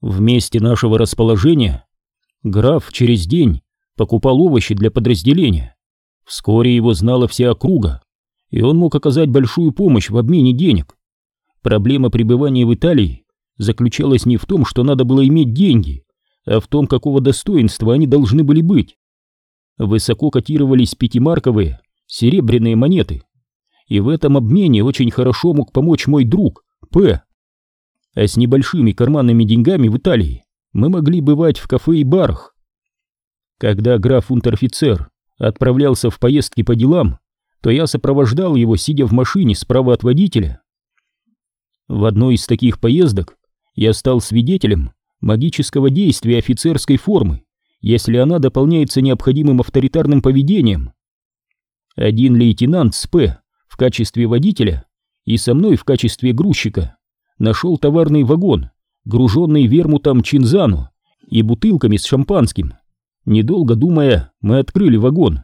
В месте нашего расположения граф через день покупал овощи для подразделения. Вскоре его знала вся округа, и он мог оказать большую помощь в обмене денег. Проблема пребывания в Италии заключалась не в том, что надо было иметь деньги, а в том, какого достоинства они должны были быть. Высоко котировались пятимарковые серебряные монеты, и в этом обмене очень хорошо мог помочь мой друг П. А с небольшими карманными деньгами в Италии мы могли бывать в кафе и барах. Когда граф унтер-офицер отправлялся в поездки по делам, то я сопровождал его, сидя в машине справа от водителя. В одной из таких поездок я стал свидетелем магического действия офицерской формы, если она дополняется необходимым авторитарным поведением. Один лейтенант с П в качестве водителя и со мной в качестве грузчика нашел товарный вагон, груженный вермутом чинзану и бутылками с шампанским. Недолго думая, мы открыли вагон.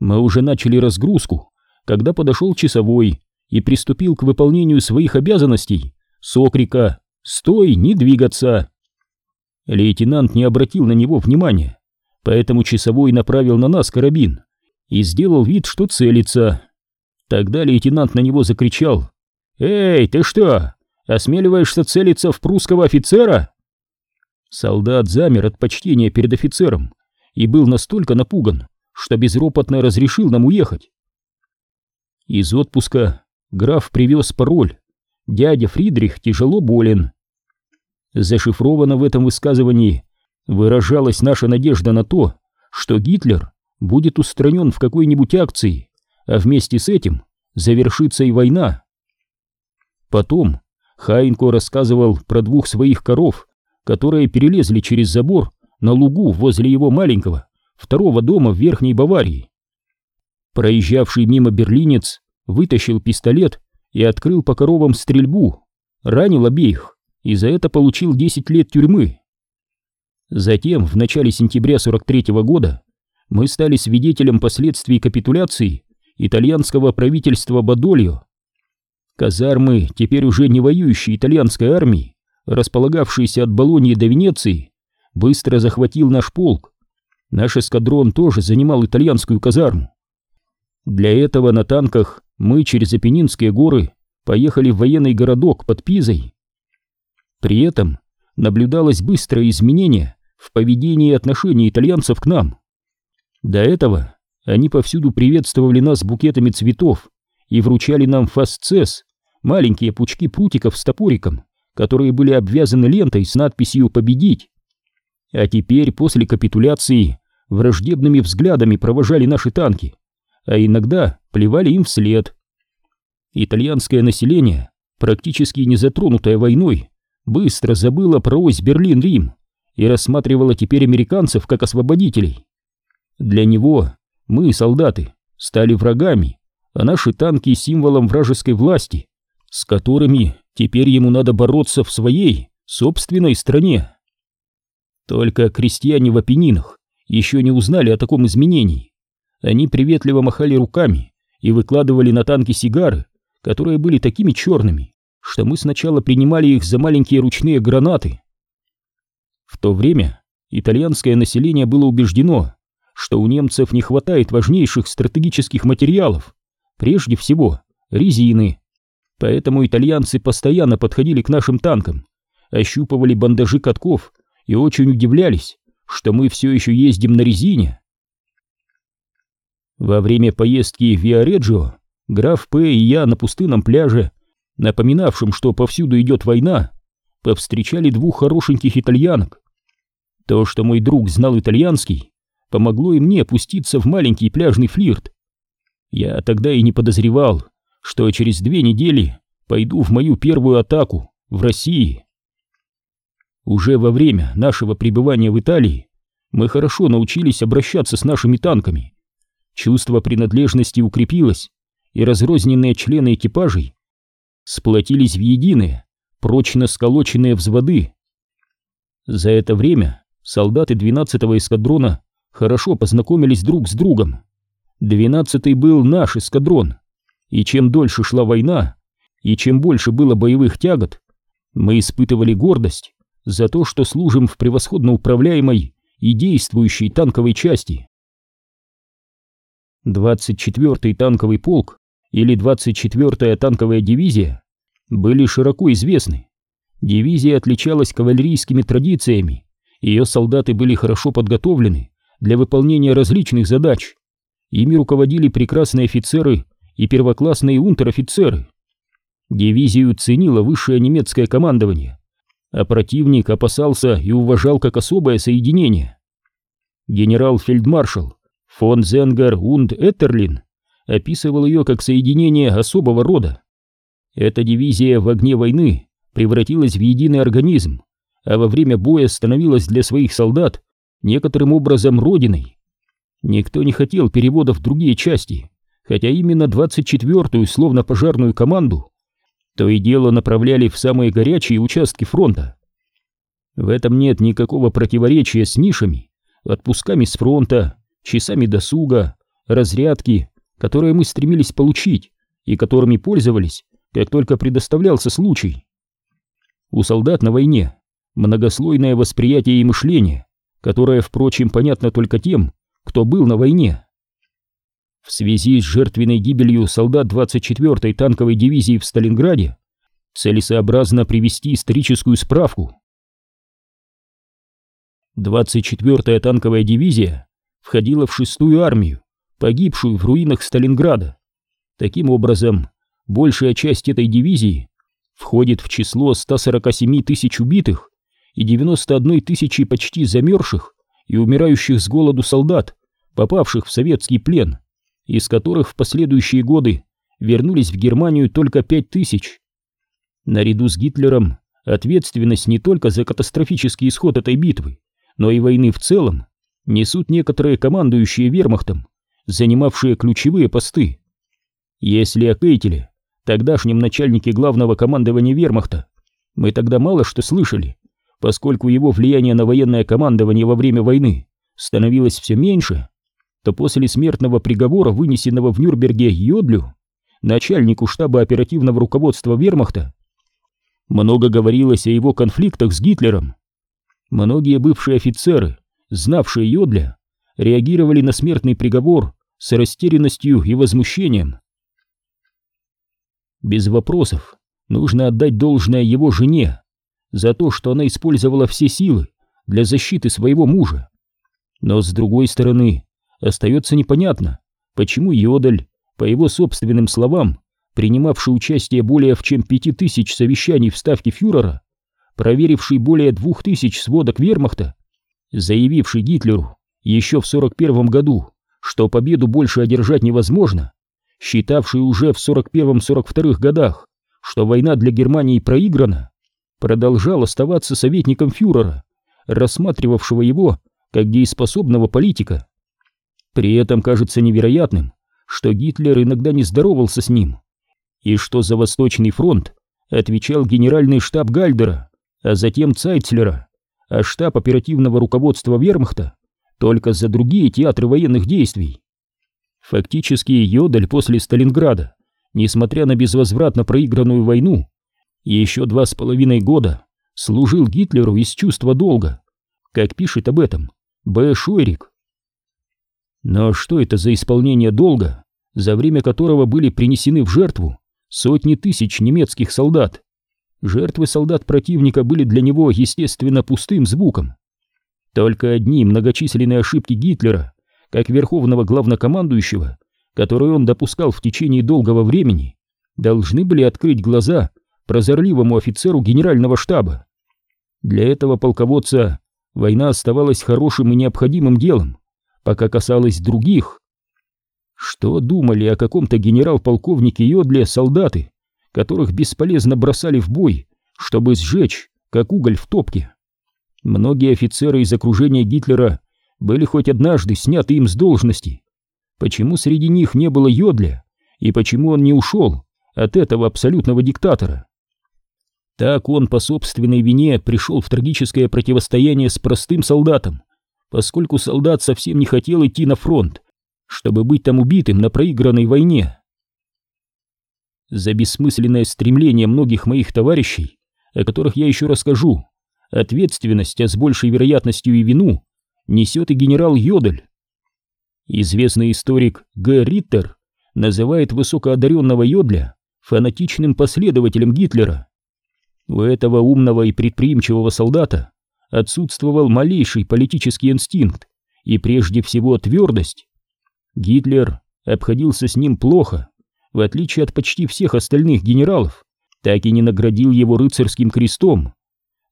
Мы уже начали разгрузку, когда подошел часовой и приступил к выполнению своих обязанностей с окрика «Стой, не двигаться!». Лейтенант не обратил на него внимания, поэтому часовой направил на нас карабин и сделал вид, что целится. Тогда лейтенант на него закричал «Эй, ты что, осмеливаешься целиться в прусского офицера?» Солдат замер от почтения перед офицером и был настолько напуган, что безропотно разрешил нам уехать. Из отпуска граф привез пароль «Дядя Фридрих тяжело болен». Зашифровано в этом высказывании выражалась наша надежда на то, что Гитлер будет устранен в какой-нибудь акции, а вместе с этим завершится и война. Потом Хайнко рассказывал про двух своих коров, которые перелезли через забор на лугу возле его маленького второго дома в Верхней Баварии. Проезжавший мимо берлинец вытащил пистолет и открыл по коровам стрельбу, ранил обеих и за это получил 10 лет тюрьмы. Затем, в начале сентября 43 -го года, мы стали свидетелем последствий капитуляции итальянского правительства Бадольо. Казармы, теперь уже не воюющей итальянской армии, располагавшиеся от Болоньи до Венеции, быстро захватил наш полк. Наш эскадрон тоже занимал итальянскую казарму. Для этого на танках мы через Апеннинские горы поехали в военный городок под Пизой. При этом наблюдалось быстрое изменение в поведении и отношении итальянцев к нам. До этого они повсюду приветствовали нас букетами цветов и вручали нам фасцес, маленькие пучки прутиков с топориком, которые были обвязаны лентой с надписью «Победить». А теперь, после капитуляции, враждебными взглядами провожали наши танки, а иногда плевали им вслед. Итальянское население, практически не затронутое войной, быстро забыло про ось Берлин-Рим и рассматривало теперь американцев как освободителей. Для него мы, солдаты, стали врагами, а наши танки символом вражеской власти, с которыми теперь ему надо бороться в своей собственной стране. Только крестьяне в Апеннинах еще не узнали о таком изменении. Они приветливо махали руками и выкладывали на танки сигары, которые были такими черными, что мы сначала принимали их за маленькие ручные гранаты. В то время итальянское население было убеждено, что у немцев не хватает важнейших стратегических материалов, прежде всего резины. Поэтому итальянцы постоянно подходили к нашим танкам, ощупывали бандажи катков и очень удивлялись, что мы все еще ездим на резине. Во время поездки в Виареджио граф П. и я на пустынном пляже, напоминавшем, что повсюду идет война, повстречали двух хорошеньких итальянок. То, что мой друг знал итальянский, помогло и мне опуститься в маленький пляжный флирт. Я тогда и не подозревал, что через две недели пойду в мою первую атаку в России. Уже во время нашего пребывания в Италии мы хорошо научились обращаться с нашими танками. Чувство принадлежности укрепилось, и разрозненные члены экипажей сплотились в единые, прочно сколоченные взводы. За это время солдаты 12-го эскадрона хорошо познакомились друг с другом. 12-й был наш эскадрон, и чем дольше шла война, и чем больше было боевых тягот, мы испытывали гордость за то, что служим в превосходно управляемой и действующей танковой части. 24-й танковый полк или 24-я танковая дивизия были широко известны. Дивизия отличалась кавалерийскими традициями, ее солдаты были хорошо подготовлены для выполнения различных задач. Ими руководили прекрасные офицеры и первоклассные унтер-офицеры. Дивизию ценило высшее немецкое командование, а противник опасался и уважал как особое соединение. Генерал-фельдмаршал фон Зенгер und Эттерлин описывал ее как соединение особого рода. Эта дивизия в огне войны превратилась в единый организм, а во время боя становилась для своих солдат некоторым образом родиной. Никто не хотел переводов в другие части, хотя именно 24-ю словно пожарную команду то и дело направляли в самые горячие участки фронта. В этом нет никакого противоречия с нишами, отпусками с фронта, часами досуга, разрядки, которые мы стремились получить и которыми пользовались, как только предоставлялся случай. У солдат на войне многослойное восприятие и мышление, которое, впрочем, понятно только тем, кто был на войне. В связи с жертвенной гибелью солдат 24-й танковой дивизии в Сталинграде целесообразно привести историческую справку. 24-я танковая дивизия входила в шестую армию, погибшую в руинах Сталинграда. Таким образом, большая часть этой дивизии входит в число 147 тысяч убитых и 91 тысячи почти замерзших и умирающих с голоду солдат, попавших в советский плен из которых в последующие годы вернулись в Германию только пять тысяч. Наряду с Гитлером ответственность не только за катастрофический исход этой битвы, но и войны в целом несут некоторые командующие вермахтом, занимавшие ключевые посты. Если о Кейтеле, тогдашнем начальнике главного командования вермахта, мы тогда мало что слышали, поскольку его влияние на военное командование во время войны становилось все меньше, то после смертного приговора, вынесенного в Нюрнберге Йодлю, начальнику штаба оперативного руководства вермахта, много говорилось о его конфликтах с Гитлером. Многие бывшие офицеры, знавшие Йодля, реагировали на смертный приговор с растерянностью и возмущением. Без вопросов нужно отдать должное его жене за то, что она использовала все силы для защиты своего мужа. Но с другой стороны, остается непонятно, почему Йодаль, по его собственным словам, принимавший участие более в чем пяти тысяч совещаний в ставке фюрера, проверивший более двух тысяч сводок вермахта, заявивший Гитлеру еще в 41 году, что победу больше одержать невозможно, считавший уже в 41-42 годах, что война для Германии проиграна, продолжал оставаться советником фюрера, рассматривавшего его как дееспособного политика. При этом кажется невероятным, что Гитлер иногда не здоровался с ним, и что за Восточный фронт отвечал генеральный штаб Гальдера, а затем Цайцлера, а штаб оперативного руководства Вермахта только за другие театры военных действий. Фактически Йодаль после Сталинграда, несмотря на безвозвратно проигранную войну, еще два с половиной года служил Гитлеру из чувства долга, как пишет об этом Б. Шойрик. Но что это за исполнение долга, за время которого были принесены в жертву сотни тысяч немецких солдат? Жертвы солдат противника были для него, естественно, пустым звуком. Только одни многочисленные ошибки Гитлера, как верховного главнокомандующего, которые он допускал в течение долгого времени, должны были открыть глаза прозорливому офицеру генерального штаба. Для этого полководца война оставалась хорошим и необходимым делом, пока касалось других. Что думали о каком-то генерал-полковнике Йодле солдаты, которых бесполезно бросали в бой, чтобы сжечь, как уголь в топке? Многие офицеры из окружения Гитлера были хоть однажды сняты им с должности. Почему среди них не было Йодля, и почему он не ушел от этого абсолютного диктатора? Так он по собственной вине пришел в трагическое противостояние с простым солдатом, поскольку солдат совсем не хотел идти на фронт, чтобы быть там убитым на проигранной войне. За бессмысленное стремление многих моих товарищей, о которых я еще расскажу, ответственность, а с большей вероятностью и вину, несет и генерал Йодель. Известный историк Г. Риттер называет высокоодаренного Йодля фанатичным последователем Гитлера. У этого умного и предприимчивого солдата отсутствовал малейший политический инстинкт и прежде всего твердость. Гитлер обходился с ним плохо, в отличие от почти всех остальных генералов, так и не наградил его рыцарским крестом,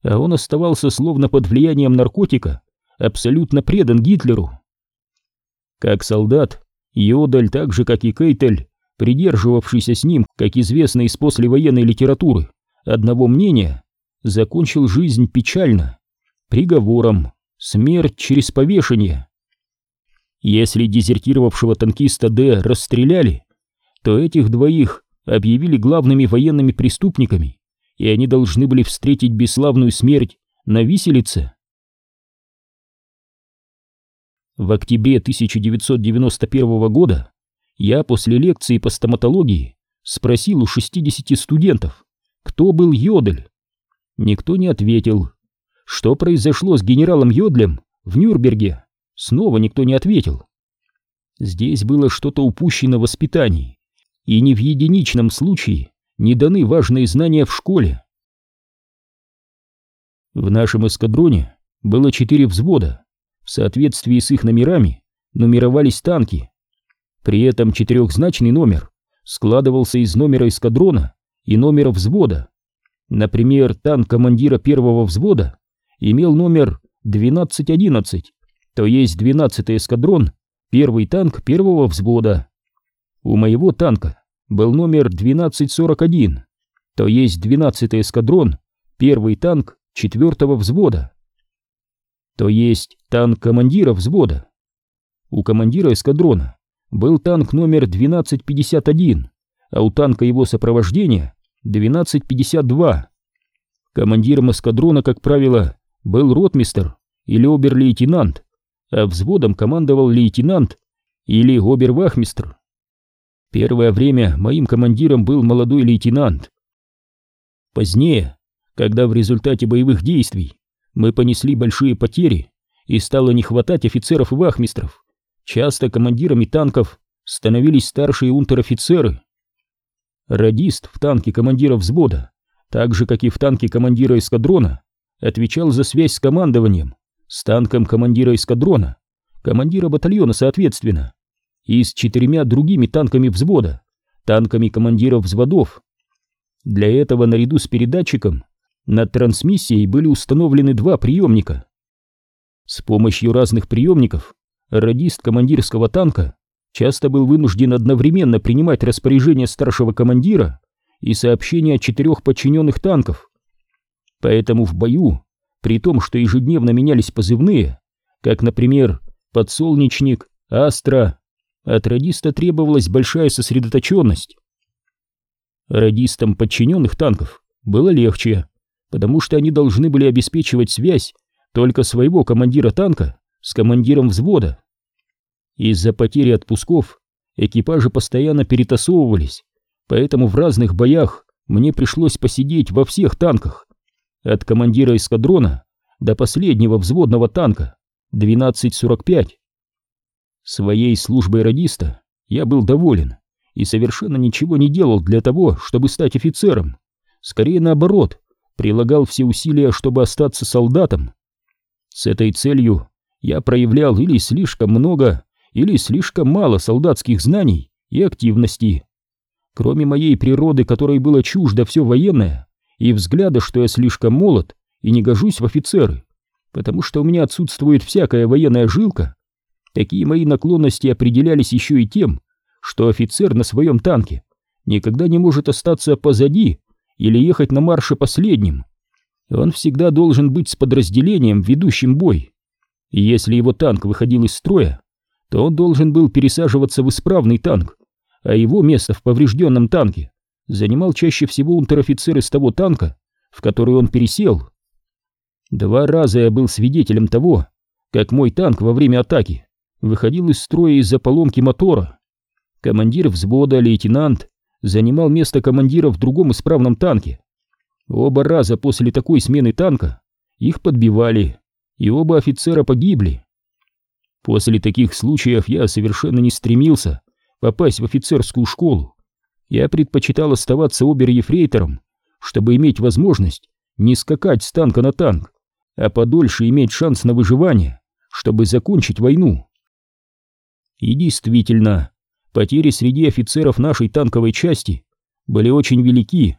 а он оставался словно под влиянием наркотика, абсолютно предан Гитлеру. Как солдат, Йодаль, так же как и Кейтель, придерживавшийся с ним, как известно из послевоенной литературы, одного мнения, закончил жизнь печально, приговором, смерть через повешение. Если дезертировавшего танкиста Д расстреляли, то этих двоих объявили главными военными преступниками, и они должны были встретить бесславную смерть на виселице. В октябре 1991 года я после лекции по стоматологии спросил у 60 студентов, кто был Йодель. Никто не ответил. Что произошло с генералом Йодлем в Нюрнберге? Снова никто не ответил. Здесь было что-то упущено в воспитании, и не в единичном случае не даны важные знания в школе. В нашем эскадроне было четыре взвода. В соответствии с их номерами нумеровались танки. При этом четырехзначный номер складывался из номера эскадрона и номера взвода. Например, танк командира первого взвода имел номер 1211, то есть 12-й эскадрон, первый танк первого взвода. У моего танка был номер 1241, то есть 12-й эскадрон, первый танк четвертого взвода. То есть танк командира взвода. У командира эскадрона был танк номер 1251, а у танка его сопровождения 1252. Командиром эскадрона, как правило, был ротмистер или обер-лейтенант, а взводом командовал лейтенант или обервахмистр. Первое время моим командиром был молодой лейтенант. Позднее, когда в результате боевых действий мы понесли большие потери и стало не хватать офицеров и вахмистров, часто командирами танков становились старшие унтер-офицеры. Радист в танке командира взвода, так же как и в танке командира эскадрона, отвечал за связь с командованием, с танком командира эскадрона, командира батальона соответственно, и с четырьмя другими танками взвода, танками командиров взводов. Для этого наряду с передатчиком над трансмиссией были установлены два приемника. С помощью разных приемников радист командирского танка часто был вынужден одновременно принимать распоряжения старшего командира и сообщения четырех подчиненных танков. Поэтому в бою, при том, что ежедневно менялись позывные, как, например, «Подсолнечник», «Астра», от радиста требовалась большая сосредоточенность. Радистам подчиненных танков было легче, потому что они должны были обеспечивать связь только своего командира танка с командиром взвода. Из-за потери отпусков экипажи постоянно перетасовывались, поэтому в разных боях мне пришлось посидеть во всех танках, от командира эскадрона до последнего взводного танка 1245. Своей службой радиста я был доволен и совершенно ничего не делал для того, чтобы стать офицером. Скорее наоборот, прилагал все усилия, чтобы остаться солдатом. С этой целью я проявлял или слишком много, или слишком мало солдатских знаний и активности. Кроме моей природы, которой было чуждо все военное, и взгляда, что я слишком молод и не гожусь в офицеры, потому что у меня отсутствует всякая военная жилка, такие мои наклонности определялись еще и тем, что офицер на своем танке никогда не может остаться позади или ехать на марше последним. Он всегда должен быть с подразделением, ведущим бой. И если его танк выходил из строя, то он должен был пересаживаться в исправный танк, а его место в поврежденном танке занимал чаще всего унтер-офицер из того танка, в который он пересел. Два раза я был свидетелем того, как мой танк во время атаки выходил из строя из-за поломки мотора. Командир взвода, лейтенант, занимал место командира в другом исправном танке. Оба раза после такой смены танка их подбивали, и оба офицера погибли. После таких случаев я совершенно не стремился попасть в офицерскую школу. Я предпочитал оставаться обер-ефрейтором, чтобы иметь возможность не скакать с танка на танк, а подольше иметь шанс на выживание, чтобы закончить войну. И действительно, потери среди офицеров нашей танковой части были очень велики.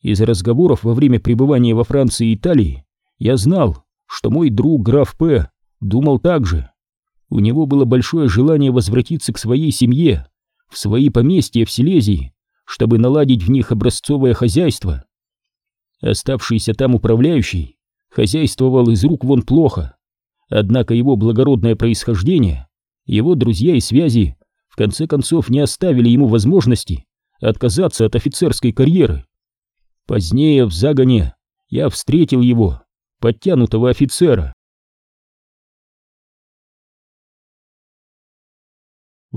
Из разговоров во время пребывания во Франции и Италии я знал, что мой друг граф П. думал так же. У него было большое желание возвратиться к своей семье, в свои поместья в Силезии, чтобы наладить в них образцовое хозяйство. Оставшийся там управляющий хозяйствовал из рук вон плохо, однако его благородное происхождение, его друзья и связи в конце концов не оставили ему возможности отказаться от офицерской карьеры. Позднее в загоне я встретил его, подтянутого офицера.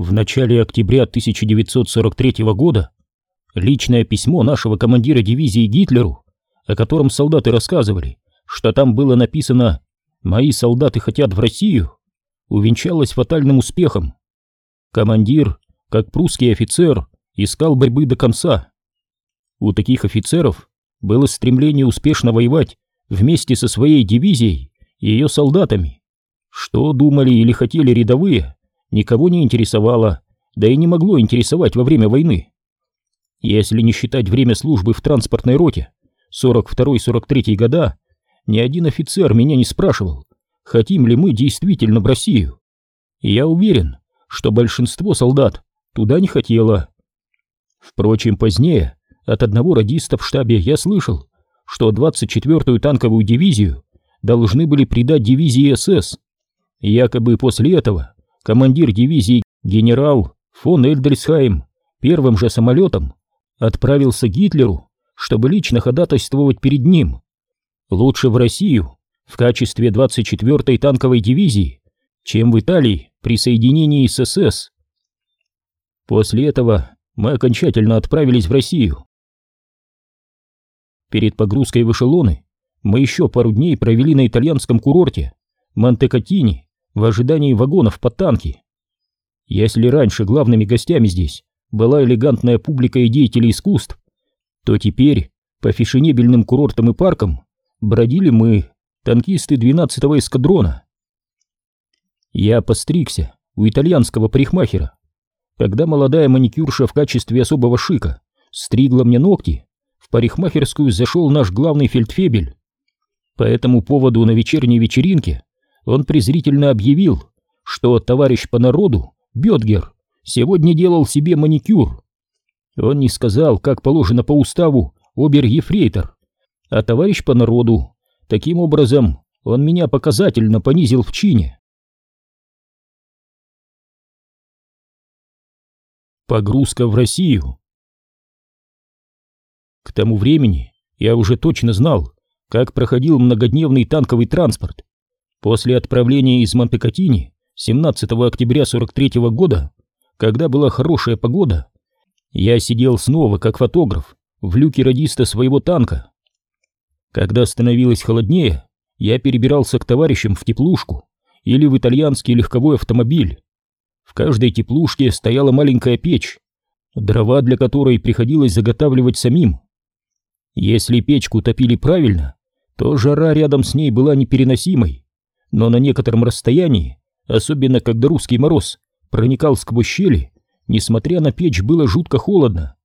В начале октября 1943 года личное письмо нашего командира дивизии Гитлеру, о котором солдаты рассказывали, что там было написано «Мои солдаты хотят в Россию», увенчалось фатальным успехом. Командир, как прусский офицер, искал борьбы до конца. У таких офицеров было стремление успешно воевать вместе со своей дивизией и ее солдатами. Что думали или хотели рядовые, никого не интересовало, да и не могло интересовать во время войны. Если не считать время службы в транспортной роте, 42-43 года, ни один офицер меня не спрашивал, хотим ли мы действительно в Россию. Я уверен, что большинство солдат туда не хотело. Впрочем, позднее от одного радиста в штабе я слышал, что 24-ю танковую дивизию должны были придать дивизии СС. Якобы после этого командир дивизии генерал фон Эльдельсхайм первым же самолетом отправился Гитлеру, чтобы лично ходатайствовать перед ним. Лучше в Россию в качестве 24-й танковой дивизии, чем в Италии при соединении с СС. После этого мы окончательно отправились в Россию. Перед погрузкой в эшелоны мы еще пару дней провели на итальянском курорте Монте-Катини в ожидании вагонов под танки. Если раньше главными гостями здесь была элегантная публика и деятели искусств, то теперь по фешенебельным курортам и паркам бродили мы, танкисты 12-го эскадрона. Я постригся у итальянского парикмахера. Когда молодая маникюрша в качестве особого шика стригла мне ногти, в парикмахерскую зашел наш главный фельдфебель. По этому поводу на вечерней вечеринке он презрительно объявил, что товарищ по народу, Бетгер, сегодня делал себе маникюр. Он не сказал, как положено по уставу, обер-ефрейтор, а товарищ по народу. Таким образом, он меня показательно понизил в чине. Погрузка в Россию к тому времени я уже точно знал, как проходил многодневный танковый транспорт. После отправления из Монтекатини 17 октября 43 года, когда была хорошая погода, я сидел снова как фотограф в люке радиста своего танка. Когда становилось холоднее, я перебирался к товарищам в теплушку или в итальянский легковой автомобиль. В каждой теплушке стояла маленькая печь, дрова для которой приходилось заготавливать самим. Если печку топили правильно, то жара рядом с ней была непереносимой, но на некотором расстоянии, особенно когда русский мороз проникал сквозь щели, несмотря на печь, было жутко холодно.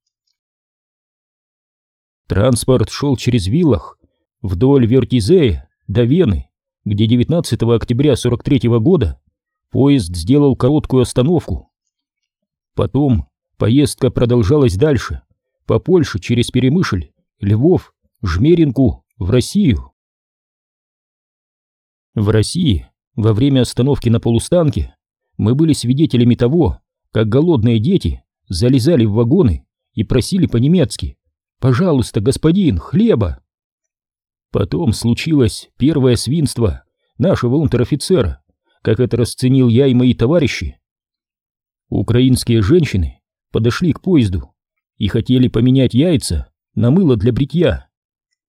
Транспорт шел через Виллах, вдоль Вертизея до Вены, где 19 октября 43 -го года поезд сделал короткую остановку. Потом поездка продолжалась дальше, по Польше через Перемышль Львов, Жмеринку, в Россию. В России, во время остановки на полустанке, мы были свидетелями того, как голодные дети залезали в вагоны и просили по-немецки «Пожалуйста, господин, хлеба!». Потом случилось первое свинство нашего унтер-офицера, как это расценил я и мои товарищи. Украинские женщины подошли к поезду и хотели поменять яйца на мыло для бритья.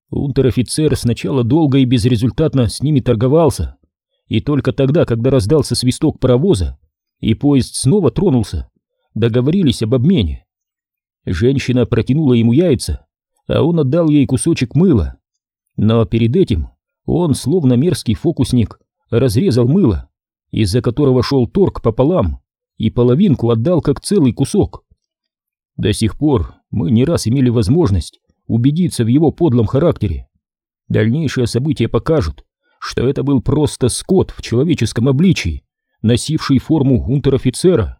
Унтер-офицер сначала долго и безрезультатно с ними торговался, и только тогда, когда раздался свисток паровоза, и поезд снова тронулся, договорились об обмене. Женщина протянула ему яйца, а он отдал ей кусочек мыла. Но перед этим он, словно мерзкий фокусник, разрезал мыло, из-за которого шел торг пополам, и половинку отдал как целый кусок. До сих пор мы не раз имели возможность убедиться в его подлом характере. Дальнейшие события покажут, что это был просто скот в человеческом обличии, носивший форму унтер-офицера.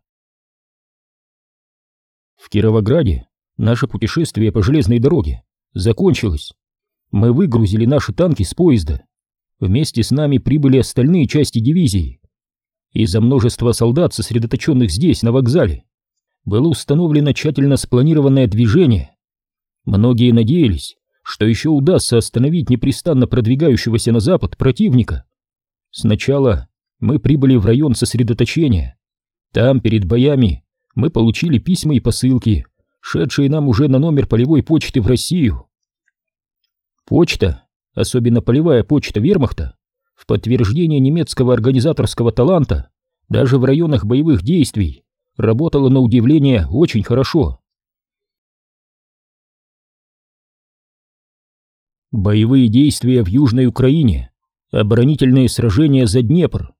В Кировограде наше путешествие по железной дороге закончилось. Мы выгрузили наши танки с поезда. Вместе с нами прибыли остальные части дивизии. Из-за множества солдат, сосредоточенных здесь, на вокзале, было установлено тщательно спланированное движение. Многие надеялись, что еще удастся остановить непрестанно продвигающегося на запад противника. Сначала мы прибыли в район сосредоточения. Там, перед боями, мы получили письма и посылки, шедшие нам уже на номер полевой почты в Россию. Почта, особенно полевая почта вермахта, в подтверждение немецкого организаторского таланта, даже в районах боевых действий, работала на удивление очень хорошо. Боевые действия в Южной Украине, оборонительные сражения за Днепр.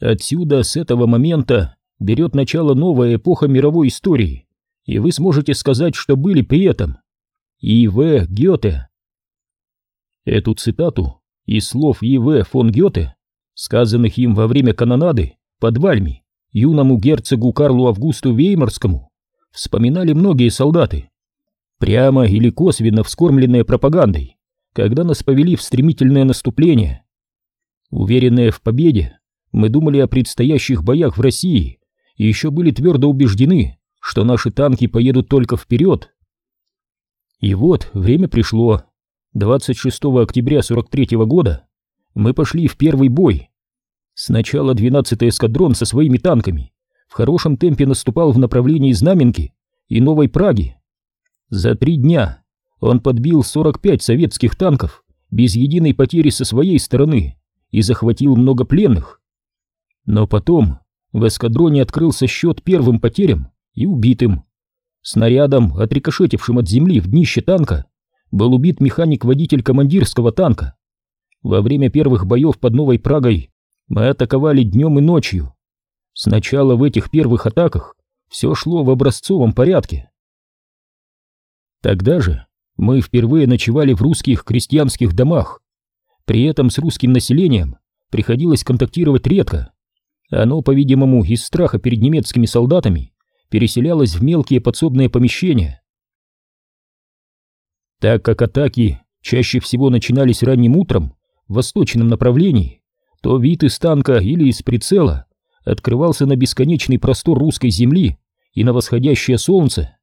Отсюда, с этого момента, берет начало новая эпоха мировой истории, и вы сможете сказать, что были при этом. И.В. Гёте. Эту цитату из слов И.В. фон Гёте, сказанных им во время канонады под Вальми, юному герцогу Карлу Августу Веймарскому, вспоминали многие солдаты, прямо или косвенно вскормленные пропагандой, когда нас повели в стремительное наступление. Уверенные в победе, мы думали о предстоящих боях в России и еще были твердо убеждены, что наши танки поедут только вперед. И вот время пришло. 26 октября 43 -го года мы пошли в первый бой. Сначала 12-й эскадрон со своими танками в хорошем темпе наступал в направлении Знаменки и Новой Праги. За три дня он подбил 45 советских танков без единой потери со своей стороны и захватил много пленных. Но потом в эскадроне открылся счет первым потерям и убитым. Снарядом, отрикошетившим от земли в днище танка, был убит механик-водитель командирского танка. Во время первых боев под Новой Прагой мы атаковали днем и ночью. Сначала в этих первых атаках все шло в образцовом порядке. Тогда же мы впервые ночевали в русских крестьянских домах. При этом с русским населением приходилось контактировать редко. Оно, по-видимому, из страха перед немецкими солдатами переселялось в мелкие подсобные помещения. Так как атаки чаще всего начинались ранним утром в восточном направлении, то вид из танка или из прицела открывался на бесконечный простор русской земли и на восходящее солнце.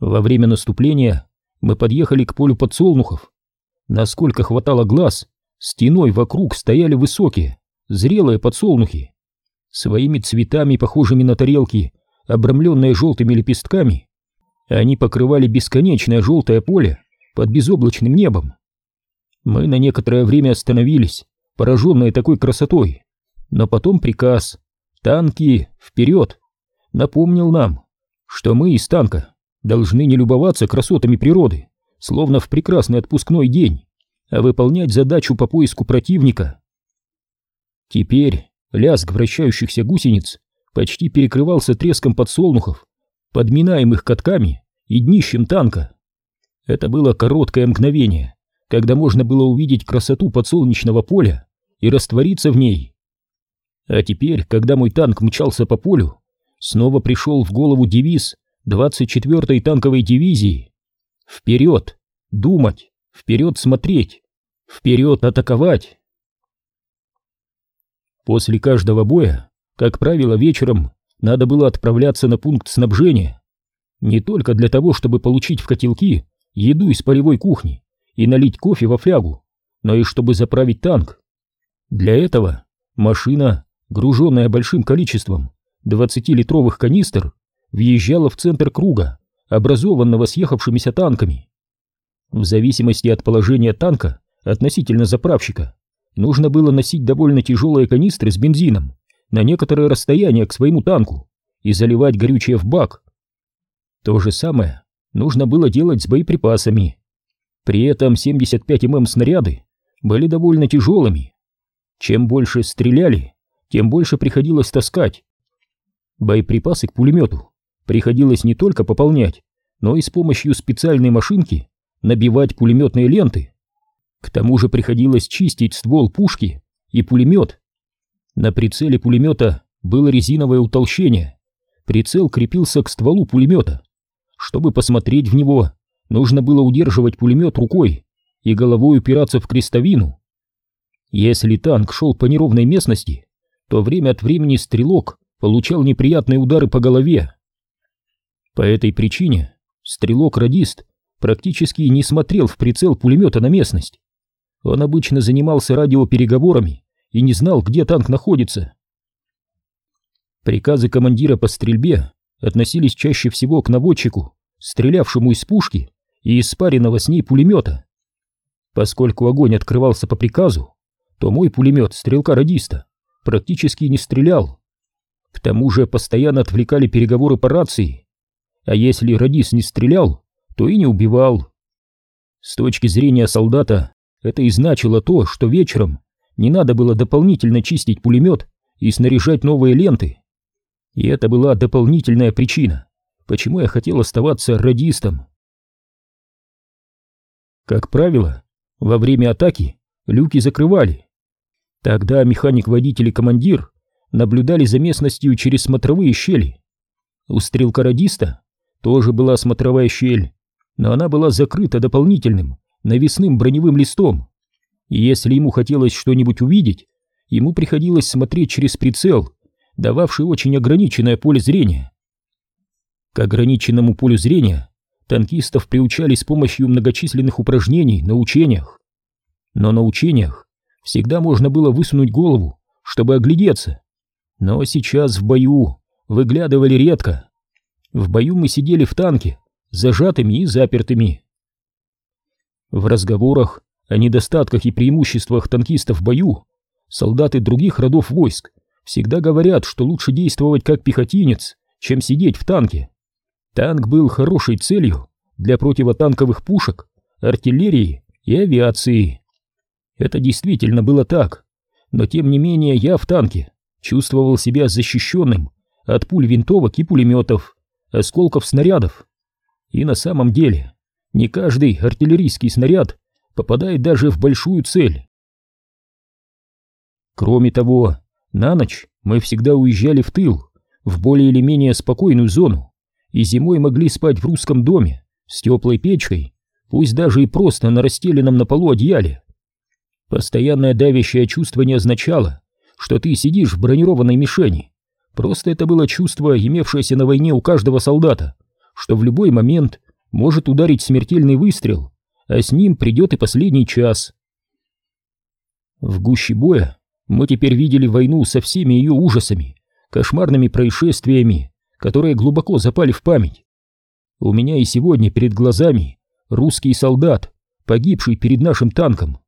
Во время наступления мы подъехали к полю подсолнухов. Насколько хватало глаз, стеной вокруг стояли высокие, зрелые подсолнухи, своими цветами, похожими на тарелки, обрамленные желтыми лепестками, они покрывали бесконечное желтое поле под безоблачным небом. Мы на некоторое время остановились, пораженные такой красотой, но потом приказ «Танки, вперед!» напомнил нам, что мы из танка должны не любоваться красотами природы, словно в прекрасный отпускной день, а выполнять задачу по поиску противника. Теперь Лязг вращающихся гусениц почти перекрывался треском подсолнухов, подминаемых катками и днищем танка. Это было короткое мгновение, когда можно было увидеть красоту подсолнечного поля и раствориться в ней. А теперь, когда мой танк мчался по полю, снова пришел в голову девиз 24-й танковой дивизии «Вперед! Думать! Вперед смотреть! Вперед атаковать!» После каждого боя, как правило, вечером надо было отправляться на пункт снабжения. Не только для того, чтобы получить в котелки еду из полевой кухни и налить кофе во флягу, но и чтобы заправить танк. Для этого машина, груженная большим количеством 20-литровых канистр, въезжала в центр круга, образованного съехавшимися танками. В зависимости от положения танка относительно заправщика, нужно было носить довольно тяжелые канистры с бензином на некоторое расстояние к своему танку и заливать горючее в бак. То же самое нужно было делать с боеприпасами. При этом 75 мм снаряды были довольно тяжелыми. Чем больше стреляли, тем больше приходилось таскать. Боеприпасы к пулемету приходилось не только пополнять, но и с помощью специальной машинки набивать пулеметные ленты. К тому же приходилось чистить ствол пушки и пулемет. На прицеле пулемета было резиновое утолщение. Прицел крепился к стволу пулемета. Чтобы посмотреть в него, нужно было удерживать пулемет рукой и головой упираться в крестовину. Если танк шел по неровной местности, то время от времени стрелок получал неприятные удары по голове. По этой причине стрелок-радист практически не смотрел в прицел пулемета на местность. Он обычно занимался радиопереговорами и не знал, где танк находится. Приказы командира по стрельбе относились чаще всего к наводчику, стрелявшему из пушки и из спаренного с ней пулемета. Поскольку огонь открывался по приказу, то мой пулемет стрелка-радиста практически не стрелял. К тому же постоянно отвлекали переговоры по рации, а если радист не стрелял, то и не убивал. С точки зрения солдата, это и значило то, что вечером не надо было дополнительно чистить пулемет и снаряжать новые ленты. И это была дополнительная причина, почему я хотел оставаться радистом. Как правило, во время атаки люки закрывали. Тогда механик-водитель и командир наблюдали за местностью через смотровые щели. У стрелка-радиста тоже была смотровая щель, но она была закрыта дополнительным навесным броневым листом. И если ему хотелось что-нибудь увидеть, ему приходилось смотреть через прицел, дававший очень ограниченное поле зрения. К ограниченному полю зрения танкистов приучали с помощью многочисленных упражнений на учениях. Но на учениях всегда можно было высунуть голову, чтобы оглядеться. Но сейчас в бою выглядывали редко. В бою мы сидели в танке, зажатыми и запертыми. В разговорах о недостатках и преимуществах танкистов в бою солдаты других родов войск всегда говорят, что лучше действовать как пехотинец, чем сидеть в танке. Танк был хорошей целью для противотанковых пушек, артиллерии и авиации. Это действительно было так, но тем не менее я в танке чувствовал себя защищенным от пуль винтовок и пулеметов, осколков снарядов. И на самом деле не каждый артиллерийский снаряд попадает даже в большую цель. Кроме того, на ночь мы всегда уезжали в тыл, в более или менее спокойную зону, и зимой могли спать в русском доме с теплой печкой, пусть даже и просто на расстеленном на полу одеяле. Постоянное давящее чувство не означало, что ты сидишь в бронированной мишени. Просто это было чувство, имевшееся на войне у каждого солдата, что в любой момент может ударить смертельный выстрел, а с ним придет и последний час. В гуще боя мы теперь видели войну со всеми ее ужасами, кошмарными происшествиями, которые глубоко запали в память. У меня и сегодня перед глазами русский солдат, погибший перед нашим танком.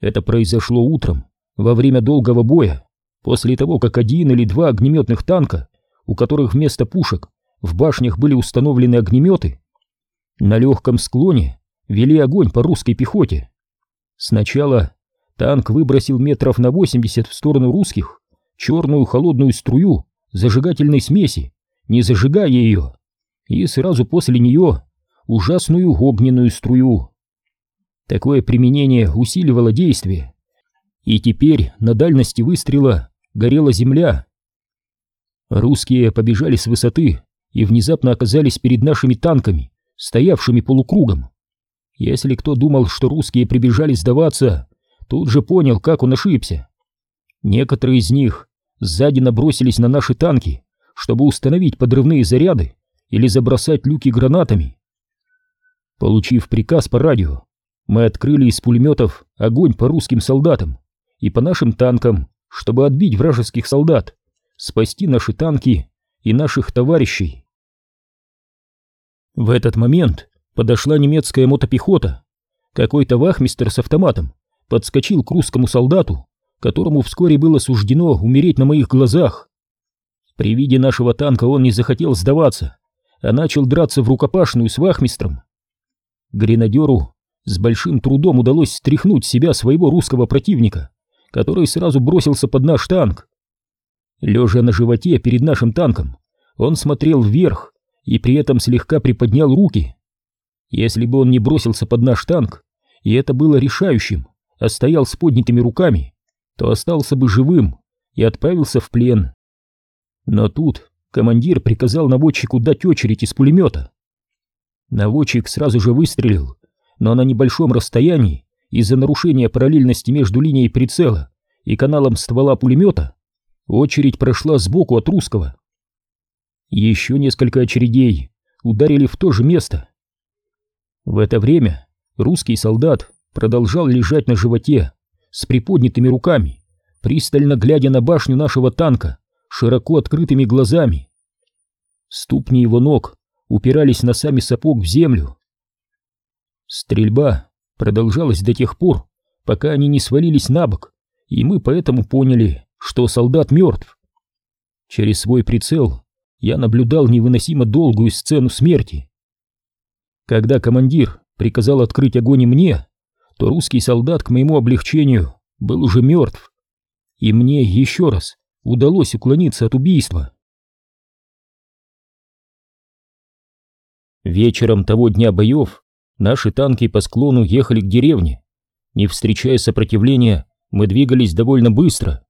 Это произошло утром, во время долгого боя, после того, как один или два огнеметных танка, у которых вместо пушек в башнях были установлены огнеметы, на легком склоне вели огонь по русской пехоте. Сначала танк выбросил метров на 80 в сторону русских черную холодную струю зажигательной смеси, не зажигая ее, и сразу после нее ужасную огненную струю. Такое применение усиливало действие, и теперь на дальности выстрела горела земля. Русские побежали с высоты и внезапно оказались перед нашими танками, стоявшими полукругом. Если кто думал, что русские прибежали сдаваться, тут же понял, как он ошибся. Некоторые из них сзади набросились на наши танки, чтобы установить подрывные заряды или забросать люки гранатами. Получив приказ по радио, мы открыли из пулеметов огонь по русским солдатам и по нашим танкам, чтобы отбить вражеских солдат, спасти наши танки и наших товарищей. В этот момент подошла немецкая мотопехота. Какой-то вахмистер с автоматом подскочил к русскому солдату, которому вскоре было суждено умереть на моих глазах. При виде нашего танка он не захотел сдаваться, а начал драться в рукопашную с вахмистром. Гренадеру с большим трудом удалось стряхнуть себя своего русского противника, который сразу бросился под наш танк. Лежа на животе перед нашим танком, он смотрел вверх и при этом слегка приподнял руки. Если бы он не бросился под наш танк, и это было решающим, а стоял с поднятыми руками, то остался бы живым и отправился в плен. Но тут командир приказал наводчику дать очередь из пулемета. Наводчик сразу же выстрелил, но на небольшом расстоянии из-за нарушения параллельности между линией прицела и каналом ствола пулемета очередь прошла сбоку от русского. Еще несколько очередей ударили в то же место. В это время русский солдат продолжал лежать на животе с приподнятыми руками, пристально глядя на башню нашего танка широко открытыми глазами. Ступни его ног упирались носами сапог в землю. Стрельба продолжалась до тех пор, пока они не свалились на бок, и мы поэтому поняли, что солдат мертв. Через свой прицел я наблюдал невыносимо долгую сцену смерти. Когда командир приказал открыть огонь мне, то русский солдат к моему облегчению был уже мертв, и мне еще раз удалось уклониться от убийства. Вечером того дня боев наши танки по склону ехали к деревне. Не встречая сопротивления, мы двигались довольно быстро.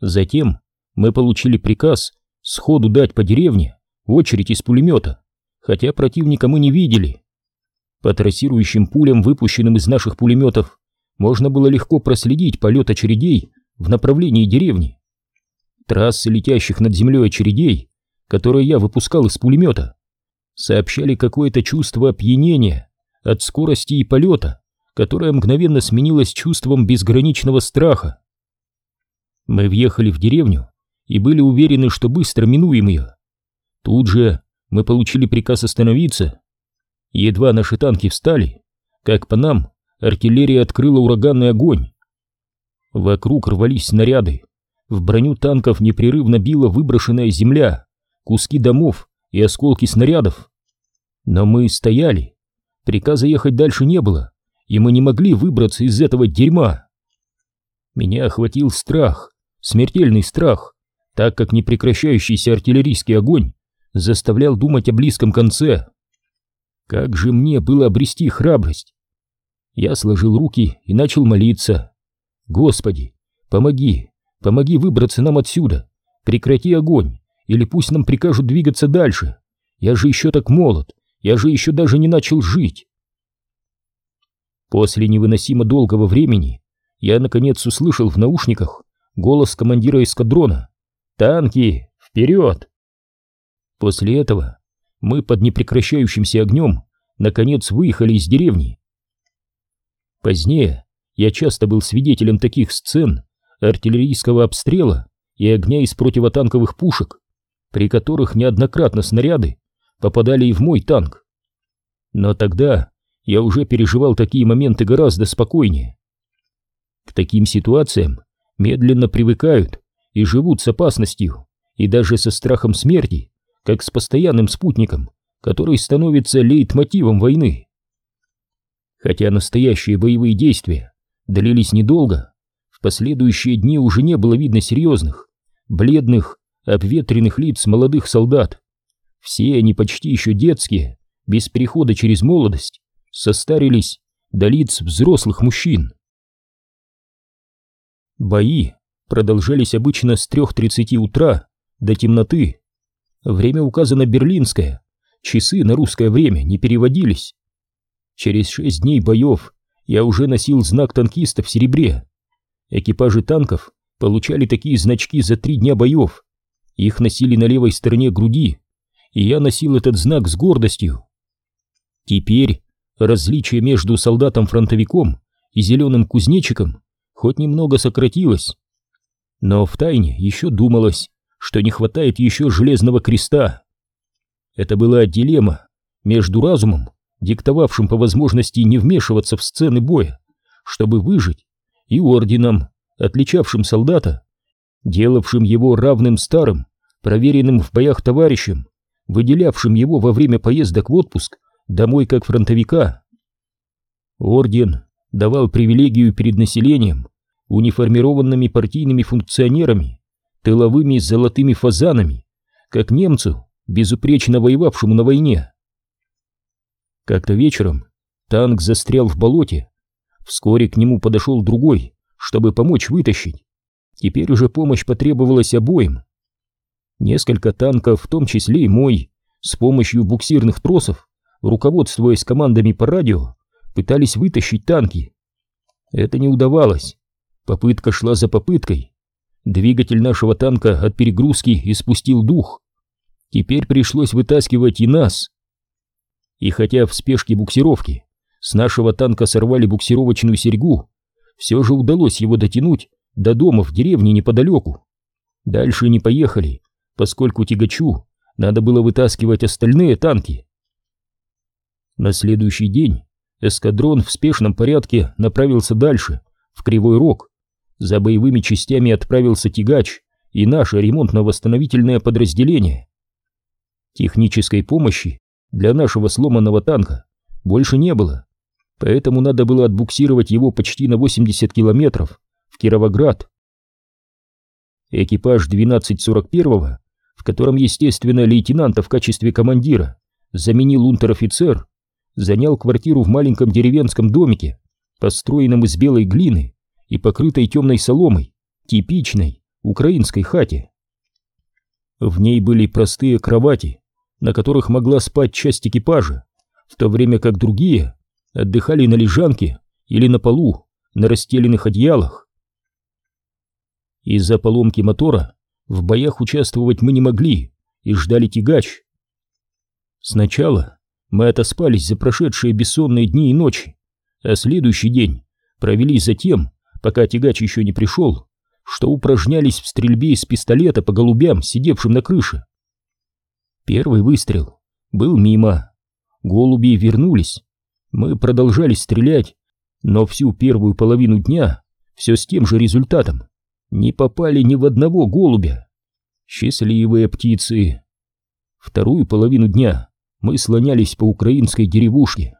Затем мы получили приказ сходу дать по деревне очередь из пулемета, хотя противника мы не видели. По трассирующим пулям, выпущенным из наших пулеметов, можно было легко проследить полет очередей в направлении деревни. Трассы летящих над землей очередей, которые я выпускал из пулемета, сообщали какое-то чувство опьянения от скорости и полета, которое мгновенно сменилось чувством безграничного страха. Мы въехали в деревню и были уверены, что быстро минуем ее. Тут же мы получили приказ остановиться. Едва наши танки встали, как по нам артиллерия открыла ураганный огонь. Вокруг рвались снаряды, в броню танков непрерывно била выброшенная земля, куски домов и осколки снарядов. Но мы стояли. Приказа ехать дальше не было, и мы не могли выбраться из этого дерьма. Меня охватил страх, смертельный страх, так как непрекращающийся артиллерийский огонь заставлял думать о близком конце. Как же мне было обрести храбрость? Я сложил руки и начал молиться. Господи, помоги, помоги выбраться нам отсюда, прекрати огонь, или пусть нам прикажут двигаться дальше. Я же еще так молод, я же еще даже не начал жить. После невыносимо долгого времени я наконец услышал в наушниках голос командира эскадрона. «Танки! Вперед!» После этого мы под непрекращающимся огнем наконец выехали из деревни. Позднее я часто был свидетелем таких сцен артиллерийского обстрела и огня из противотанковых пушек, при которых неоднократно снаряды попадали и в мой танк. Но тогда я уже переживал такие моменты гораздо спокойнее. К таким ситуациям медленно привыкают и живут с опасностью, и даже со страхом смерти, как с постоянным спутником, который становится лейтмотивом войны. Хотя настоящие боевые действия длились недолго, в последующие дни уже не было видно серьезных, бледных, обветренных лиц молодых солдат. Все они почти еще детские, без перехода через молодость, состарились до лиц взрослых мужчин. Бои продолжались обычно с 3.30 утра до темноты. Время указано берлинское, часы на русское время не переводились. Через шесть дней боев я уже носил знак танкиста в серебре. Экипажи танков получали такие значки за три дня боев. Их носили на левой стороне груди, и я носил этот знак с гордостью. Теперь различие между солдатом-фронтовиком и зеленым кузнечиком хоть немного сократилось. Но втайне еще думалось, что не хватает еще железного креста. Это была дилемма между разумом, диктовавшим по возможности не вмешиваться в сцены боя, чтобы выжить, и орденом, отличавшим солдата, делавшим его равным старым, проверенным в боях товарищам, выделявшим его во время поездок в отпуск домой как фронтовика. Орден давал привилегию перед населением, униформированными партийными функционерами, тыловыми золотыми фазанами, как немцу, безупречно воевавшему на войне. Как-то вечером танк застрял в болоте. Вскоре к нему подошел другой, чтобы помочь вытащить. Теперь уже помощь потребовалась обоим. Несколько танков, в том числе и мой, с помощью буксирных тросов, руководствуясь командами по радио, пытались вытащить танки. Это не удавалось. Попытка шла за попыткой. Двигатель нашего танка от перегрузки испустил дух. Теперь пришлось вытаскивать и нас. И хотя в спешке буксировки с нашего танка сорвали буксировочную серьгу, все же удалось его дотянуть до дома в деревне неподалеку. Дальше не поехали, поскольку тягачу надо было вытаскивать остальные танки. На следующий день эскадрон в спешном порядке направился дальше, в Кривой Рог. За боевыми частями отправился тягач и наше ремонтно-восстановительное подразделение. Технической помощи для нашего сломанного танка больше не было, поэтому надо было отбуксировать его почти на 80 километров в Кировоград. Экипаж 1241 в котором, естественно, лейтенанта в качестве командира заменил унтер-офицер, занял квартиру в маленьком деревенском домике, построенном из белой глины и покрытой темной соломой, типичной украинской хате. В ней были простые кровати, на которых могла спать часть экипажа, в то время как другие отдыхали на лежанке или на полу, на расстеленных одеялах. Из-за поломки мотора в боях участвовать мы не могли и ждали тягач. Сначала мы отоспались за прошедшие бессонные дни и ночи, а следующий день провели за тем, пока тягач еще не пришел, что упражнялись в стрельбе из пистолета по голубям, сидевшим на крыше. Первый выстрел был мимо. Голуби вернулись. Мы продолжали стрелять, но всю первую половину дня все с тем же результатом. Не попали ни в одного голубя. Счастливые птицы. Вторую половину дня мы слонялись по украинской деревушке.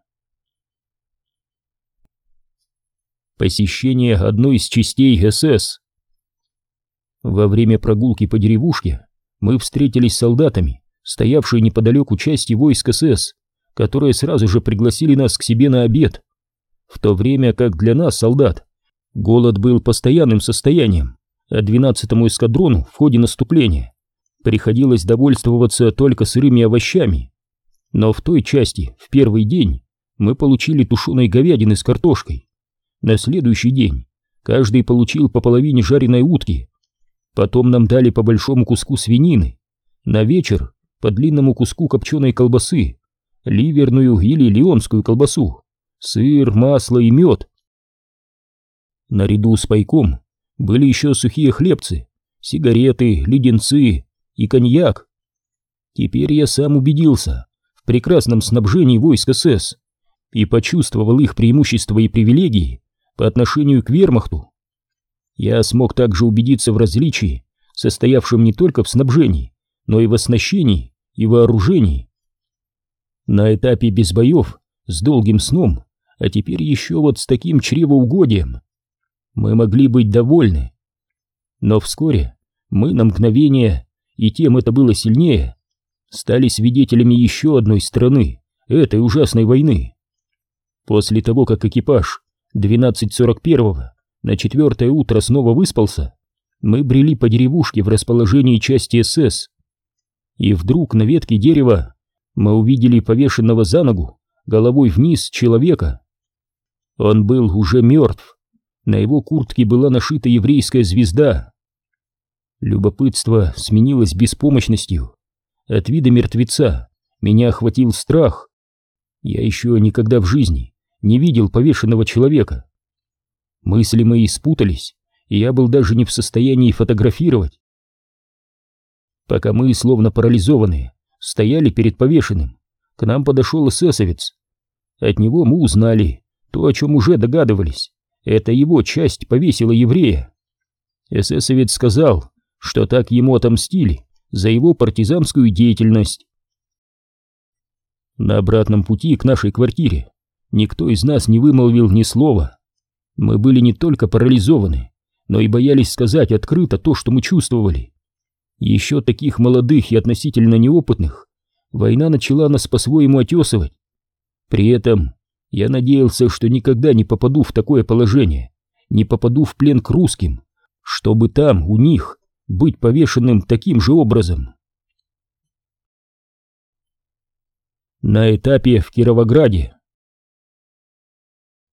Посещение одной из частей СС. Во время прогулки по деревушке мы встретились с солдатами, стоявшие неподалеку части войск СС, которые сразу же пригласили нас к себе на обед. В то время как для нас, солдат, голод был постоянным состоянием, 12-му эскадрону в ходе наступления приходилось довольствоваться только сырыми овощами. Но в той части, в первый день, мы получили тушеной говядины с картошкой. На следующий день каждый получил по половине жареной утки. Потом нам дали по большому куску свинины. На вечер по длинному куску копченой колбасы, ливерную или леонскую колбасу, сыр, масло и мед. Наряду с пайком были еще сухие хлебцы, сигареты, леденцы и коньяк. Теперь я сам убедился в прекрасном снабжении войск СС и почувствовал их преимущества и привилегии по отношению к вермахту. Я смог также убедиться в различии, состоявшем не только в снабжении, но и в оснащении и вооружений. На этапе без боев, с долгим сном, а теперь еще вот с таким чревоугодием, мы могли быть довольны. Но вскоре мы на мгновение, и тем это было сильнее, стали свидетелями еще одной страны, этой ужасной войны. После того, как экипаж 12.41 на четвертое утро снова выспался, мы брели по деревушке в расположении части СС, и вдруг на ветке дерева мы увидели повешенного за ногу головой вниз человека. Он был уже мертв, на его куртке была нашита еврейская звезда. Любопытство сменилось беспомощностью. От вида мертвеца меня охватил страх. Я еще никогда в жизни не видел повешенного человека. Мысли мои спутались, и я был даже не в состоянии фотографировать. Пока мы, словно парализованные, стояли перед повешенным, к нам подошел эсэсовец. От него мы узнали то, о чем уже догадывались. Это его часть повесила еврея. Эсэсовец сказал, что так ему отомстили за его партизанскую деятельность. На обратном пути к нашей квартире никто из нас не вымолвил ни слова. Мы были не только парализованы, но и боялись сказать открыто то, что мы чувствовали. Еще таких молодых и относительно неопытных война начала нас по-своему отесывать. При этом я надеялся, что никогда не попаду в такое положение, не попаду в плен к русским, чтобы там, у них, быть повешенным таким же образом. На этапе в Кировограде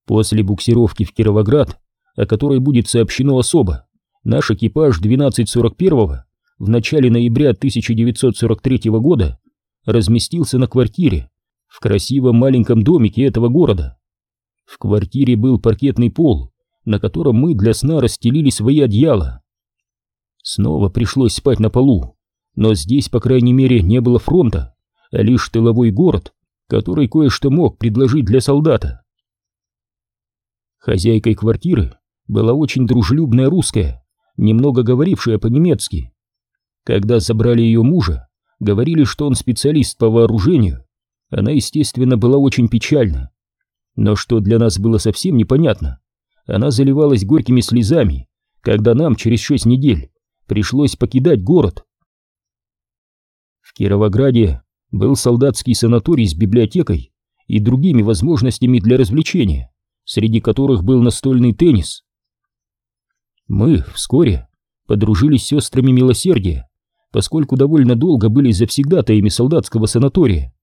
После буксировки в Кировоград, о которой будет сообщено особо, наш экипаж 1241 в начале ноября 1943 года разместился на квартире в красивом маленьком домике этого города. В квартире был паркетный пол, на котором мы для сна расстелили свои одеяла. Снова пришлось спать на полу, но здесь, по крайней мере, не было фронта, а лишь тыловой город, который кое-что мог предложить для солдата. Хозяйкой квартиры была очень дружелюбная русская, немного говорившая по-немецки. Когда забрали ее мужа, говорили, что он специалист по вооружению. Она, естественно, была очень печальна. Но что для нас было совсем непонятно, она заливалась горькими слезами, когда нам через шесть недель пришлось покидать город. В Кировограде был солдатский санаторий с библиотекой и другими возможностями для развлечения, среди которых был настольный теннис. Мы вскоре подружились с сестрами милосердия, поскольку довольно долго были завсегдатаями солдатского санатория.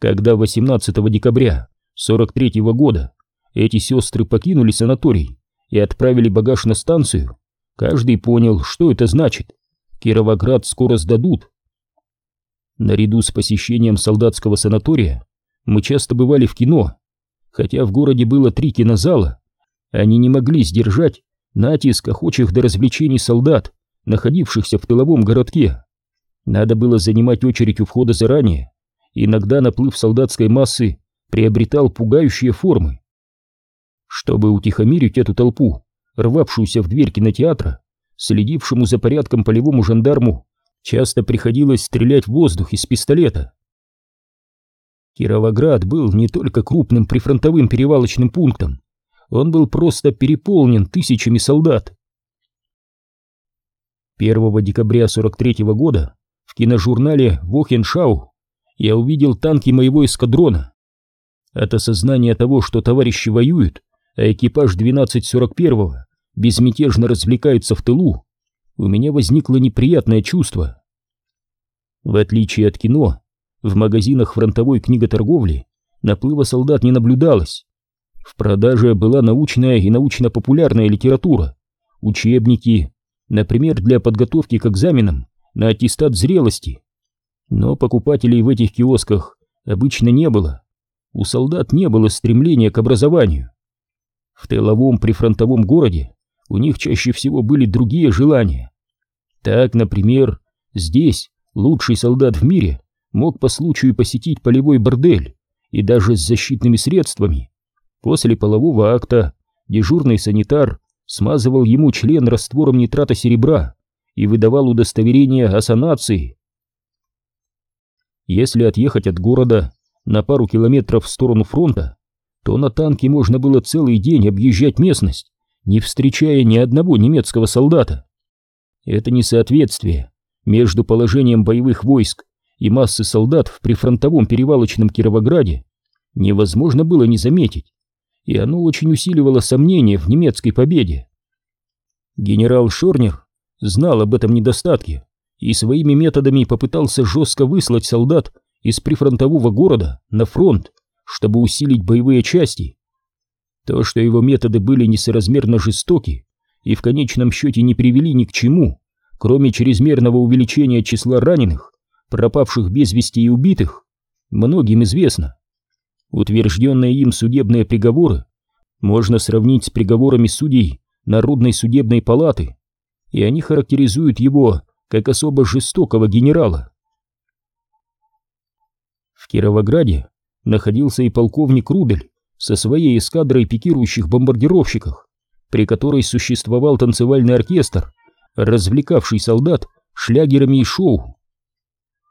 Когда 18 декабря 43 -го года эти сестры покинули санаторий и отправили багаж на станцию, каждый понял, что это значит. Кировоград скоро сдадут. Наряду с посещением солдатского санатория мы часто бывали в кино. Хотя в городе было три кинозала, они не могли сдержать натиск охочих до развлечений солдат, находившихся в тыловом городке. Надо было занимать очередь у входа заранее. Иногда наплыв солдатской массы приобретал пугающие формы. Чтобы утихомирить эту толпу, рвавшуюся в дверь кинотеатра, следившему за порядком полевому жандарму, часто приходилось стрелять в воздух из пистолета. Кировоград был не только крупным прифронтовым перевалочным пунктом, он был просто переполнен тысячами солдат. 1 декабря 43 -го года в киножурнале «Вохеншау» я увидел танки моего эскадрона. От осознания того, что товарищи воюют, а экипаж 1241-го безмятежно развлекается в тылу, у меня возникло неприятное чувство. В отличие от кино, в магазинах фронтовой книготорговли наплыва солдат не наблюдалось. В продаже была научная и научно-популярная литература, учебники, например, для подготовки к экзаменам на аттестат зрелости. Но покупателей в этих киосках обычно не было. У солдат не было стремления к образованию. В тыловом прифронтовом городе у них чаще всего были другие желания. Так, например, здесь лучший солдат в мире мог по случаю посетить полевой бордель и даже с защитными средствами. После полового акта дежурный санитар смазывал ему член раствором нитрата серебра и выдавал удостоверение о санации. Если отъехать от города на пару километров в сторону фронта, то на танке можно было целый день объезжать местность, не встречая ни одного немецкого солдата. Это несоответствие между положением боевых войск и массы солдат в прифронтовом перевалочном Кировограде невозможно было не заметить, и оно очень усиливало сомнения в немецкой победе. Генерал Шорнер знал об этом недостатке и своими методами попытался жестко выслать солдат из прифронтового города на фронт, чтобы усилить боевые части. То, что его методы были несоразмерно жестоки и в конечном счете не привели ни к чему, кроме чрезмерного увеличения числа раненых, пропавших без вести и убитых, многим известно. Утвержденные им судебные приговоры можно сравнить с приговорами судей Народной судебной палаты, и они характеризуют его как особо жестокого генерала. В Кировограде находился и полковник Рудель со своей эскадрой пикирующих бомбардировщиков, при которой существовал танцевальный оркестр, развлекавший солдат шлягерами и шоу.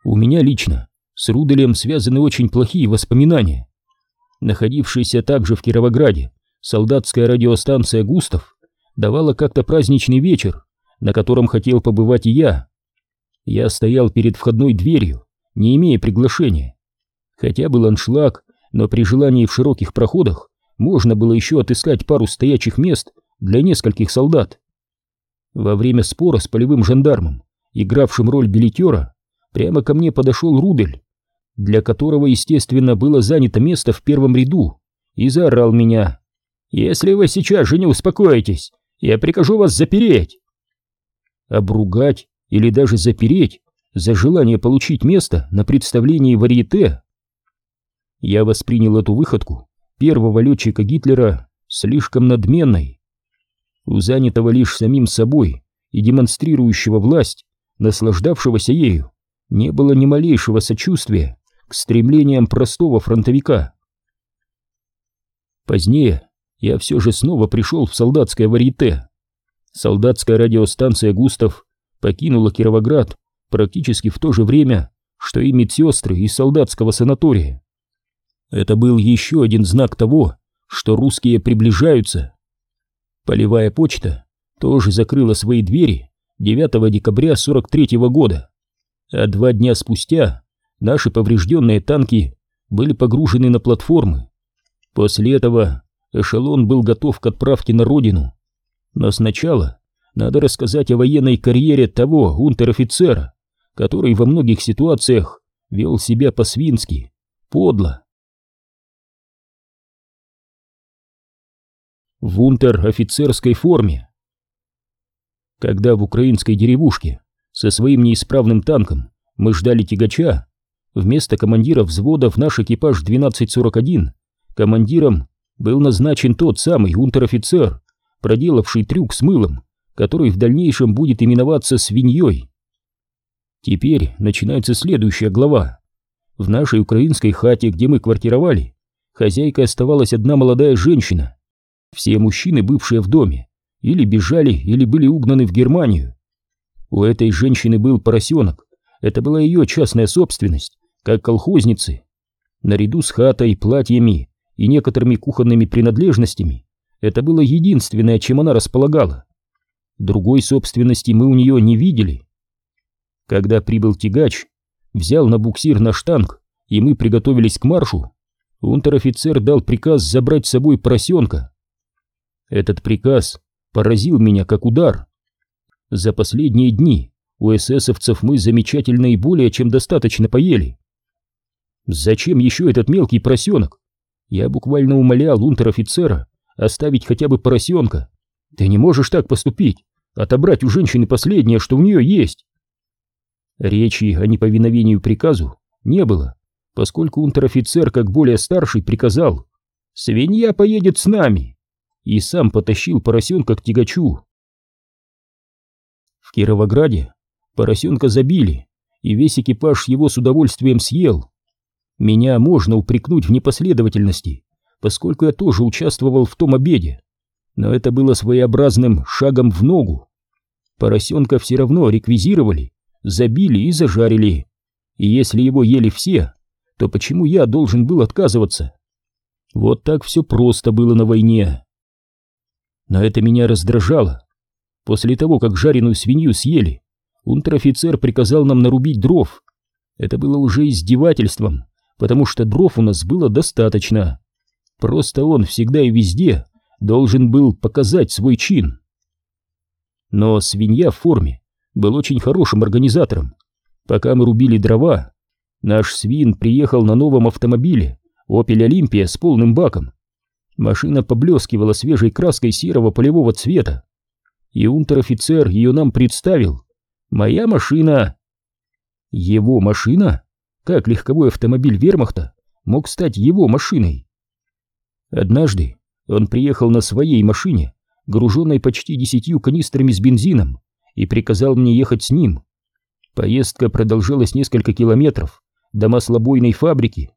У меня лично с Руделем связаны очень плохие воспоминания. Находившаяся также в Кировограде солдатская радиостанция «Густав» давала как-то праздничный вечер, на котором хотел побывать и я. Я стоял перед входной дверью, не имея приглашения. Хотя был аншлаг, но при желании в широких проходах можно было еще отыскать пару стоячих мест для нескольких солдат. Во время спора с полевым жандармом, игравшим роль билетера, прямо ко мне подошел Рудель, для которого, естественно, было занято место в первом ряду, и заорал меня. «Если вы сейчас же не успокоитесь, я прикажу вас запереть!» Обругать или даже запереть за желание получить место на представлении варьете. Я воспринял эту выходку первого летчика Гитлера слишком надменной. У занятого лишь самим собой и демонстрирующего власть, наслаждавшегося ею, не было ни малейшего сочувствия к стремлениям простого фронтовика. Позднее я все же снова пришел в солдатское варьете. Солдатская радиостанция «Густав» покинула Кировоград практически в то же время, что и медсестры из солдатского санатория. Это был еще один знак того, что русские приближаются. Полевая почта тоже закрыла свои двери 9 декабря 43 -го года, а два дня спустя наши поврежденные танки были погружены на платформы. После этого эшелон был готов к отправке на родину. Но сначала надо рассказать о военной карьере того унтер-офицера, который во многих ситуациях вел себя по-свински, подло. В унтер-офицерской форме. Когда в украинской деревушке со своим неисправным танком мы ждали тягача, вместо командира взвода в наш экипаж 1241 командиром был назначен тот самый унтер-офицер, проделавший трюк с мылом, который в дальнейшем будет именоваться свиньей. Теперь начинается следующая глава. В нашей украинской хате, где мы квартировали, хозяйкой оставалась одна молодая женщина. Все мужчины, бывшие в доме, или бежали, или были угнаны в Германию. У этой женщины был поросенок, это была ее частная собственность, как колхозницы. Наряду с хатой, платьями и некоторыми кухонными принадлежностями, это было единственное, чем она располагала. Другой собственности мы у нее не видели. Когда прибыл тягач, взял на буксир наш танк, и мы приготовились к маршу, унтер-офицер дал приказ забрать с собой поросенка. Этот приказ поразил меня как удар. За последние дни у эсэсовцев мы замечательно и более чем достаточно поели. Зачем еще этот мелкий поросенок? Я буквально умолял унтер-офицера оставить хотя бы поросенка. Ты не можешь так поступить, отобрать у женщины последнее, что у нее есть. Речи о неповиновении приказу не было, поскольку унтер-офицер, как более старший, приказал «Свинья поедет с нами!» и сам потащил поросенка к тягачу. В Кировограде поросенка забили, и весь экипаж его с удовольствием съел. Меня можно упрекнуть в непоследовательности, поскольку я тоже участвовал в том обеде, но это было своеобразным шагом в ногу. Поросенка все равно реквизировали, забили и зажарили, и если его ели все, то почему я должен был отказываться? Вот так все просто было на войне. Но это меня раздражало. После того, как жареную свинью съели, унтер-офицер приказал нам нарубить дров. Это было уже издевательством, потому что дров у нас было достаточно. Просто он всегда и везде должен был показать свой чин. Но свинья в форме был очень хорошим организатором. Пока мы рубили дрова, наш свин приехал на новом автомобиле Opel Olympia с полным баком. Машина поблескивала свежей краской серого полевого цвета. И унтер-офицер ее нам представил. «Моя машина!» Его машина? Как легковой автомобиль вермахта мог стать его машиной? Однажды он приехал на своей машине, груженной почти десятью канистрами с бензином, и приказал мне ехать с ним. Поездка продолжалась несколько километров до маслобойной фабрики.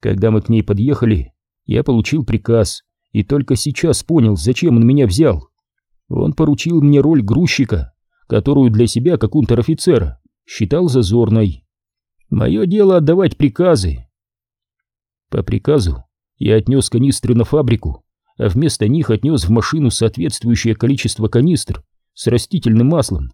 Когда мы к ней подъехали, я получил приказ и только сейчас понял, зачем он меня взял. Он поручил мне роль грузчика, которую для себя, как унтер-офицера, считал зазорной. Мое дело отдавать приказы. По приказу я отнес канистры на фабрику, а вместо них отнес в машину соответствующее количество канистр с растительным маслом.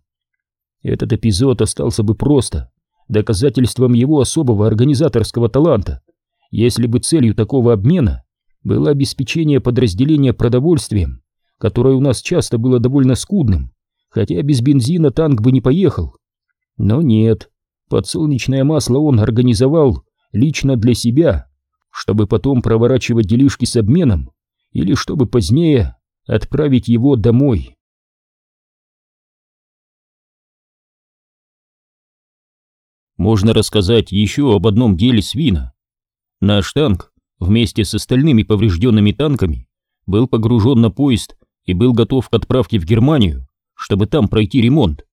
Этот эпизод остался бы просто доказательством его особого организаторского таланта, если бы целью такого обмена было обеспечение подразделения продовольствием, которое у нас часто было довольно скудным, хотя без бензина танк бы не поехал. Но нет, подсолнечное масло он организовал лично для себя, чтобы потом проворачивать делишки с обменом или чтобы позднее отправить его домой. Можно рассказать еще об одном деле свина. Наш танк вместе с остальными поврежденными танками был погружен на поезд и был готов к отправке в Германию, чтобы там пройти ремонт.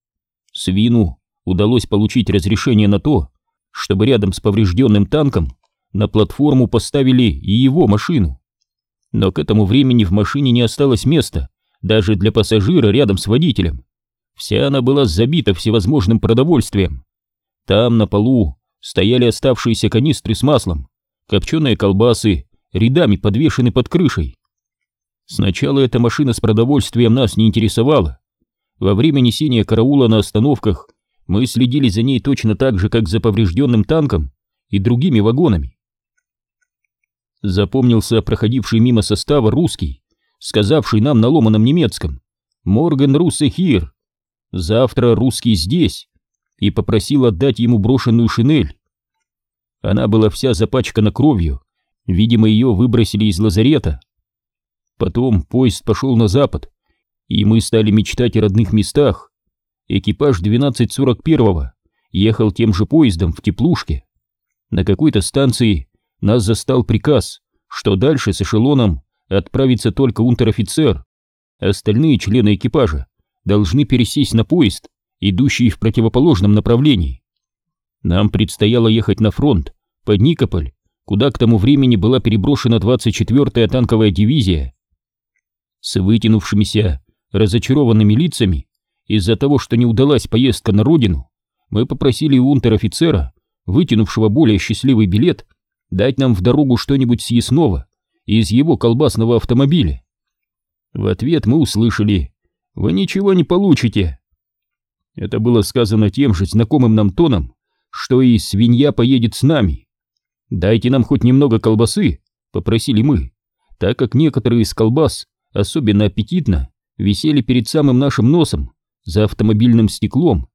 Свину удалось получить разрешение на то, чтобы рядом с поврежденным танком на платформу поставили и его машину. Но к этому времени в машине не осталось места, даже для пассажира рядом с водителем. Вся она была забита всевозможным продовольствием. Там на полу стояли оставшиеся канистры с маслом, копченые колбасы рядами подвешены под крышей. Сначала эта машина с продовольствием нас не интересовала. Во время несения караула на остановках мы следили за ней точно так же, как за поврежденным танком и другими вагонами. Запомнился проходивший мимо состава русский, сказавший нам на ломаном немецком «Морган Руссе хир», «Завтра русский здесь», и попросил отдать ему брошенную шинель. Она была вся запачкана кровью, видимо, ее выбросили из лазарета. Потом поезд пошел на запад, и мы стали мечтать о родных местах. Экипаж 1241 ехал тем же поездом в теплушке. На какой-то станции нас застал приказ, что дальше с эшелоном отправится только унтер-офицер. Остальные члены экипажа должны пересесть на поезд, идущий в противоположном направлении. Нам предстояло ехать на фронт, под Никополь, куда к тому времени была переброшена 24-я танковая дивизия. С вытянувшимися, разочарованными лицами, из-за того, что не удалась поездка на родину, мы попросили у унтер-офицера, вытянувшего более счастливый билет, дать нам в дорогу что-нибудь съестного из его колбасного автомобиля. В ответ мы услышали «Вы ничего не получите». Это было сказано тем же знакомым нам тоном, что и свинья поедет с нами. «Дайте нам хоть немного колбасы», — попросили мы, так как некоторые из колбас, особенно аппетитно, висели перед самым нашим носом, за автомобильным стеклом.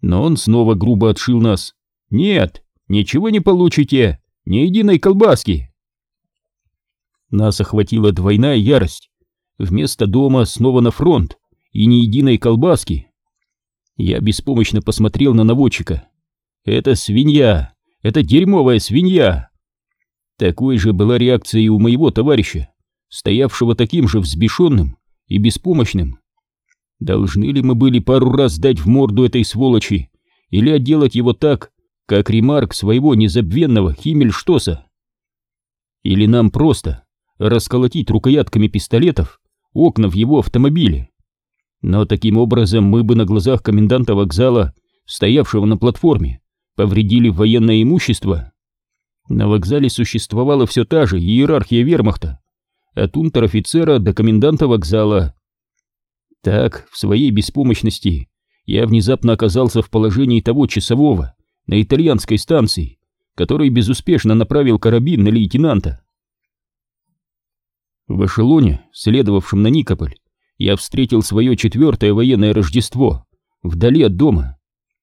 Но он снова грубо отшил нас. «Нет, ничего не получите, ни единой колбаски!» Нас охватила двойная ярость. Вместо дома снова на фронт, и ни единой колбаски. Я беспомощно посмотрел на наводчика. «Это свинья! Это дерьмовая свинья!» Такой же была реакция и у моего товарища, стоявшего таким же взбешенным и беспомощным. Должны ли мы были пару раз дать в морду этой сволочи или отделать его так, как ремарк своего незабвенного Химмельштоса. Или нам просто расколотить рукоятками пистолетов окна в его автомобиле. Но таким образом мы бы на глазах коменданта вокзала, стоявшего на платформе, повредили военное имущество. На вокзале существовала все та же иерархия вермахта, от унтер-офицера до коменданта вокзала. Так, в своей беспомощности, я внезапно оказался в положении того часового, на итальянской станции, который безуспешно направил карабин на лейтенанта. В эшелоне, следовавшем на Никополь, я встретил свое четвертое военное Рождество, вдали от дома.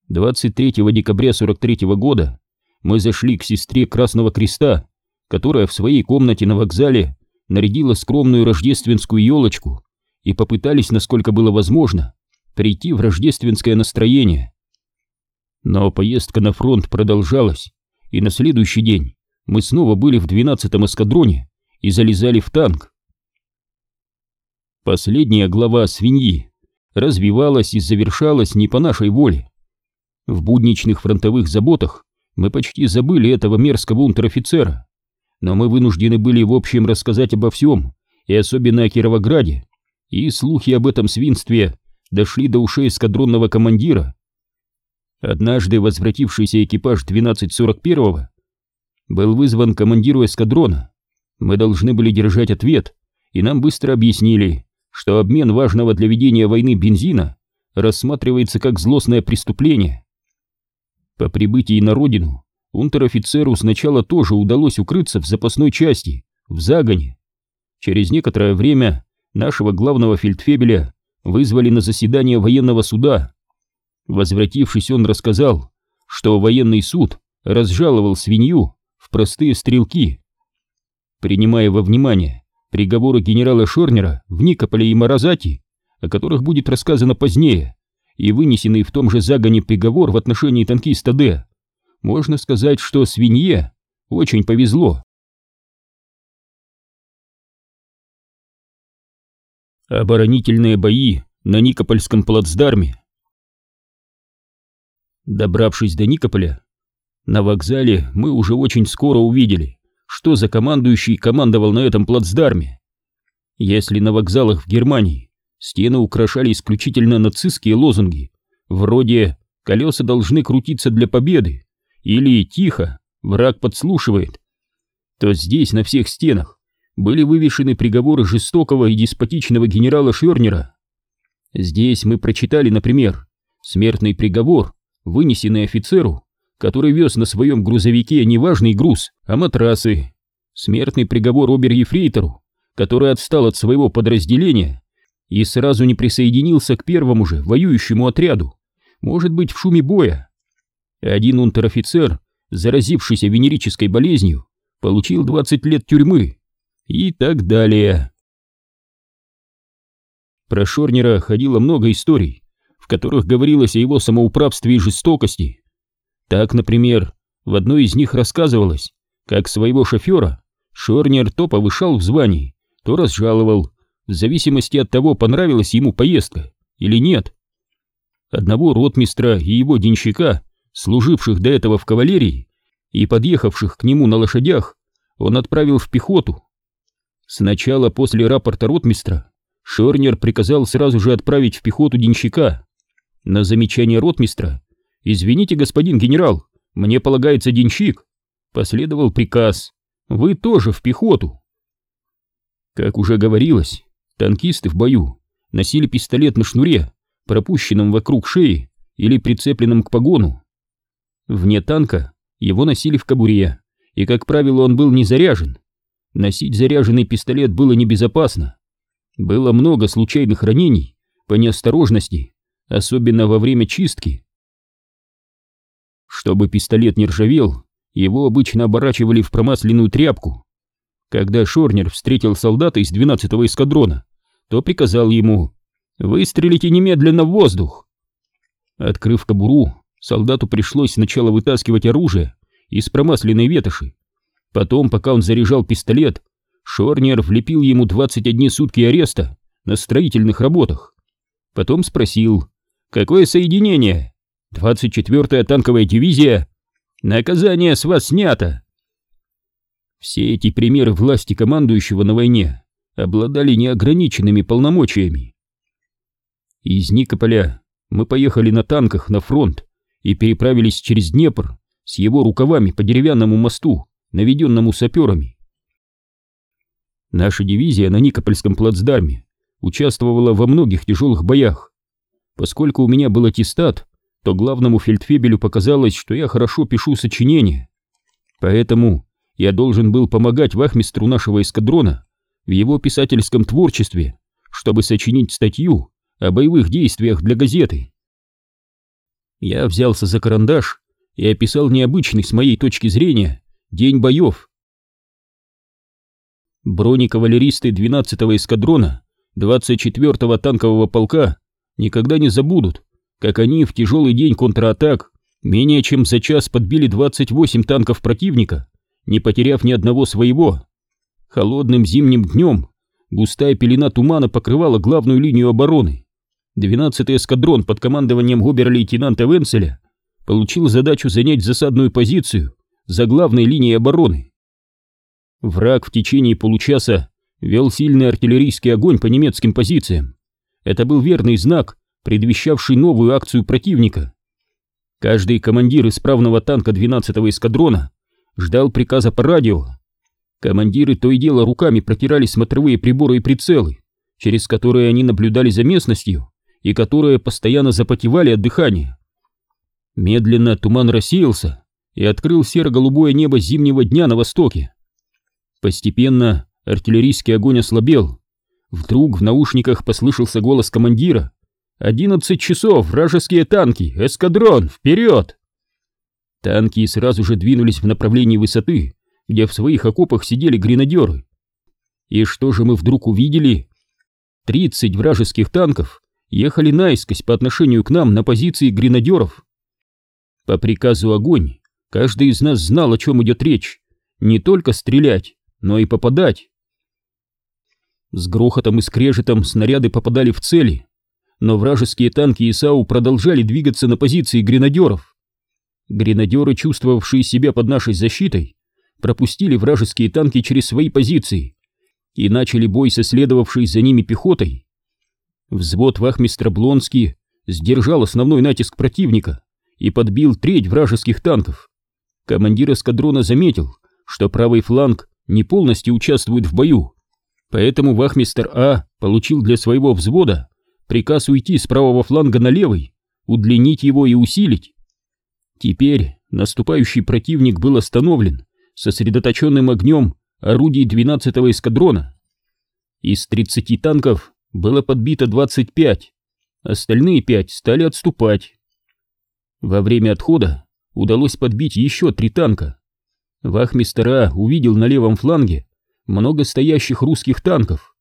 23 декабря 43 года мы зашли к сестре Красного Креста, которая в своей комнате на вокзале нарядила скромную рождественскую елочку и попытались, насколько было возможно, прийти в рождественское настроение. Но поездка на фронт продолжалась, и на следующий день мы снова были в 12-м эскадроне и залезали в танк. Последняя глава свиньи развивалась и завершалась не по нашей воле. В будничных фронтовых заботах мы почти забыли этого мерзкого унтер-офицера. но мы вынуждены были в общем рассказать обо всем, и особенно о Кировограде, и слухи об этом свинстве дошли до ушей эскадронного командира. Однажды возвратившийся экипаж 1241-го был вызван командиру эскадрона. Мы должны были держать ответ, и нам быстро объяснили, что обмен важного для ведения войны бензина рассматривается как злостное преступление. По прибытии на родину унтер-офицеру сначала тоже удалось укрыться в запасной части, в загоне. Через некоторое время нашего главного фельдфебеля вызвали на заседание военного суда. Возвратившись, он рассказал, что военный суд разжаловал свинью в простые стрелки. Принимая во внимание приговоры генерала Шорнера в Никополе и Маразати, о которых будет рассказано позднее, и вынесенный в том же загоне приговор в отношении танкиста Д, можно сказать, что свинье очень повезло. Оборонительные бои на Никопольском плацдарме. Добравшись до Никополя, на вокзале мы уже очень скоро увидели, что за командующий командовал на этом плацдарме. Если на вокзалах в Германии стены украшали исключительно нацистские лозунги, вроде «колеса должны крутиться для победы» или «тихо, враг подслушивает», то здесь на всех стенах были вывешены приговоры жестокого и деспотичного генерала Шернера. Здесь мы прочитали, например, смертный приговор, вынесенный офицеру, который вез на своем грузовике не важный груз, а матрасы. Смертный приговор обер-ефрейтору, который отстал от своего подразделения и сразу не присоединился к первому же воюющему отряду, может быть, в шуме боя. Один унтер-офицер, заразившийся венерической болезнью, получил 20 лет тюрьмы, и так далее. Про Шорнера ходило много историй, в которых говорилось о его самоуправстве и жестокости. Так, например, в одной из них рассказывалось, как своего шофера Шорнер то повышал в звании, то разжаловал, в зависимости от того, понравилась ему поездка или нет. Одного ротмистра и его денщика, служивших до этого в кавалерии и подъехавших к нему на лошадях, он отправил в пехоту, Сначала после рапорта ротмистра Шорнер приказал сразу же отправить в пехоту денщика. На замечание ротмистра «Извините, господин генерал, мне полагается денщик», последовал приказ «Вы тоже в пехоту». Как уже говорилось, танкисты в бою носили пистолет на шнуре, пропущенном вокруг шеи или прицепленном к погону. Вне танка его носили в кобуре, и, как правило, он был не заряжен, Носить заряженный пистолет было небезопасно. Было много случайных ранений по неосторожности, особенно во время чистки. Чтобы пистолет не ржавел, его обычно оборачивали в промасленную тряпку. Когда Шорнер встретил солдата из 12-го эскадрона, то приказал ему «Выстрелите немедленно в воздух!». Открыв кобуру, солдату пришлось сначала вытаскивать оружие из промасленной ветоши, Потом, пока он заряжал пистолет, Шорнер влепил ему 21 сутки ареста на строительных работах. Потом спросил, какое соединение? 24-я танковая дивизия? Наказание с вас снято. Все эти примеры власти командующего на войне обладали неограниченными полномочиями. Из Никополя мы поехали на танках на фронт и переправились через Днепр с его рукавами по деревянному мосту наведенному саперами. Наша дивизия на Никопольском плацдарме участвовала во многих тяжелых боях. Поскольку у меня был аттестат, то главному фельдфебелю показалось, что я хорошо пишу сочинения. Поэтому я должен был помогать вахмистру нашего эскадрона в его писательском творчестве, чтобы сочинить статью о боевых действиях для газеты. Я взялся за карандаш и описал необычный с моей точки зрения День боев. Бронекавалеристы 12-го эскадрона 24-го танкового полка никогда не забудут, как они в тяжелый день контратак менее чем за час подбили 28 танков противника, не потеряв ни одного своего. Холодным зимним днем густая пелена тумана покрывала главную линию обороны. 12-й эскадрон под командованием обер-лейтенанта Венцеля получил задачу занять засадную позицию за главной линией обороны. Враг в течение получаса вел сильный артиллерийский огонь по немецким позициям. Это был верный знак, предвещавший новую акцию противника. Каждый командир исправного танка 12-го эскадрона ждал приказа по радио. Командиры то и дело руками протирали смотровые приборы и прицелы, через которые они наблюдали за местностью и которые постоянно запотевали от дыхания. Медленно туман рассеялся и открыл серо-голубое небо зимнего дня на востоке. Постепенно артиллерийский огонь ослабел. Вдруг в наушниках послышался голос командира. «Одиннадцать часов, вражеские танки! Эскадрон, вперед!» Танки сразу же двинулись в направлении высоты, где в своих окопах сидели гренадеры. И что же мы вдруг увидели? Тридцать вражеских танков ехали наискось по отношению к нам на позиции гренадеров. По приказу огонь, каждый из нас знал, о чем идет речь. Не только стрелять, но и попадать. С грохотом и скрежетом снаряды попадали в цели, но вражеские танки ИСАУ продолжали двигаться на позиции гренадеров. Гренадеры, чувствовавшие себя под нашей защитой, пропустили вражеские танки через свои позиции и начали бой со следовавшей за ними пехотой. Взвод вахмистра Блонский сдержал основной натиск противника и подбил треть вражеских танков. Командир эскадрона заметил, что правый фланг не полностью участвует в бою, поэтому вахмистр А получил для своего взвода приказ уйти с правого фланга на левый, удлинить его и усилить. Теперь наступающий противник был остановлен сосредоточенным огнем орудий 12-го эскадрона. Из 30 танков было подбито 25, остальные 5 стали отступать. Во время отхода удалось подбить еще три танка. Вахмистера увидел на левом фланге много стоящих русских танков.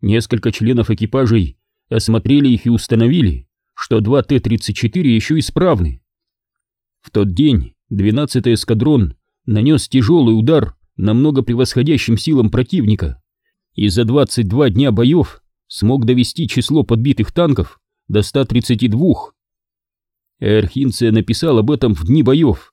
Несколько членов экипажей осмотрели их и установили, что два Т-34 еще исправны. В тот день 12-й эскадрон нанес тяжелый удар намного превосходящим силам противника и за 22 дня боев смог довести число подбитых танков до 132. Эрхинце написал об этом в дни боев.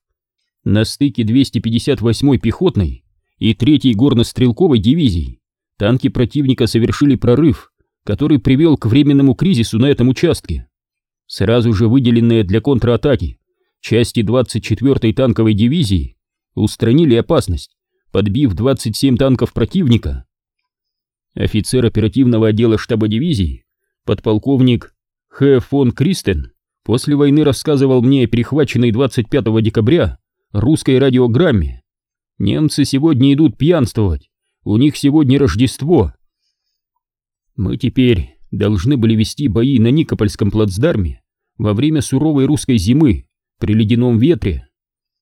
На стыке 258-й пехотной и 3-й горно-стрелковой дивизий танки противника совершили прорыв, который привел к временному кризису на этом участке. Сразу же выделенные для контратаки части 24-й танковой дивизии устранили опасность, подбив 27 танков противника. Офицер оперативного отдела штаба дивизии, подполковник Х. фон Кристен, после войны рассказывал мне о перехваченной 25 декабря русской радиограмме. Немцы сегодня идут пьянствовать, у них сегодня Рождество. Мы теперь должны были вести бои на Никопольском плацдарме во время суровой русской зимы при ледяном ветре.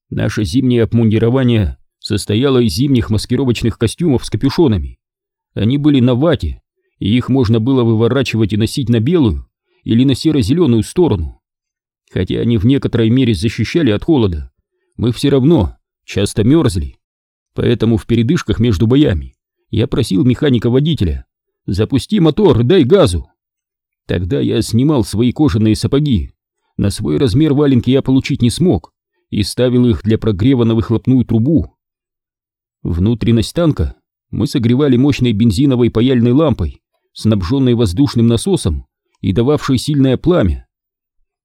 Наше зимнее обмундирование состояло из зимних маскировочных костюмов с капюшонами. Они были на вате, и их можно было выворачивать и носить на белую или на серо-зеленую сторону. Хотя они в некоторой мере защищали от холода, мы все равно часто мерзли. Поэтому в передышках между боями я просил механика-водителя «Запусти мотор, дай газу». Тогда я снимал свои кожаные сапоги. На свой размер валенки я получить не смог, и ставил их для прогрева на выхлопную трубу. Внутренность танка мы согревали мощной бензиновой паяльной лампой, снабженной воздушным насосом и дававшей сильное пламя.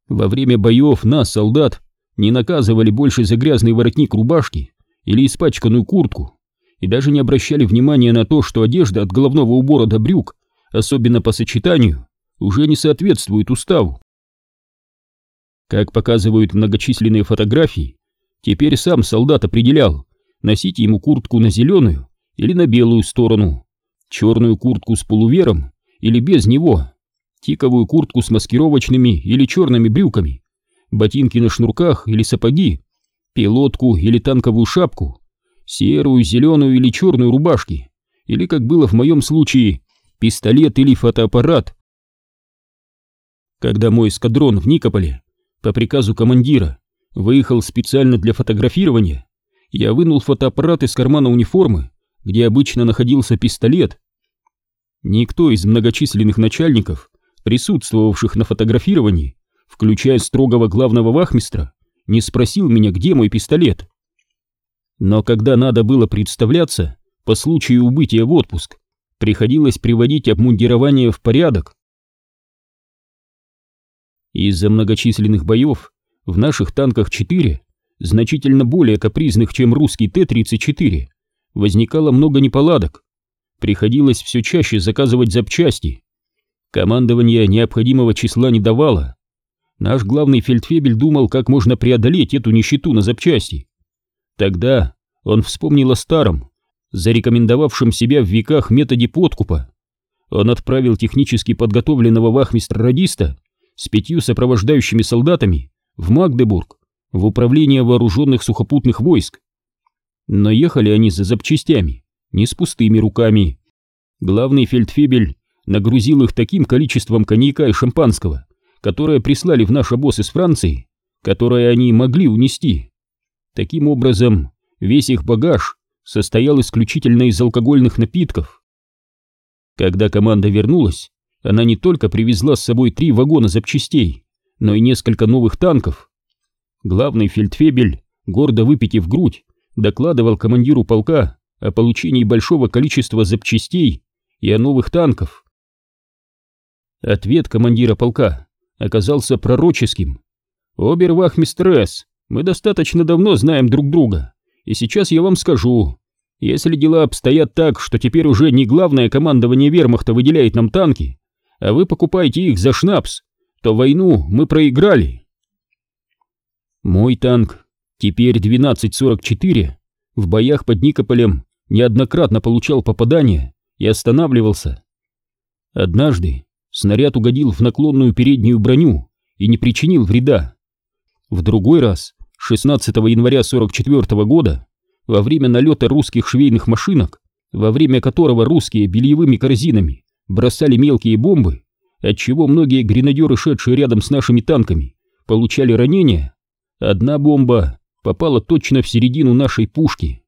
Во время боев нас, солдат, не наказывали больше за грязный воротник рубашки или испачканную куртку, и даже не обращали внимания на то, что одежда от головного убора до брюк, особенно по сочетанию, уже не соответствует уставу. Как показывают многочисленные фотографии, теперь сам солдат определял, носить ему куртку на зеленую или на белую сторону, черную куртку с полувером или без него, тиковую куртку с маскировочными или черными брюками, ботинки на шнурках или сапоги, пилотку или танковую шапку, серую, зеленую или черную рубашки, или, как было в моем случае, пистолет или фотоаппарат. Когда мой эскадрон в Никополе по приказу командира выехал специально для фотографирования, я вынул фотоаппарат из кармана униформы, где обычно находился пистолет. Никто из многочисленных начальников, присутствовавших на фотографировании, включая строгого главного вахмистра, не спросил меня, где мой пистолет. Но когда надо было представляться по случаю убытия в отпуск, приходилось приводить обмундирование в порядок. Из-за многочисленных боев в наших танках 4, значительно более капризных, чем русский Т-34, возникало много неполадок. Приходилось все чаще заказывать запчасти. Командование необходимого числа не давало. Наш главный фельдфебель думал, как можно преодолеть эту нищету на запчасти. Тогда он вспомнил о старом, зарекомендовавшем себя в веках методе подкупа. Он отправил технически подготовленного вахмистра-радиста с пятью сопровождающими солдатами в Магдебург, в управление вооруженных сухопутных войск. Но ехали они за запчастями, не с пустыми руками. Главный фельдфебель нагрузил их таким количеством коньяка и шампанского, которое прислали в наш обоз из Франции, которое они могли унести. Таким образом, весь их багаж состоял исключительно из алкогольных напитков. Когда команда вернулась, она не только привезла с собой три вагона запчастей, но и несколько новых танков. Главный фельдфебель, гордо выпитив грудь, докладывал командиру полка о получении большого количества запчастей и о новых танков. Ответ командира полка оказался пророческим. «Обервахмистр С, мы достаточно давно знаем друг друга, и сейчас я вам скажу, если дела обстоят так, что теперь уже не главное командование вермахта выделяет нам танки, а вы покупаете их за шнапс, то войну мы проиграли». Мой танк, теперь 1244, в боях под Никополем неоднократно получал попадания и останавливался. Однажды снаряд угодил в наклонную переднюю броню и не причинил вреда. В другой раз, 16 января 44 года, во время налета русских швейных машинок, во время которого русские бельевыми корзинами бросали мелкие бомбы, отчего многие гренадеры, шедшие рядом с нашими танками, получали ранения, одна бомба попала точно в середину нашей пушки.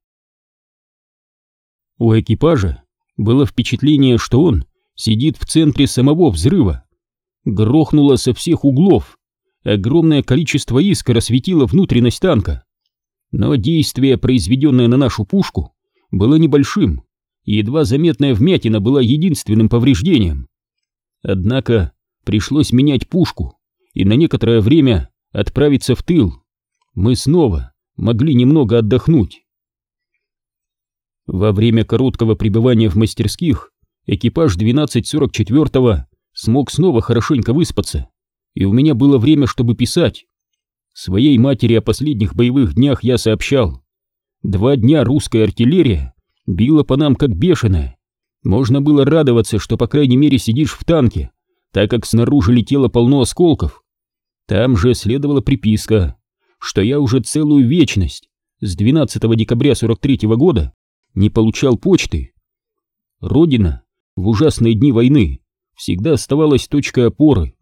У экипажа было впечатление, что он сидит в центре самого взрыва. Грохнуло со всех углов. Огромное количество искр осветило внутренность танка. Но действие, произведенное на нашу пушку, было небольшим, едва заметная вмятина была единственным повреждением. Однако пришлось менять пушку и на некоторое время отправиться в тыл. Мы снова могли немного отдохнуть. Во время короткого пребывания в мастерских экипаж 1244-го смог снова хорошенько выспаться, и у меня было время, чтобы писать. Своей матери о последних боевых днях я сообщал. Два дня русская артиллерия била по нам как бешеная. Можно было радоваться, что по крайней мере сидишь в танке, так как снаружи летело полно осколков. Там же следовала приписка, что я уже целую вечность с 12 декабря 43 -го года не получал почты. Родина в ужасные дни войны всегда оставалась точкой опоры.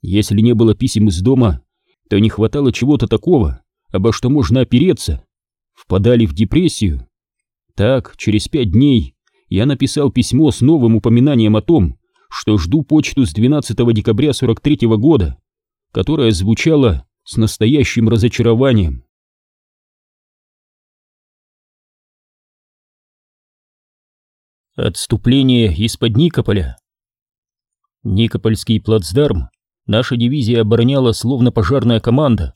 Если не было писем из дома, то не хватало чего-то такого, обо что можно опереться. Впадали в депрессию. Так, через пять дней я написал письмо с новым упоминанием о том, что жду почту с 12 декабря 43 -го года, которая звучала с настоящим разочарованием. Отступление из-под Никополя Никопольский плацдарм наша дивизия обороняла словно пожарная команда,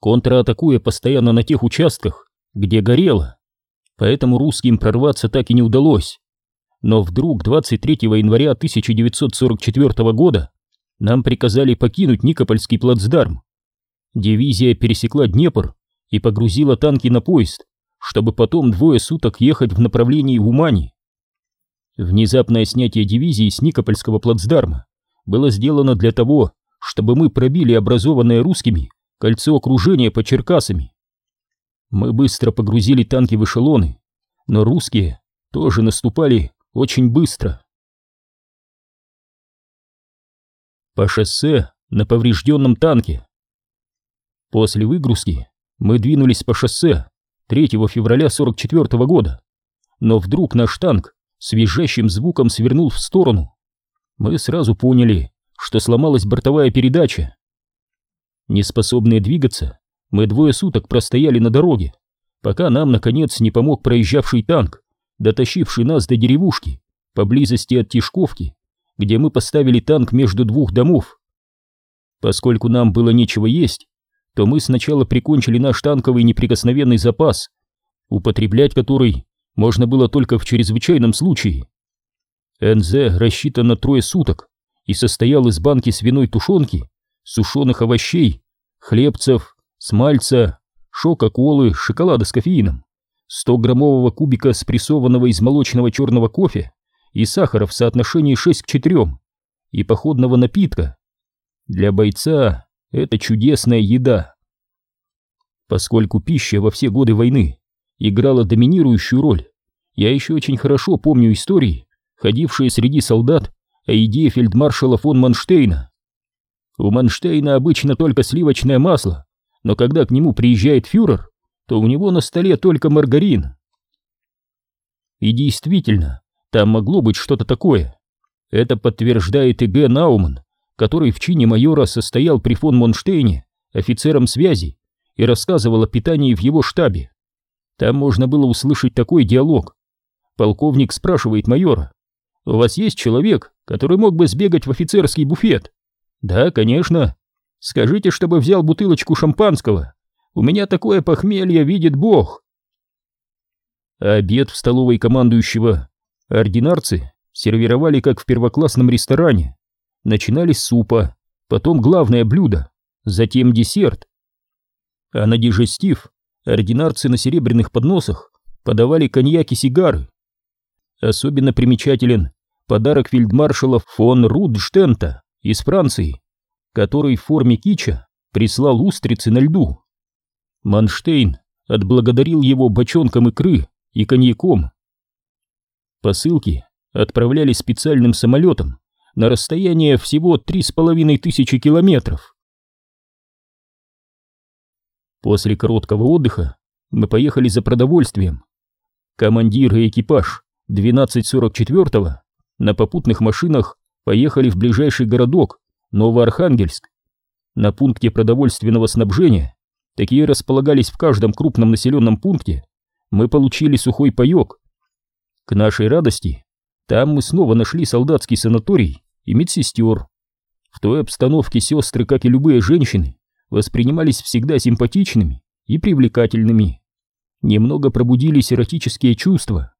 контратакуя постоянно на тех участках, где горело. Поэтому русским прорваться так и не удалось. Но вдруг 23 января 1944 года нам приказали покинуть Никопольский плацдарм. Дивизия пересекла Днепр и погрузила танки на поезд, чтобы потом двое суток ехать в направлении Умани. Внезапное снятие дивизии с Никопольского плацдарма было сделано для того, чтобы мы пробили образованное русскими кольцо окружения по Черкасами. Мы быстро погрузили танки в эшелоны, но русские тоже наступали очень быстро. По шоссе на поврежденном танке. После выгрузки мы двинулись по шоссе 3 февраля 44 года, но вдруг наш танк с звуком свернул в сторону. Мы сразу поняли, что сломалась бортовая передача. Неспособные двигаться, мы двое суток простояли на дороге, пока нам, наконец, не помог проезжавший танк, дотащивший нас до деревушки, поблизости от Тишковки, где мы поставили танк между двух домов. Поскольку нам было нечего есть, то мы сначала прикончили наш танковый неприкосновенный запас, употреблять который можно было только в чрезвычайном случае. НЗ рассчитан на трое суток и состоял из банки свиной тушенки, сушеных овощей, хлебцев, смальца, шока-колы, шоколада с кофеином, 100-граммового кубика спрессованного из молочного черного кофе и сахара в соотношении 6 к 4 и походного напитка. Для бойца это чудесная еда. Поскольку пища во все годы войны играла доминирующую роль, я еще очень хорошо помню истории, ходившие среди солдат о идее фельдмаршала фон Манштейна. У Манштейна обычно только сливочное масло, но когда к нему приезжает фюрер, то у него на столе только маргарин. И действительно, там могло быть что-то такое. Это подтверждает и Г. Науман, который в чине майора состоял при фон Монштейне офицером связи и рассказывал о питании в его штабе. Там можно было услышать такой диалог. Полковник спрашивает майора, «У вас есть человек, который мог бы сбегать в офицерский буфет?» «Да, конечно. Скажите, чтобы взял бутылочку шампанского. У меня такое похмелье видит Бог». обед в столовой командующего ординарцы сервировали как в первоклассном ресторане. Начинали с супа, потом главное блюдо, затем десерт. А на дежестив ординарцы на серебряных подносах подавали коньяк и сигары. Особенно примечателен подарок фельдмаршала фон Рудштента из Франции, который в форме кича прислал устрицы на льду. Манштейн отблагодарил его бочонком икры и коньяком. Посылки отправлялись специальным самолетом на расстояние всего три с половиной тысячи километров. После короткого отдыха мы поехали за продовольствием. Командир и экипаж 1244-го на попутных машинах поехали в ближайший городок Новоархангельск. На пункте продовольственного снабжения, такие располагались в каждом крупном населенном пункте, мы получили сухой паек. К нашей радости, там мы снова нашли солдатский санаторий и медсестер. В той обстановке сестры, как и любые женщины, воспринимались всегда симпатичными и привлекательными. Немного пробудились эротические чувства.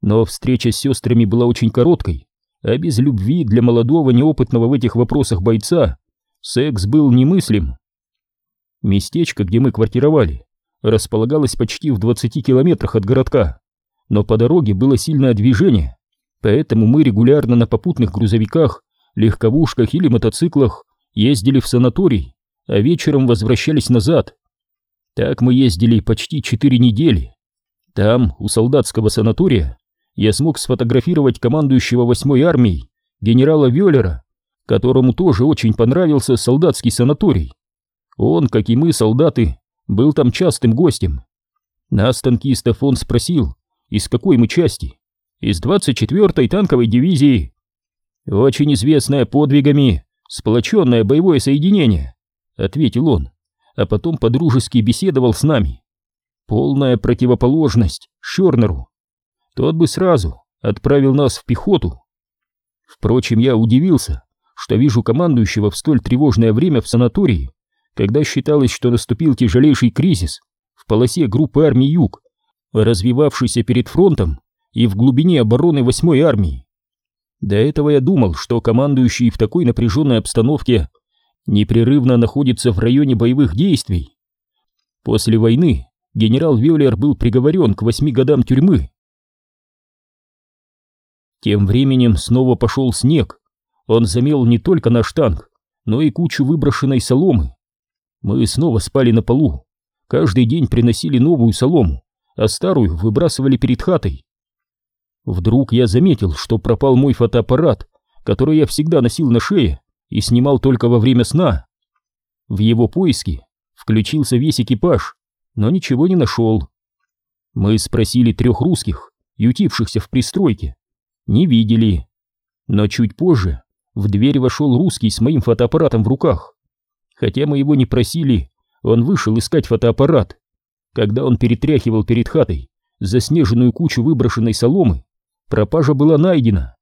Но встреча с сестрами была очень короткой, а без любви для молодого неопытного в этих вопросах бойца секс был немыслим. Местечко, где мы квартировали, располагалось почти в 20 километрах от городка, но по дороге было сильное движение, поэтому мы регулярно на попутных грузовиках, легковушках или мотоциклах ездили в санаторий, а вечером возвращались назад. Так мы ездили почти четыре недели. Там, у солдатского санатория, я смог сфотографировать командующего восьмой армией генерала Вёллера, которому тоже очень понравился солдатский санаторий. Он, как и мы, солдаты, был там частым гостем. Нас танкистов он спросил, из какой мы части? Из 24-й танковой дивизии. Очень известное подвигами, сплоченное боевое соединение. — ответил он, а потом подружески беседовал с нами. Полная противоположность Шорнеру. Тот бы сразу отправил нас в пехоту. Впрочем, я удивился, что вижу командующего в столь тревожное время в санатории, когда считалось, что наступил тяжелейший кризис в полосе группы армий Юг, развивавшейся перед фронтом и в глубине обороны 8-й армии. До этого я думал, что командующий в такой напряженной обстановке непрерывно находится в районе боевых действий. После войны генерал Виолер был приговорен к восьми годам тюрьмы. Тем временем снова пошел снег. Он замел не только наш танк, но и кучу выброшенной соломы. Мы снова спали на полу. Каждый день приносили новую солому, а старую выбрасывали перед хатой. Вдруг я заметил, что пропал мой фотоаппарат, который я всегда носил на шее и снимал только во время сна. В его поиски включился весь экипаж, но ничего не нашел. Мы спросили трех русских, ютившихся в пристройке. Не видели. Но чуть позже в дверь вошел русский с моим фотоаппаратом в руках. Хотя мы его не просили, он вышел искать фотоаппарат. Когда он перетряхивал перед хатой заснеженную кучу выброшенной соломы, пропажа была найдена.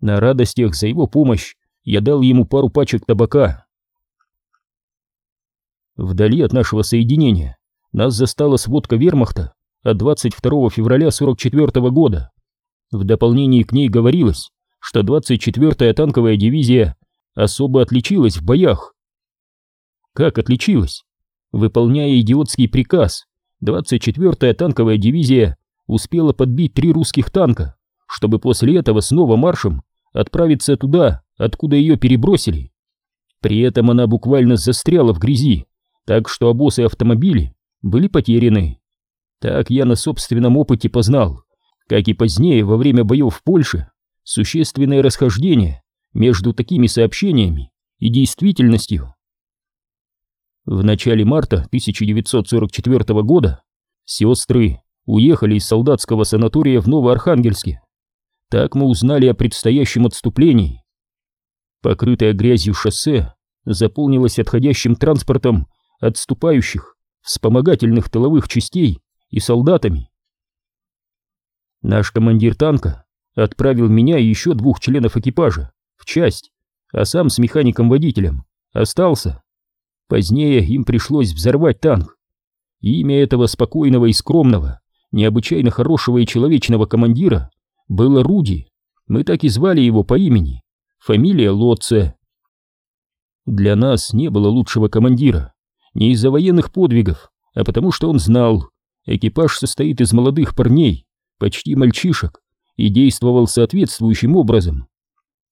На радостях за его помощь я дал ему пару пачек табака. Вдали от нашего соединения нас застала сводка вермахта от 22 февраля 44 года. В дополнение к ней говорилось, что 24-я танковая дивизия особо отличилась в боях. Как отличилась? Выполняя идиотский приказ, 24-я танковая дивизия успела подбить три русских танка, чтобы после этого снова маршем отправиться туда, откуда ее перебросили. При этом она буквально застряла в грязи, так что обоз и автомобили были потеряны. Так я на собственном опыте познал, как и позднее во время боев в Польше, существенное расхождение между такими сообщениями и действительностью. В начале марта 1944 года сестры уехали из солдатского санатория в Новоархангельске. Так мы узнали о предстоящем отступлении. Покрытое грязью шоссе заполнилось отходящим транспортом отступающих, вспомогательных тыловых частей и солдатами. Наш командир танка отправил меня и еще двух членов экипажа в часть, а сам с механиком-водителем остался. Позднее им пришлось взорвать танк. Имя этого спокойного и скромного, необычайно хорошего и человечного командира было Руди. Мы так и звали его по имени. Фамилия Лотце. Для нас не было лучшего командира. Не из-за военных подвигов, а потому что он знал, экипаж состоит из молодых парней, почти мальчишек, и действовал соответствующим образом.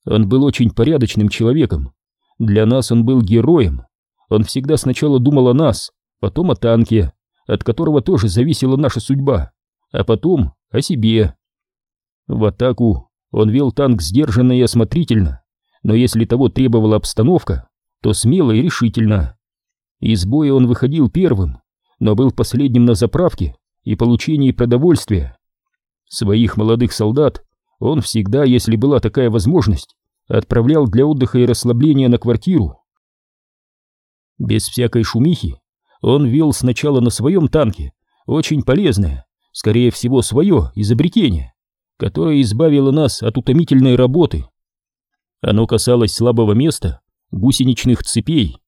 Он был очень порядочным человеком. Для нас он был героем. Он всегда сначала думал о нас, потом о танке, от которого тоже зависела наша судьба, а потом о себе. В атаку он вел танк сдержанно и осмотрительно, но если того требовала обстановка, то смело и решительно. Из боя он выходил первым, но был последним на заправке и получении продовольствия. Своих молодых солдат он всегда, если была такая возможность, отправлял для отдыха и расслабления на квартиру. Без всякой шумихи он вел сначала на своем танке очень полезное, скорее всего свое изобретение, которое избавило нас от утомительной работы. Оно касалось слабого места гусеничных цепей.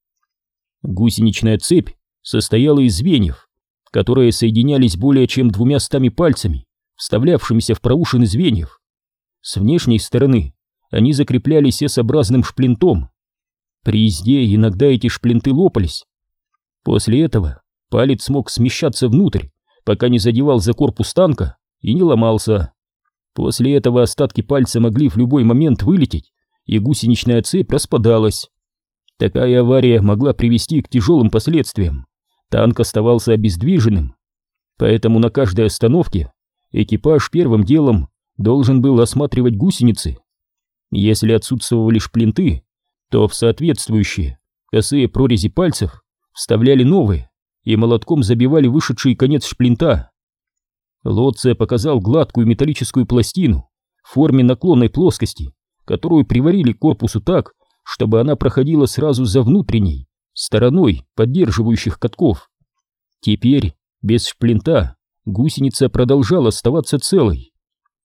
Гусеничная цепь состояла из звеньев, которые соединялись более чем двумя стами пальцами вставлявшимися в проушины звеньев. С внешней стороны они закреплялись S-образным шплинтом. При езде иногда эти шплинты лопались. После этого палец смог смещаться внутрь, пока не задевал за корпус танка и не ломался. После этого остатки пальца могли в любой момент вылететь, и гусеничная цепь распадалась. Такая авария могла привести к тяжелым последствиям. Танк оставался обездвиженным, поэтому на каждой остановке экипаж первым делом должен был осматривать гусеницы. Если отсутствовали шплинты, то в соответствующие косые прорези пальцев вставляли новые и молотком забивали вышедший конец шплинта. Лоция показал гладкую металлическую пластину в форме наклонной плоскости, которую приварили к корпусу так, чтобы она проходила сразу за внутренней стороной поддерживающих катков. Теперь без шплинта гусеница продолжала оставаться целой.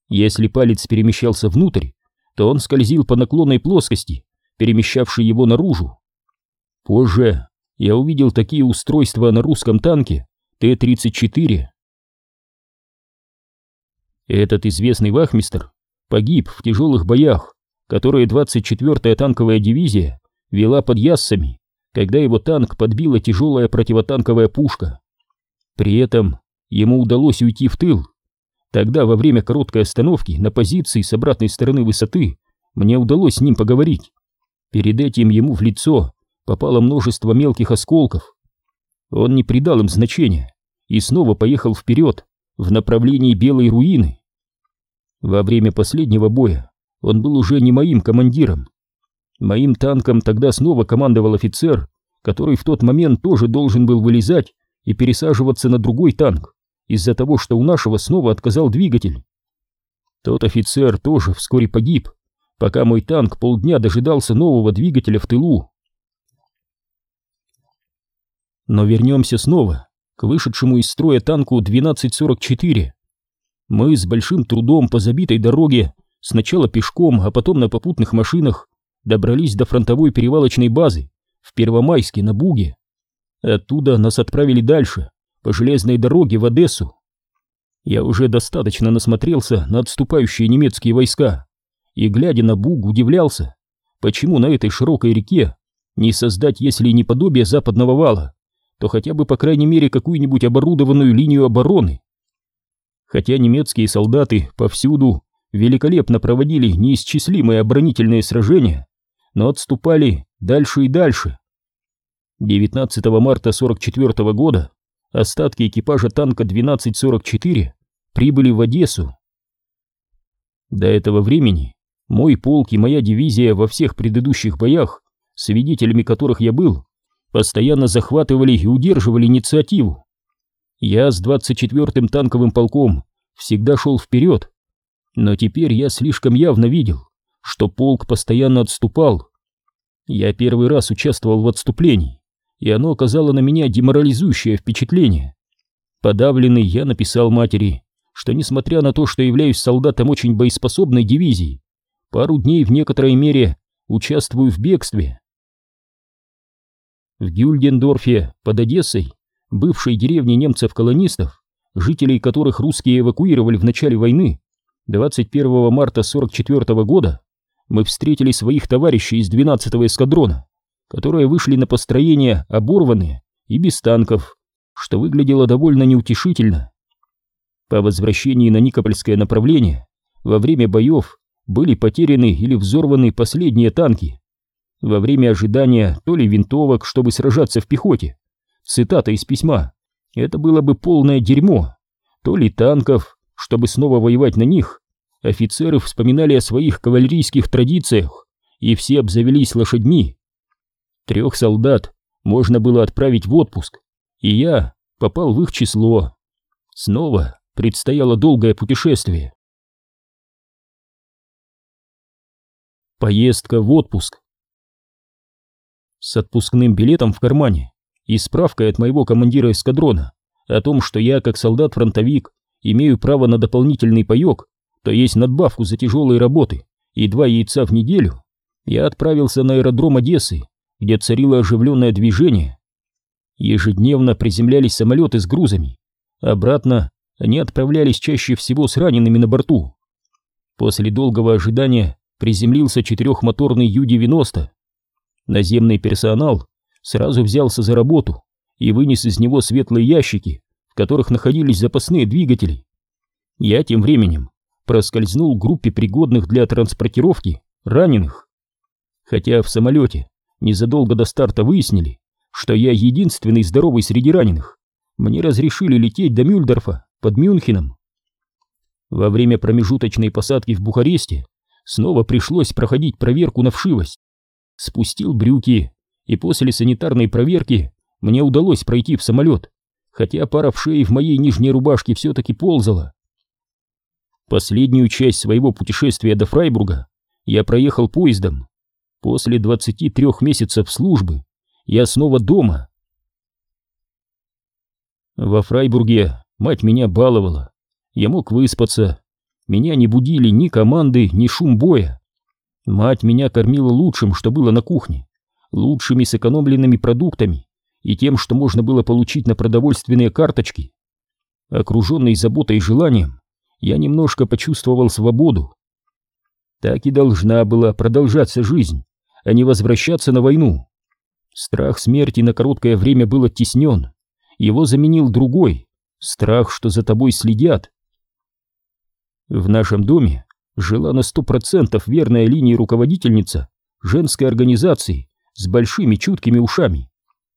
Если палец перемещался внутрь, то он скользил по наклонной плоскости, перемещавшей его наружу. Позже я увидел такие устройства на русском танке Т-34. Этот известный вахмистр погиб в тяжелых боях, которые 24-я танковая дивизия вела под Яссами, когда его танк подбила тяжелая противотанковая пушка. При этом ему удалось уйти в тыл. Тогда, во время короткой остановки на позиции с обратной стороны высоты, мне удалось с ним поговорить. Перед этим ему в лицо попало множество мелких осколков. Он не придал им значения и снова поехал вперед, в направлении Белой руины. Во время последнего боя он был уже не моим командиром. Моим танком тогда снова командовал офицер, который в тот момент тоже должен был вылезать и пересаживаться на другой танк из-за того, что у нашего снова отказал двигатель. Тот офицер тоже вскоре погиб, пока мой танк полдня дожидался нового двигателя в тылу. Но вернемся снова к вышедшему из строя танку 1244, Мы с большим трудом по забитой дороге, сначала пешком, а потом на попутных машинах, добрались до фронтовой перевалочной базы в Первомайске на Буге. Оттуда нас отправили дальше, по железной дороге в Одессу. Я уже достаточно насмотрелся на отступающие немецкие войска и, глядя на Буг, удивлялся, почему на этой широкой реке не создать, если не подобие западного вала, то хотя бы, по крайней мере, какую-нибудь оборудованную линию обороны. Хотя немецкие солдаты повсюду великолепно проводили неисчислимые оборонительные сражения, но отступали дальше и дальше. 19 марта 44 года остатки экипажа танка 1244 прибыли в Одессу. До этого времени мой полк и моя дивизия во всех предыдущих боях, свидетелями которых я был, постоянно захватывали и удерживали инициативу. Я с 24-м танковым полком всегда шел вперед, но теперь я слишком явно видел, что полк постоянно отступал. Я первый раз участвовал в отступлении, и оно оказало на меня деморализующее впечатление. Подавленный я написал матери, что несмотря на то, что являюсь солдатом очень боеспособной дивизии, пару дней в некоторой мере участвую в бегстве. В Гюльдендорфе под Одессой, бывшей деревне немцев-колонистов, жителей которых русские эвакуировали в начале войны, 21 марта 44 года, мы встретили своих товарищей из 12-го эскадрона, которые вышли на построение оборванные и без танков, что выглядело довольно неутешительно. По возвращении на Никопольское направление во время боев были потеряны или взорваны последние танки. Во время ожидания то ли винтовок, чтобы сражаться в пехоте, цитата из письма, это было бы полное дерьмо, то ли танков, чтобы снова воевать на них, офицеры вспоминали о своих кавалерийских традициях, и все обзавелись лошадьми. Трех солдат можно было отправить в отпуск, и я попал в их число. Снова предстояло долгое путешествие. Поездка в отпуск. С отпускным билетом в кармане и справкой от моего командира эскадрона о том, что я, как солдат-фронтовик, имею право на дополнительный паёк, то есть надбавку за тяжелые работы и два яйца в неделю, я отправился на аэродром Одессы, где царило оживленное движение. Ежедневно приземлялись самолеты с грузами, обратно они отправлялись чаще всего с ранеными на борту. После долгого ожидания приземлился четырехмоторный Ю-90. Наземный персонал сразу взялся за работу и вынес из него светлые ящики, в которых находились запасные двигатели. Я тем временем проскользнул группе пригодных для транспортировки раненых. Хотя в самолете незадолго до старта выяснили, что я единственный здоровый среди раненых, мне разрешили лететь до Мюльдорфа под Мюнхеном. Во время промежуточной посадки в Бухаресте снова пришлось проходить проверку на вшивость. Спустил брюки, и после санитарной проверки мне удалось пройти в самолет, хотя пара вшей в моей нижней рубашке все-таки ползала. Последнюю часть своего путешествия до Фрайбурга я проехал поездом. После 23 месяцев службы я снова дома. Во Фрайбурге мать меня баловала. Я мог выспаться. Меня не будили ни команды, ни шум боя. Мать меня кормила лучшим, что было на кухне, лучшими сэкономленными продуктами и тем, что можно было получить на продовольственные карточки. Окруженный заботой и желанием, я немножко почувствовал свободу. Так и должна была продолжаться жизнь, а не возвращаться на войну. Страх смерти на короткое время был оттеснен, его заменил другой, страх, что за тобой следят. В нашем доме жила на сто процентов верная линия руководительница женской организации с большими чуткими ушами.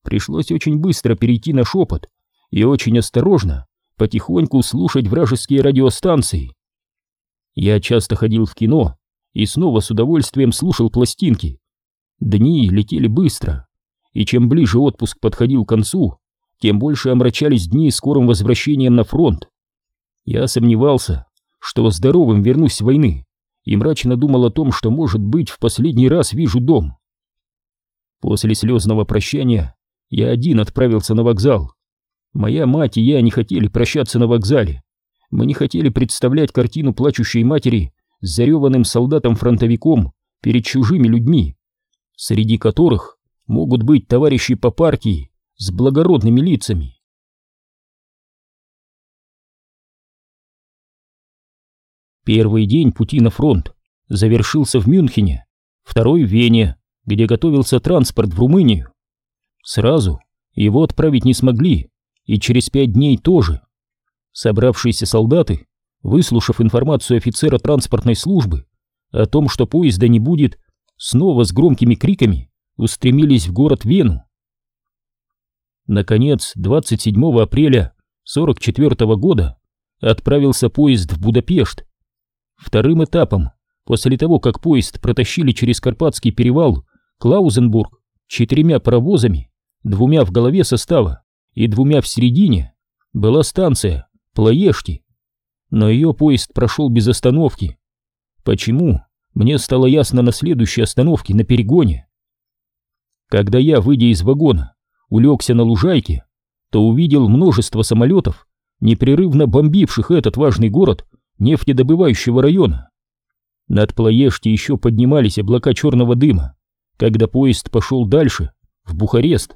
Пришлось очень быстро перейти на шепот и очень осторожно потихоньку слушать вражеские радиостанции. Я часто ходил в кино и снова с удовольствием слушал пластинки. Дни летели быстро, и чем ближе отпуск подходил к концу, тем больше омрачались дни скорым возвращением на фронт. Я сомневался, что здоровым вернусь с войны, и мрачно думал о том, что, может быть, в последний раз вижу дом. После слезного прощания я один отправился на вокзал. Моя мать и я не хотели прощаться на вокзале. мы не хотели представлять картину плачущей матери с зареванным солдатом-фронтовиком перед чужими людьми, среди которых могут быть товарищи по партии с благородными лицами. Первый день пути на фронт завершился в Мюнхене, второй в Вене, где готовился транспорт в Румынию. Сразу его отправить не смогли, и через пять дней тоже. Собравшиеся солдаты, выслушав информацию офицера транспортной службы о том, что поезда не будет, снова с громкими криками устремились в город Вену. Наконец, 27 апреля 44 года отправился поезд в Будапешт. Вторым этапом, после того, как поезд протащили через Карпатский перевал Клаузенбург четырьмя паровозами, двумя в голове состава и двумя в середине, была станция Плоешти. Но ее поезд прошел без остановки. Почему? Мне стало ясно на следующей остановке на перегоне. Когда я, выйдя из вагона, улегся на лужайке, то увидел множество самолетов, непрерывно бомбивших этот важный город нефтедобывающего района. Над Плоешти еще поднимались облака черного дыма, когда поезд пошел дальше, в Бухарест.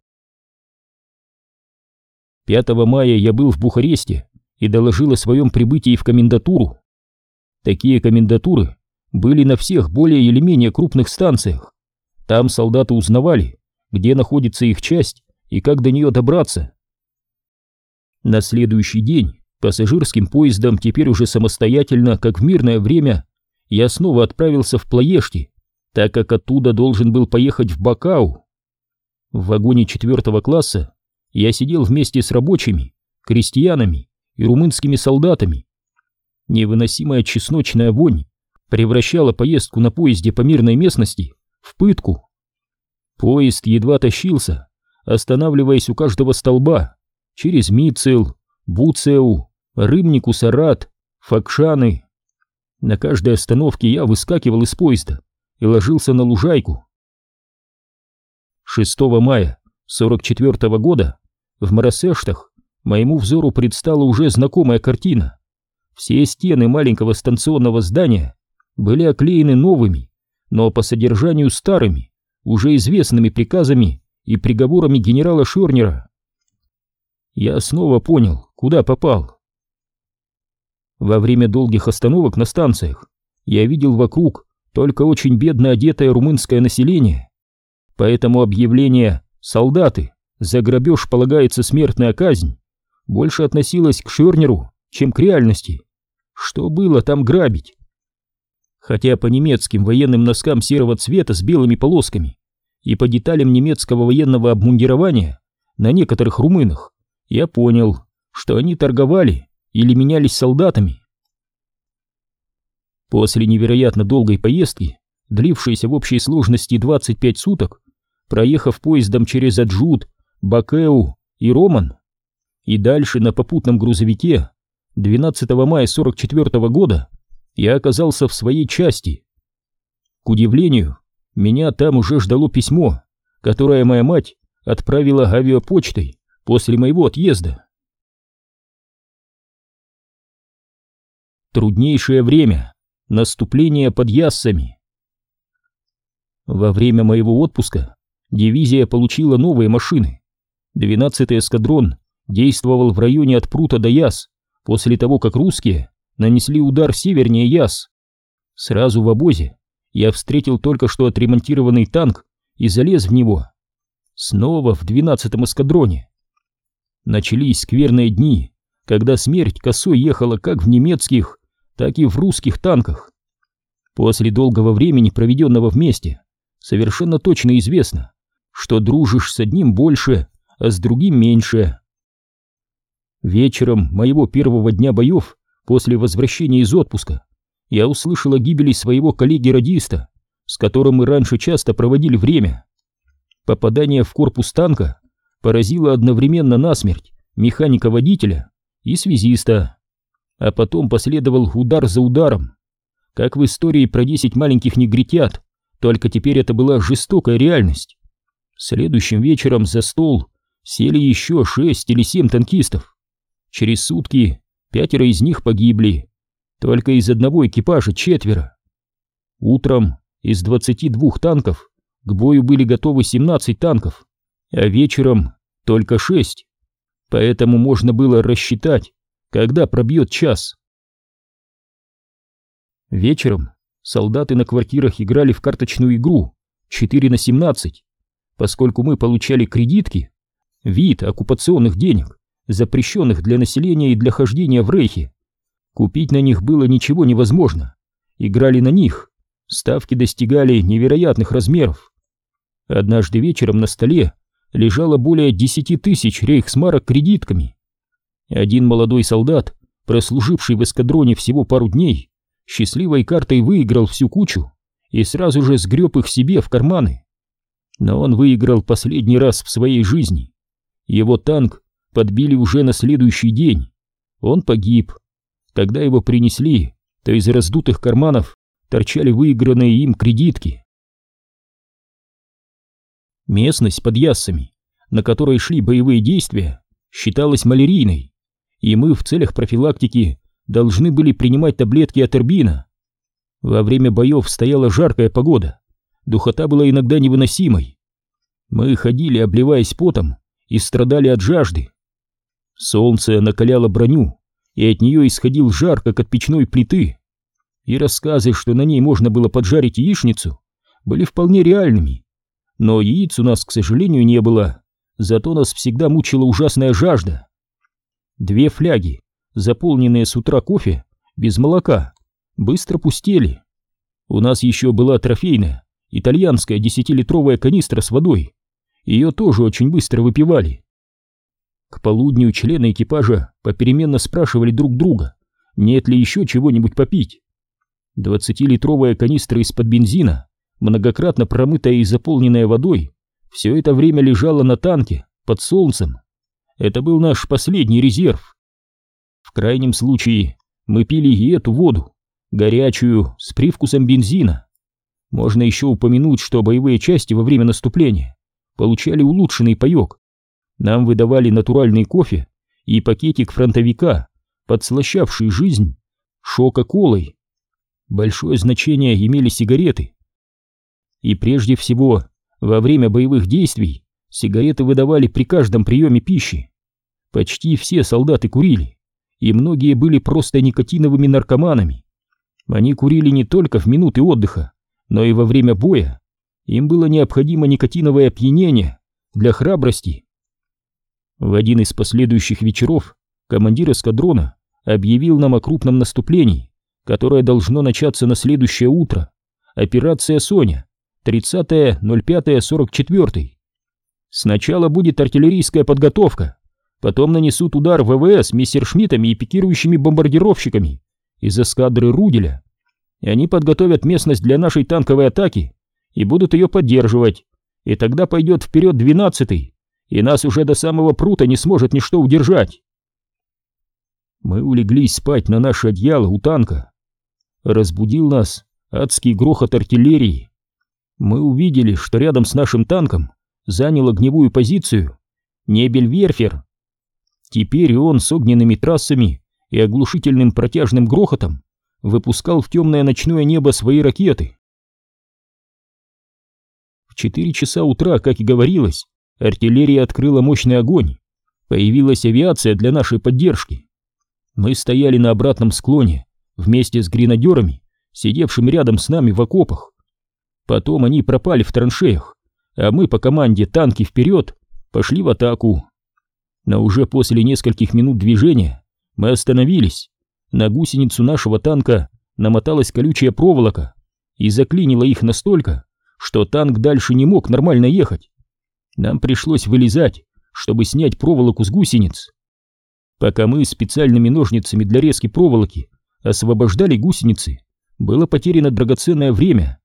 5 мая я был в Бухаресте и доложил о своем прибытии в комендатуру. Такие комендатуры были на всех более или менее крупных станциях. Там солдаты узнавали, где находится их часть и как до нее добраться. На следующий день пассажирским поездом, теперь уже самостоятельно, как в мирное время, я снова отправился в Плоешти, так как оттуда должен был поехать в Бакау. В вагоне четвертого класса я сидел вместе с рабочими, крестьянами и румынскими солдатами. Невыносимая чесночная вонь превращала поездку на поезде по мирной местности в пытку. Поезд едва тащился, останавливаясь у каждого столба, через Мицел, Буцеу, Рымнику, Сарат, Факшаны. На каждой остановке я выскакивал из поезда и ложился на лужайку. 6 мая 44 -го года в Марасештах моему взору предстала уже знакомая картина. Все стены маленького станционного здания были оклеены новыми, но по содержанию старыми, уже известными приказами и приговорами генерала Шорнера. Я снова понял, куда попал. Во время долгих остановок на станциях я видел вокруг только очень бедно одетое румынское население. Поэтому объявление «Солдаты! За грабеж полагается смертная казнь» больше относилось к Шернеру, чем к реальности. Что было там грабить? Хотя по немецким военным носкам серого цвета с белыми полосками и по деталям немецкого военного обмундирования на некоторых румынах я понял, что они торговали или менялись солдатами. После невероятно долгой поездки, длившейся в общей сложности 25 суток, проехав поездом через Аджут, Бакеу и Роман, и дальше на попутном грузовике, 12 мая 44 -го года я оказался в своей части. К удивлению, меня там уже ждало письмо, которое моя мать отправила авиапочтой после моего отъезда. Труднейшее время. Наступление под Яссами. Во время моего отпуска дивизия получила новые машины. 12-й эскадрон действовал в районе от Прута до Яс после того, как русские нанесли удар севернее Яс. Сразу в обозе я встретил только что отремонтированный танк и залез в него. Снова в 12-м эскадроне. Начались скверные дни, когда смерть косой ехала как в немецких, так и в русских танках. После долгого времени, проведенного вместе, совершенно точно известно, что дружишь с одним больше, а с другим меньше. Вечером моего первого дня боев, после возвращения из отпуска, я услышал о гибели своего коллеги-радиста, с которым мы раньше часто проводили время. Попадание в корпус танка поразило одновременно насмерть механика-водителя и связиста а потом последовал удар за ударом. Как в истории про десять маленьких негритят, только теперь это была жестокая реальность. Следующим вечером за стол сели еще шесть или семь танкистов. Через сутки Пятеро из них погибли, только из одного экипажа четверо. Утром из 22 танков к бою были готовы 17 танков, а вечером только 6. Поэтому можно было рассчитать, когда пробьет час. Вечером солдаты на квартирах играли в карточную игру 4 на 17, поскольку мы получали кредитки, вид оккупационных денег, запрещенных для населения и для хождения в рейхе. Купить на них было ничего невозможно. Играли на них. Ставки достигали невероятных размеров. Однажды вечером на столе лежало более десяти тысяч рейхсмарок кредитками. Один молодой солдат, прослуживший в эскадроне всего пару дней, счастливой картой выиграл всю кучу и сразу же сгреб их себе в карманы. Но он выиграл последний раз в своей жизни. Его танк подбили уже на следующий день. Он погиб. Когда его принесли, то из раздутых карманов торчали выигранные им кредитки. Местность под Яссами, на которой шли боевые действия, считалась малярийной, и мы в целях профилактики должны были принимать таблетки от эрбина. Во время боев стояла жаркая погода, духота была иногда невыносимой. Мы ходили, обливаясь потом, и страдали от жажды. Солнце накаляло броню, и от нее исходил жар, как от печной плиты. И рассказы, что на ней можно было поджарить яичницу, были вполне реальными. Но яиц у нас, к сожалению, не было, зато нас всегда мучила ужасная жажда. Две фляги, заполненные с утра кофе, без молока, быстро пустели. У нас еще была трофейная, итальянская десятилитровая канистра с водой. Ее тоже очень быстро выпивали. К полудню члены экипажа попеременно спрашивали друг друга, нет ли еще чего-нибудь попить. Двадцатилитровая канистра из-под бензина, многократно промытая и заполненная водой, все это время лежала на танке, под солнцем. Это был наш последний резерв. В крайнем случае мы пили и эту воду, горячую, с привкусом бензина. Можно еще упомянуть, что боевые части во время наступления получали улучшенный паек. Нам выдавали натуральный кофе и пакетик фронтовика, подслащавший жизнь шока-колой. Большое значение имели сигареты. И прежде всего, во время боевых действий сигареты выдавали при каждом приеме пищи. Почти все солдаты курили, и многие были просто никотиновыми наркоманами. Они курили не только в минуты отдыха, но и во время боя. Им было необходимо никотиновое опьянение для храбрости. В один из последующих вечеров командир эскадрона объявил нам о крупном наступлении, которое должно начаться на следующее утро. Операция «Соня», 30.05.44. Сначала будет артиллерийская подготовка, потом нанесут удар ВВС мессершмиттами и пикирующими бомбардировщиками из эскадры Руделя, они подготовят местность для нашей танковой атаки и будут ее поддерживать, и тогда пойдет вперед двенадцатый, и нас уже до самого прута не сможет ничто удержать. Мы улеглись спать на наше одеяло у танка. Разбудил нас адский грохот артиллерии. Мы увидели, что рядом с нашим танком занял огневую позицию Небельверфер. Теперь он с огненными трассами и оглушительным протяжным грохотом выпускал в темное ночное небо свои ракеты. В четыре часа утра, как и говорилось, артиллерия открыла мощный огонь. Появилась авиация для нашей поддержки. Мы стояли на обратном склоне вместе с гренадерами, сидевшими рядом с нами в окопах. Потом они пропали в траншеях, а мы по команде «Танки вперед!» пошли в атаку. Но уже после нескольких минут движения мы остановились. На гусеницу нашего танка намоталась колючая проволока и заклинила их настолько, что танк дальше не мог нормально ехать. Нам пришлось вылезать, чтобы снять проволоку с гусениц. Пока мы специальными ножницами для резки проволоки освобождали гусеницы, было потеряно драгоценное время.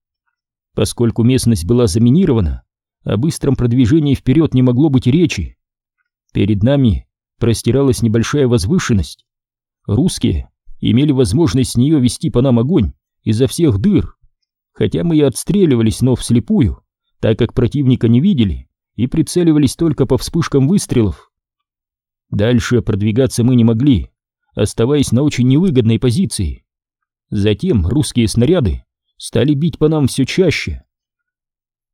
Поскольку местность была заминирована, о быстром продвижении вперед не могло быть речи. Перед нами простиралась небольшая возвышенность. Русские имели возможность с нее вести по нам огонь изо всех дыр хотя мы и отстреливались, но вслепую, так как противника не видели и прицеливались только по вспышкам выстрелов. Дальше продвигаться мы не могли, оставаясь на очень невыгодной позиции. Затем русские снаряды стали бить по нам все чаще.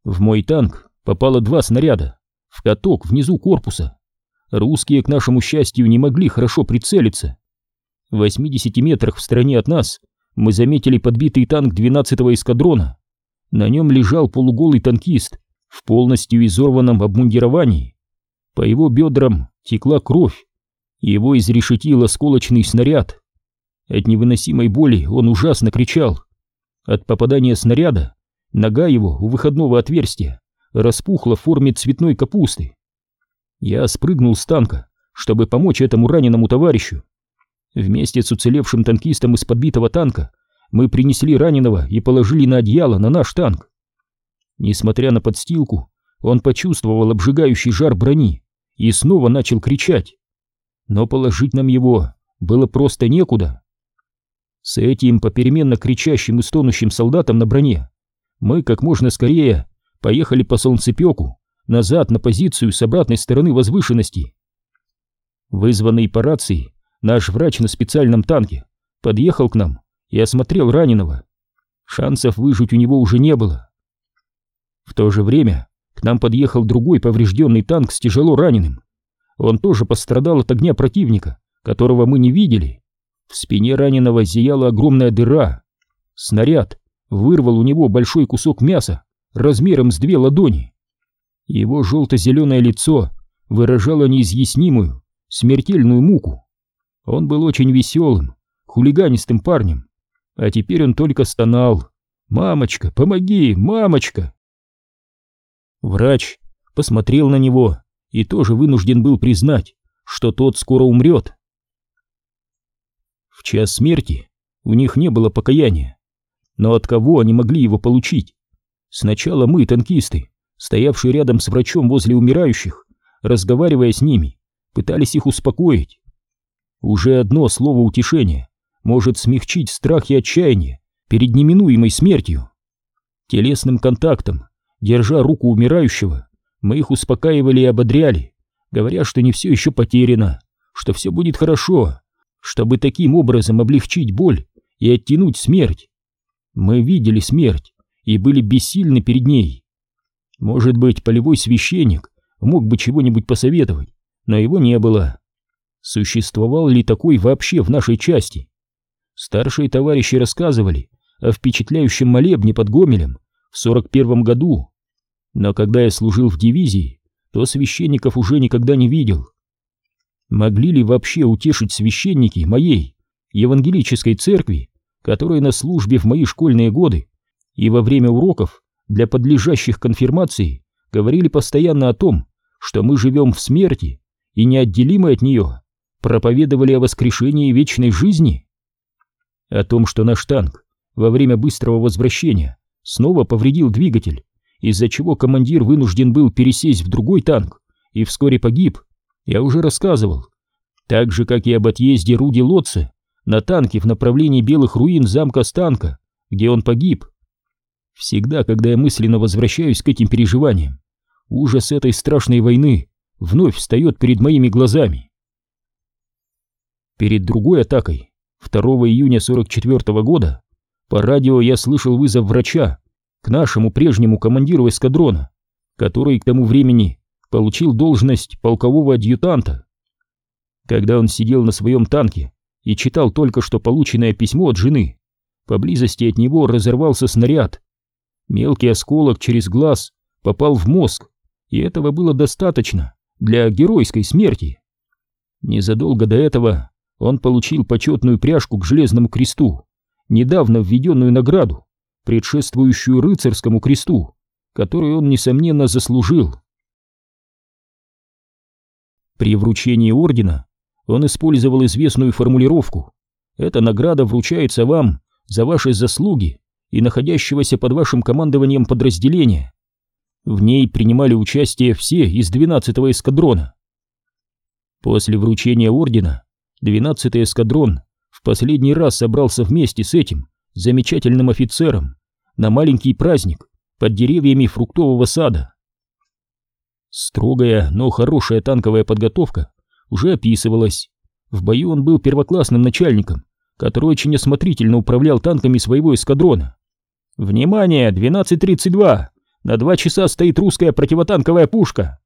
В мой танк попало два снаряда, в каток внизу корпуса. Русские, к нашему счастью, не могли хорошо прицелиться. В 80 метрах в стороне от нас мы заметили подбитый танк 12-го эскадрона. На нем лежал полуголый танкист в полностью изорванном обмундировании. По его бедрам текла кровь. Его изрешетил осколочный снаряд. От невыносимой боли он ужасно кричал. От попадания снаряда нога его у выходного отверстия распухла в форме цветной капусты. Я спрыгнул с танка, чтобы помочь этому раненому товарищу. Вместе с уцелевшим танкистом из подбитого танка мы принесли раненого и положили на одеяло на наш танк. Несмотря на подстилку, он почувствовал обжигающий жар брони и снова начал кричать. Но положить нам его было просто некуда. С этим попеременно кричащим и стонущим солдатом на броне мы как можно скорее поехали по солнцепеку назад на позицию с обратной стороны возвышенности. Вызванный по рации, наш врач на специальном танке подъехал к нам и осмотрел раненого. Шансов выжить у него уже не было. В то же время к нам подъехал другой поврежденный танк с тяжело раненым. Он тоже пострадал от огня противника, которого мы не видели. В спине раненого зияла огромная дыра. Снаряд вырвал у него большой кусок мяса размером с две ладони. Его желто-зеленое лицо выражало неизъяснимую, смертельную муку. Он был очень веселым, хулиганистым парнем, а теперь он только стонал. «Мамочка, помоги, мамочка!» Врач посмотрел на него и тоже вынужден был признать, что тот скоро умрет. В час смерти у них не было покаяния, но от кого они могли его получить? Сначала мы, танкисты, стоявшие рядом с врачом возле умирающих, разговаривая с ними, пытались их успокоить. Уже одно слово утешения может смягчить страх и отчаяние перед неминуемой смертью. Телесным контактом, держа руку умирающего, мы их успокаивали и ободряли, говоря, что не все еще потеряно, что все будет хорошо, чтобы таким образом облегчить боль и оттянуть смерть. Мы видели смерть и были бессильны перед ней. Может быть, полевой священник мог бы чего-нибудь посоветовать, но его не было. Существовал ли такой вообще в нашей части? Старшие товарищи рассказывали о впечатляющем молебне под Гомелем в сорок первом году, но когда я служил в дивизии, то священников уже никогда не видел. Могли ли вообще утешить священники моей евангелической церкви, которая на службе в мои школьные годы и во время уроков для подлежащих конфирмации говорили постоянно о том, что мы живем в смерти и неотделимы от нее, проповедовали о воскрешении вечной жизни? О том, что наш танк во время быстрого возвращения снова повредил двигатель, из-за чего командир вынужден был пересесть в другой танк и вскоре погиб, я уже рассказывал. Так же, как и об отъезде Руди Лотце на танке в направлении белых руин замка Станка, где он погиб. Всегда, когда я мысленно возвращаюсь к этим переживаниям, ужас этой страшной войны вновь встает перед моими глазами. Перед другой атакой, 2 июня 44 -го года, по радио я слышал вызов врача к нашему прежнему командиру эскадрона, который к тому времени получил должность полкового адъютанта. Когда он сидел на своем танке и читал только что полученное письмо от жены, поблизости от него разорвался снаряд. Мелкий осколок через глаз попал в мозг, и этого было достаточно для геройской смерти. Незадолго до этого он получил почетную пряжку к Железному кресту, недавно введенную награду предшествующую рыцарскому кресту, который он, несомненно, заслужил. При вручении ордена он использовал известную формулировку «Эта награда вручается вам за ваши заслуги и находящегося под вашим командованием подразделения». В ней принимали участие все из 12-го эскадрона. После вручения ордена 12-й эскадрон в последний раз собрался вместе с этим замечательным офицером на маленький праздник под деревьями фруктового сада. Строгая, но хорошая танковая подготовка уже описывалась. В бою он был первоклассным начальником, который очень осмотрительно управлял танками своего эскадрона. «Внимание! 12.32! На два часа стоит русская противотанковая пушка!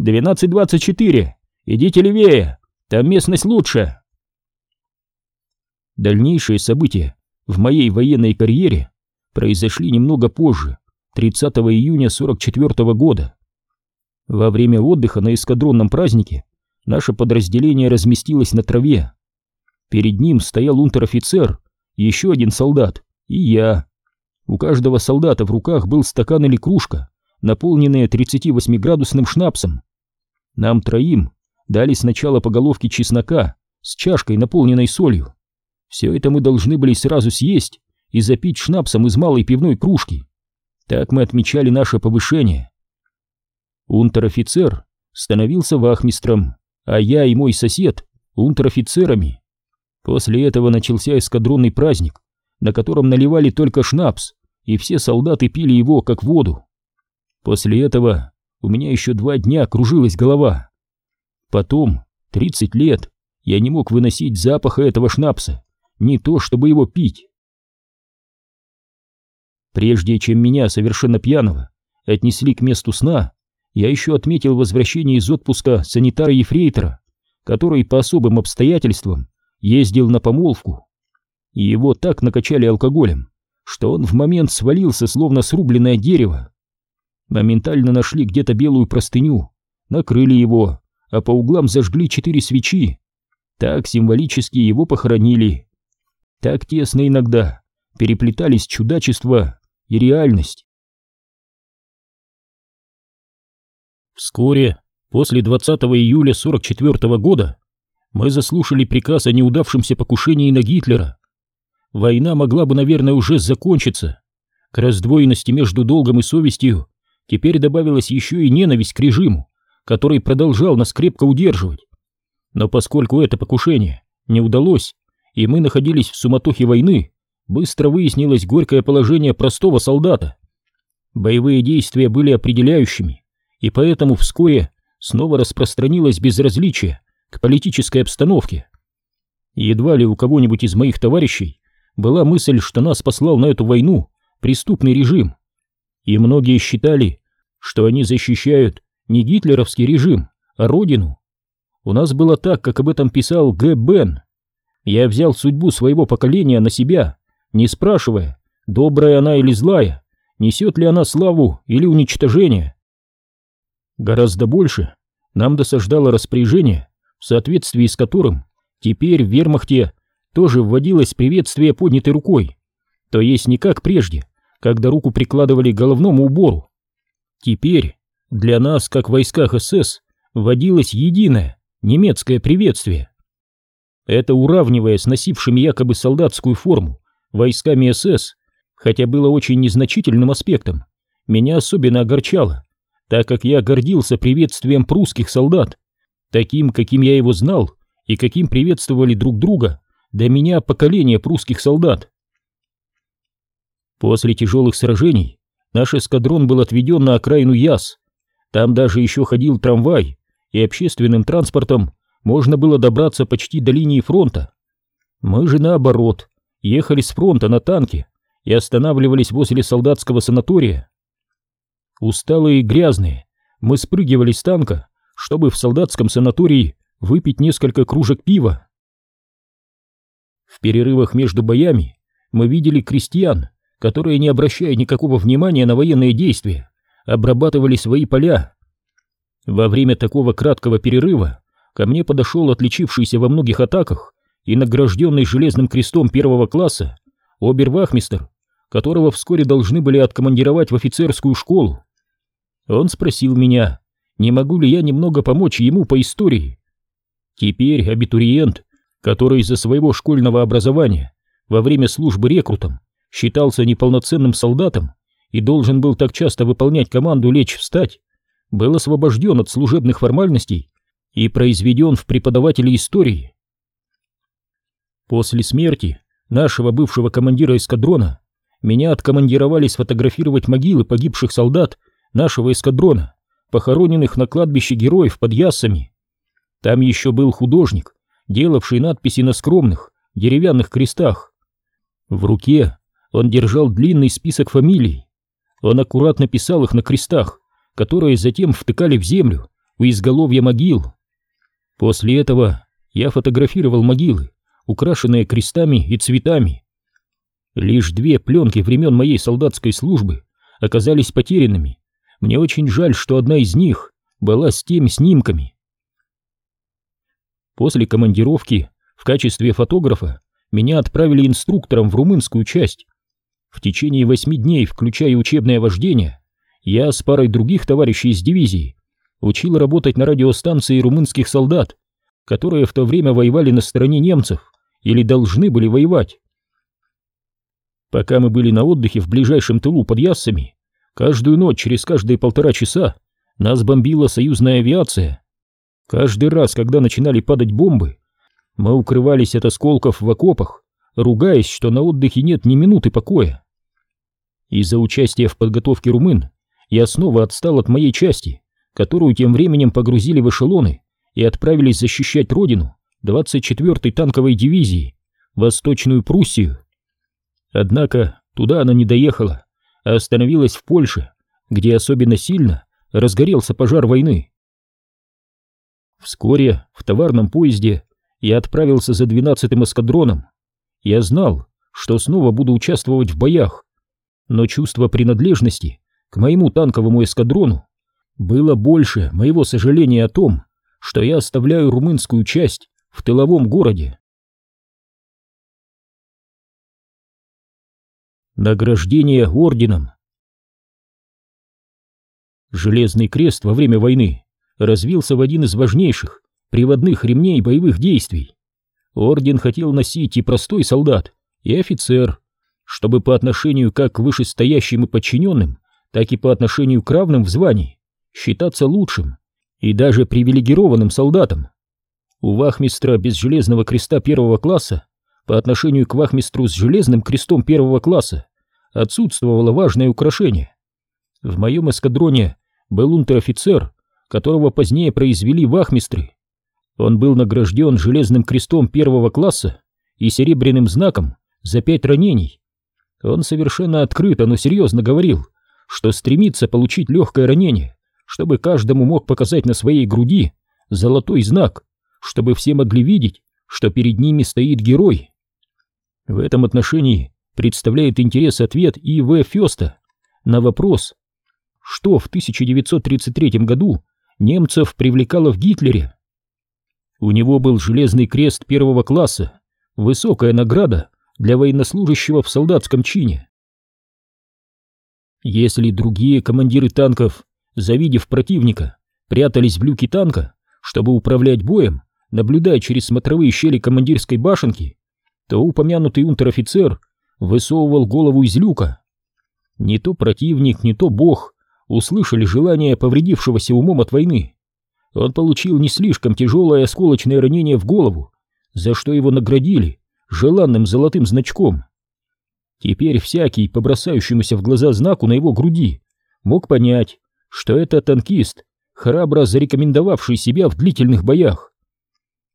12.24! Идите левее! Там местность лучше!» Дальнейшие события в моей военной карьере произошли немного позже, 30 июня 44 -го года. Во время отдыха на эскадронном празднике наше подразделение разместилось на траве. Перед ним стоял унтер-офицер, еще один солдат и я. У каждого солдата в руках был стакан или кружка, наполненные 38-градусным шнапсом. Нам троим дали сначала по головке чеснока с чашкой, наполненной солью. Все это мы должны были сразу съесть и запить шнапсом из малой пивной кружки. Так мы отмечали наше повышение. Унтер-офицер становился вахмистром, а я и мой сосед — унтер-офицерами. После этого начался эскадронный праздник, на котором наливали только шнапс, и все солдаты пили его как воду. После этого у меня еще два дня кружилась голова. Потом, 30 лет, я не мог выносить запаха этого шнапса не то чтобы его пить. Прежде чем меня, совершенно пьяного, отнесли к месту сна, я еще отметил возвращение из отпуска санитара-ефрейтора, который по особым обстоятельствам ездил на помолвку. И его так накачали алкоголем, что он в момент свалился, словно срубленное дерево. Моментально нашли где-то белую простыню, накрыли его, а по углам зажгли четыре свечи. Так символически его похоронили. Так тесно иногда переплетались чудачество и реальность. Вскоре, после 20 июля 44 -го года, мы заслушали приказ о неудавшемся покушении на Гитлера. Война могла бы, наверное, уже закончиться. К раздвоенности между долгом и совестью теперь добавилась еще и ненависть к режиму, который продолжал нас крепко удерживать. Но поскольку это покушение не удалось, и мы находились в суматохе войны, быстро выяснилось горькое положение простого солдата. Боевые действия были определяющими, и поэтому вскоре снова распространилось безразличие к политической обстановке. Едва ли у кого-нибудь из моих товарищей была мысль, что нас послал на эту войну преступный режим, и многие считали, что они защищают не гитлеровский режим, а родину. У нас было так, как об этом писал Г. Бен. Я взял судьбу своего поколения на себя, не спрашивая, добрая она или злая, несет ли она славу или уничтожение. Гораздо больше нам досаждало распоряжение, в соответствии с которым теперь в вермахте тоже вводилось приветствие поднятой рукой, то есть не как прежде, когда руку прикладывали к головному убору. Теперь для нас, как в войсках СС, вводилось единое немецкое приветствие. Это уравнивая с носившими якобы солдатскую форму войсками СС, хотя было очень незначительным аспектом, меня особенно огорчало, так как я гордился приветствием прусских солдат, таким, каким я его знал и каким приветствовали друг друга до меня поколение прусских солдат. После тяжелых сражений наш эскадрон был отведен на окраину Яс. Там даже еще ходил трамвай, и общественным транспортом можно было добраться почти до линии фронта. Мы же наоборот, ехали с фронта на танке и останавливались возле солдатского санатория. Усталые и грязные, мы спрыгивали с танка, чтобы в солдатском санатории выпить несколько кружек пива. В перерывах между боями мы видели крестьян, которые, не обращая никакого внимания на военные действия, обрабатывали свои поля. Во время такого краткого перерыва ко мне подошел отличившийся во многих атаках и награжденный железным крестом первого класса обервахмистер, которого вскоре должны были откомандировать в офицерскую школу. Он спросил меня, не могу ли я немного помочь ему по истории. Теперь абитуриент, который из-за своего школьного образования во время службы рекрутом считался неполноценным солдатом и должен был так часто выполнять команду лечь-встать, был освобожден от служебных формальностей и произведен в преподаватели истории. После смерти нашего бывшего командира эскадрона меня откомандировали сфотографировать могилы погибших солдат нашего эскадрона, похороненных на кладбище героев под Яссами. Там еще был художник, делавший надписи на скромных деревянных крестах. В руке он держал длинный список фамилий. Он аккуратно писал их на крестах, которые затем втыкали в землю у изголовья могил. После этого я фотографировал могилы, украшенные крестами и цветами. Лишь две пленки времен моей солдатской службы оказались потерянными. Мне очень жаль, что одна из них была с теми снимками. После командировки в качестве фотографа меня отправили инструктором в румынскую часть. В течение восьми дней, включая учебное вождение, я с парой других товарищей из дивизии учил работать на радиостанции румынских солдат, которые в то время воевали на стороне немцев или должны были воевать. Пока мы были на отдыхе в ближайшем тылу под Яссами, каждую ночь через каждые полтора часа нас бомбила союзная авиация. Каждый раз, когда начинали падать бомбы, мы укрывались от осколков в окопах, ругаясь, что на отдыхе нет ни минуты покоя. Из-за участия в подготовке румын я снова отстал от моей части, которую тем временем погрузили в эшелоны и отправились защищать родину 24-й танковой дивизии, Восточную Пруссию. Однако туда она не доехала, а остановилась в Польше, где особенно сильно разгорелся пожар войны. Вскоре в товарном поезде я отправился за 12-м эскадроном. Я знал, что снова буду участвовать в боях, но чувство принадлежности к моему танковому эскадрону было больше моего сожаления о том, что я оставляю румынскую часть в тыловом городе. Награждение орденом Железный крест во время войны развился в один из важнейших приводных ремней боевых действий. Орден хотел носить и простой солдат, и офицер, чтобы по отношению как к вышестоящим и подчиненным, так и по отношению к равным в звании считаться лучшим и даже привилегированным солдатом. У вахмистра без железного креста первого класса по отношению к вахмистру с железным крестом первого класса отсутствовало важное украшение. В моем эскадроне был унтер-офицер, которого позднее произвели вахмистры. Он был награжден железным крестом первого класса и серебряным знаком за пять ранений. Он совершенно открыто, но серьезно говорил, что стремится получить легкое ранение, чтобы каждому мог показать на своей груди золотой знак, чтобы все могли видеть, что перед ними стоит герой. В этом отношении представляет интерес ответ И.В. Феста на вопрос, что в 1933 году немцев привлекало в Гитлере. У него был железный крест первого класса, высокая награда для военнослужащего в солдатском чине. Если другие командиры танков, завидев противника, прятались в люке танка, чтобы управлять боем, наблюдая через смотровые щели командирской башенки, то упомянутый унтер-офицер высовывал голову из люка. Не то противник, не то бог услышали желание повредившегося умом от войны. Он получил не слишком тяжелое осколочное ранение в голову, за что его наградили желанным золотым значком. Теперь всякий, по бросающемуся в глаза знаку на его груди, мог понять, что это танкист, храбро зарекомендовавший себя в длительных боях.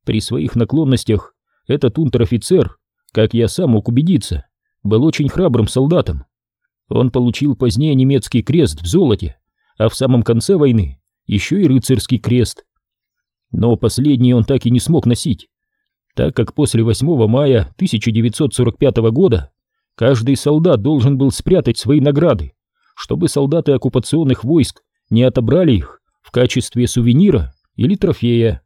При своих наклонностях этот унтер-офицер, как я сам мог убедиться, был очень храбрым солдатом. Он получил позднее немецкий крест в золоте, а в самом конце войны еще и рыцарский крест. Но последний он так и не смог носить, так как после 8 мая 1945 года каждый солдат должен был спрятать свои награды, чтобы солдаты оккупационных войск не отобрали их в качестве сувенира или трофея.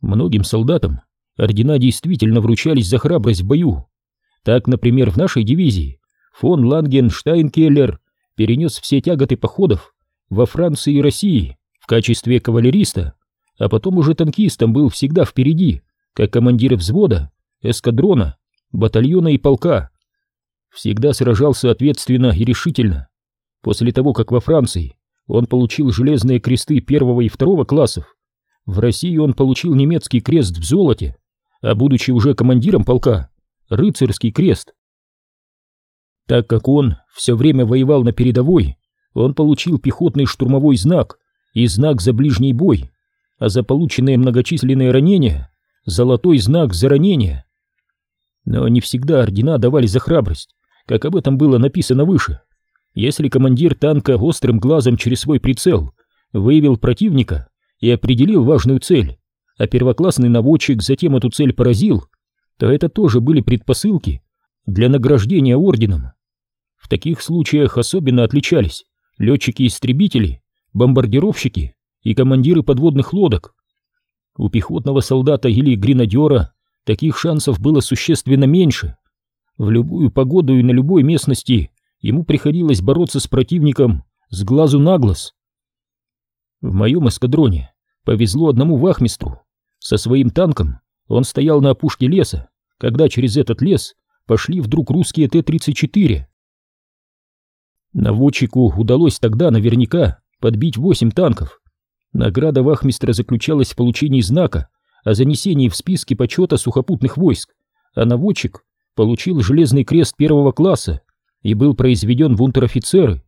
Многим солдатам ордена действительно вручались за храбрость в бою, так, например, в нашей дивизии фон Лангенштайнкеллер перенес все тяготы походов во Франции и России в качестве кавалериста, а потом уже танкистом был всегда впереди, как командир взвода, эскадрона, батальона и полка. Всегда сражался ответственно и решительно. После того, как во Франции он получил железные кресты первого и второго классов, в России он получил немецкий крест в золоте, а будучи уже командиром полка, рыцарский крест. Так как он все время воевал на передовой, он получил пехотный штурмовой знак и знак за ближний бой, а за полученные многочисленные ранения — золотой знак за ранение. Но не всегда ордена давали за храбрость, как об этом было написано выше. Если командир танка острым глазом через свой прицел выявил противника и определил важную цель, а первоклассный наводчик затем эту цель поразил, то это тоже были предпосылки для награждения орденом. В таких случаях особенно отличались летчики-истребители, бомбардировщики и командиры подводных лодок. У пехотного солдата или гренадера таких шансов было существенно меньше. В любую погоду и на любой местности ему приходилось бороться с противником с глазу на глаз. В моем эскадроне повезло одному вахмистру. Со своим танком он стоял на опушке леса, когда через этот лес пошли вдруг русские Т-34. Наводчику удалось тогда наверняка подбить восемь танков. Награда вахмистра заключалась в получении знака о занесении в списки почета сухопутных войск, а наводчик получил железный крест первого класса и был произведен в унтер-офицеры.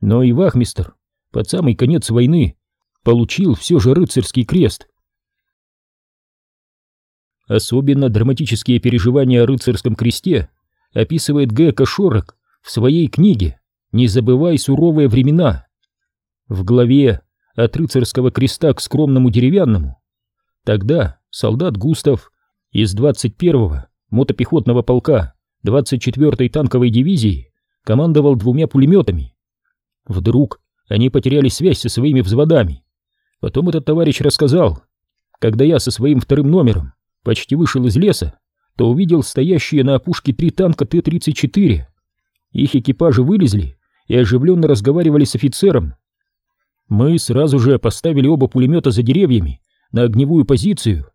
Но и вахмистр под самый конец войны получил все же рыцарский крест. Особенно драматические переживания о рыцарском кресте описывает Г. Кошорок в своей книге «Не забывай суровые времена». В главе «От рыцарского креста к скромному деревянному» тогда солдат Густав из 21-го мотопехотного полка 24-й танковой дивизии командовал двумя пулеметами. Вдруг они потеряли связь со своими взводами. Потом этот товарищ рассказал, когда я со своим вторым номером почти вышел из леса, то увидел стоящие на опушке три танка Т-34. Их экипажи вылезли и оживленно разговаривали с офицером. Мы сразу же поставили оба пулемета за деревьями на огневую позицию.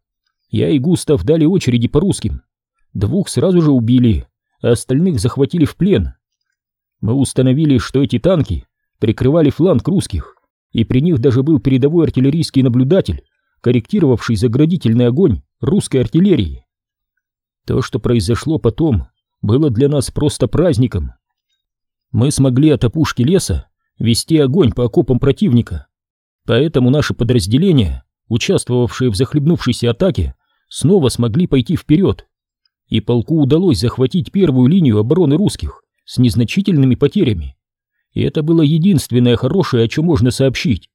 Я и Густав дали очереди по русским. Двух сразу же убили, а остальных захватили в плен. Мы установили, что эти танки прикрывали фланг русских, и при них даже был передовой артиллерийский наблюдатель, корректировавший заградительный огонь русской артиллерии. То, что произошло потом, было для нас просто праздником. Мы смогли от опушки леса вести огонь по окопам противника, поэтому наши подразделения, участвовавшие в захлебнувшейся атаке, снова смогли пойти вперед, и полку удалось захватить первую линию обороны русских с незначительными потерями. И это было единственное хорошее, о чем можно сообщить.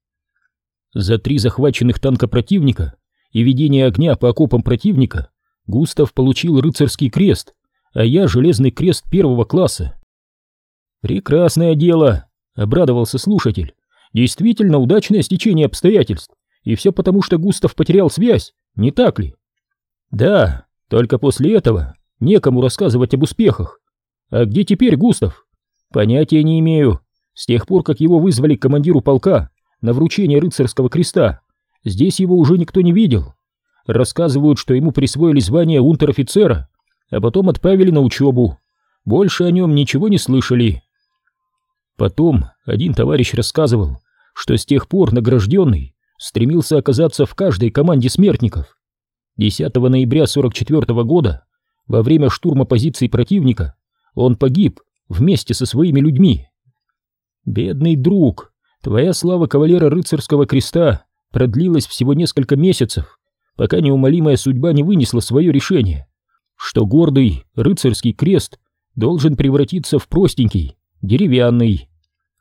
За три захваченных танка противника и ведение огня по окопам противника Густав получил рыцарский крест, а я железный крест первого класса. «Прекрасное дело!» — обрадовался слушатель. «Действительно удачное стечение обстоятельств, и все потому, что Густав потерял связь, не так ли?» «Да, только после этого некому рассказывать об успехах. А где теперь Густав? Понятия не имею. С тех пор, как его вызвали к командиру полка на вручение рыцарского креста, здесь его уже никто не видел. Рассказывают, что ему присвоили звание унтер-офицера, а потом отправили на учебу. Больше о нем ничего не слышали. Потом один товарищ рассказывал, что с тех пор награжденный стремился оказаться в каждой команде смертников. 10 ноября 44 года, во время штурма позиций противника, он погиб вместе со своими людьми. Бедный друг, твоя слава кавалера рыцарского креста продлилась всего несколько месяцев, пока неумолимая судьба не вынесла свое решение, что гордый рыцарский крест должен превратиться в простенький, деревянный.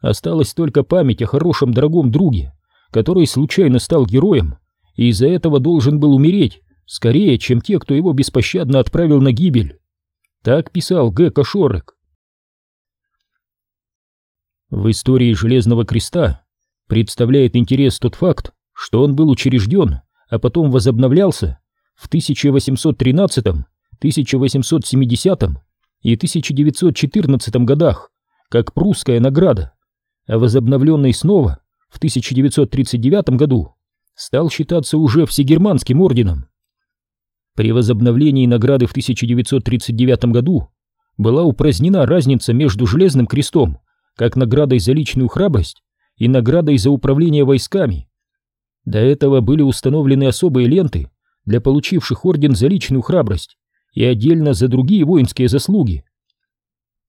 Осталась только память о хорошем дорогом друге, который случайно стал героем и из-за этого должен был умереть скорее, чем те, кто его беспощадно отправил на гибель. Так писал Г. Кошорек. В истории Железного Креста представляет интерес тот факт, что он был учрежден, а потом возобновлялся в 1813, 1870 и 1914 годах как прусская награда, а возобновленный снова в 1939 году стал считаться уже всегерманским орденом. При возобновлении награды в 1939 году была упразднена разница между Железным крестом как наградой за личную храбрость и наградой за управление войсками. До этого были установлены особые ленты для получивших орден за личную храбрость и отдельно за другие воинские заслуги.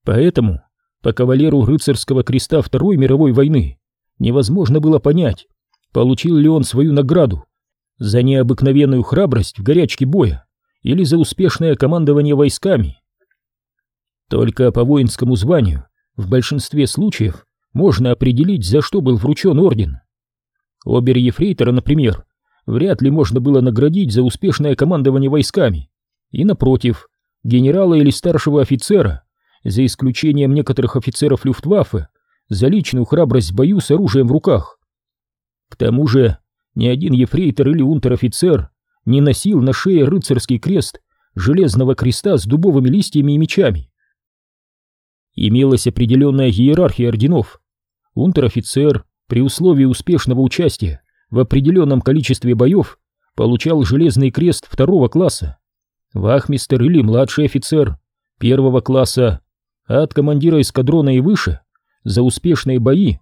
Поэтому по кавалеру рыцарского креста Второй мировой войны невозможно было понять, получил ли он свою награду За необыкновенную храбрость в горячке боя или за успешное командование войсками? Только по воинскому званию в большинстве случаев можно определить, за что был вручен орден. Обер-ефрейтора, например, вряд ли можно было наградить за успешное командование войсками, и, напротив, генерала или старшего офицера, за исключением некоторых офицеров Люфтваффе, за личную храбрость в бою с оружием в руках. К тому же, ни один ефрейтор или унтер-офицер не носил на шее рыцарский крест железного креста с дубовыми листьями и мечами. Имелась определенная иерархия орденов. Унтер-офицер при условии успешного участия в определенном количестве боев получал железный крест второго класса, вахмистер или младший офицер первого класса, а от командира эскадрона и выше за успешные бои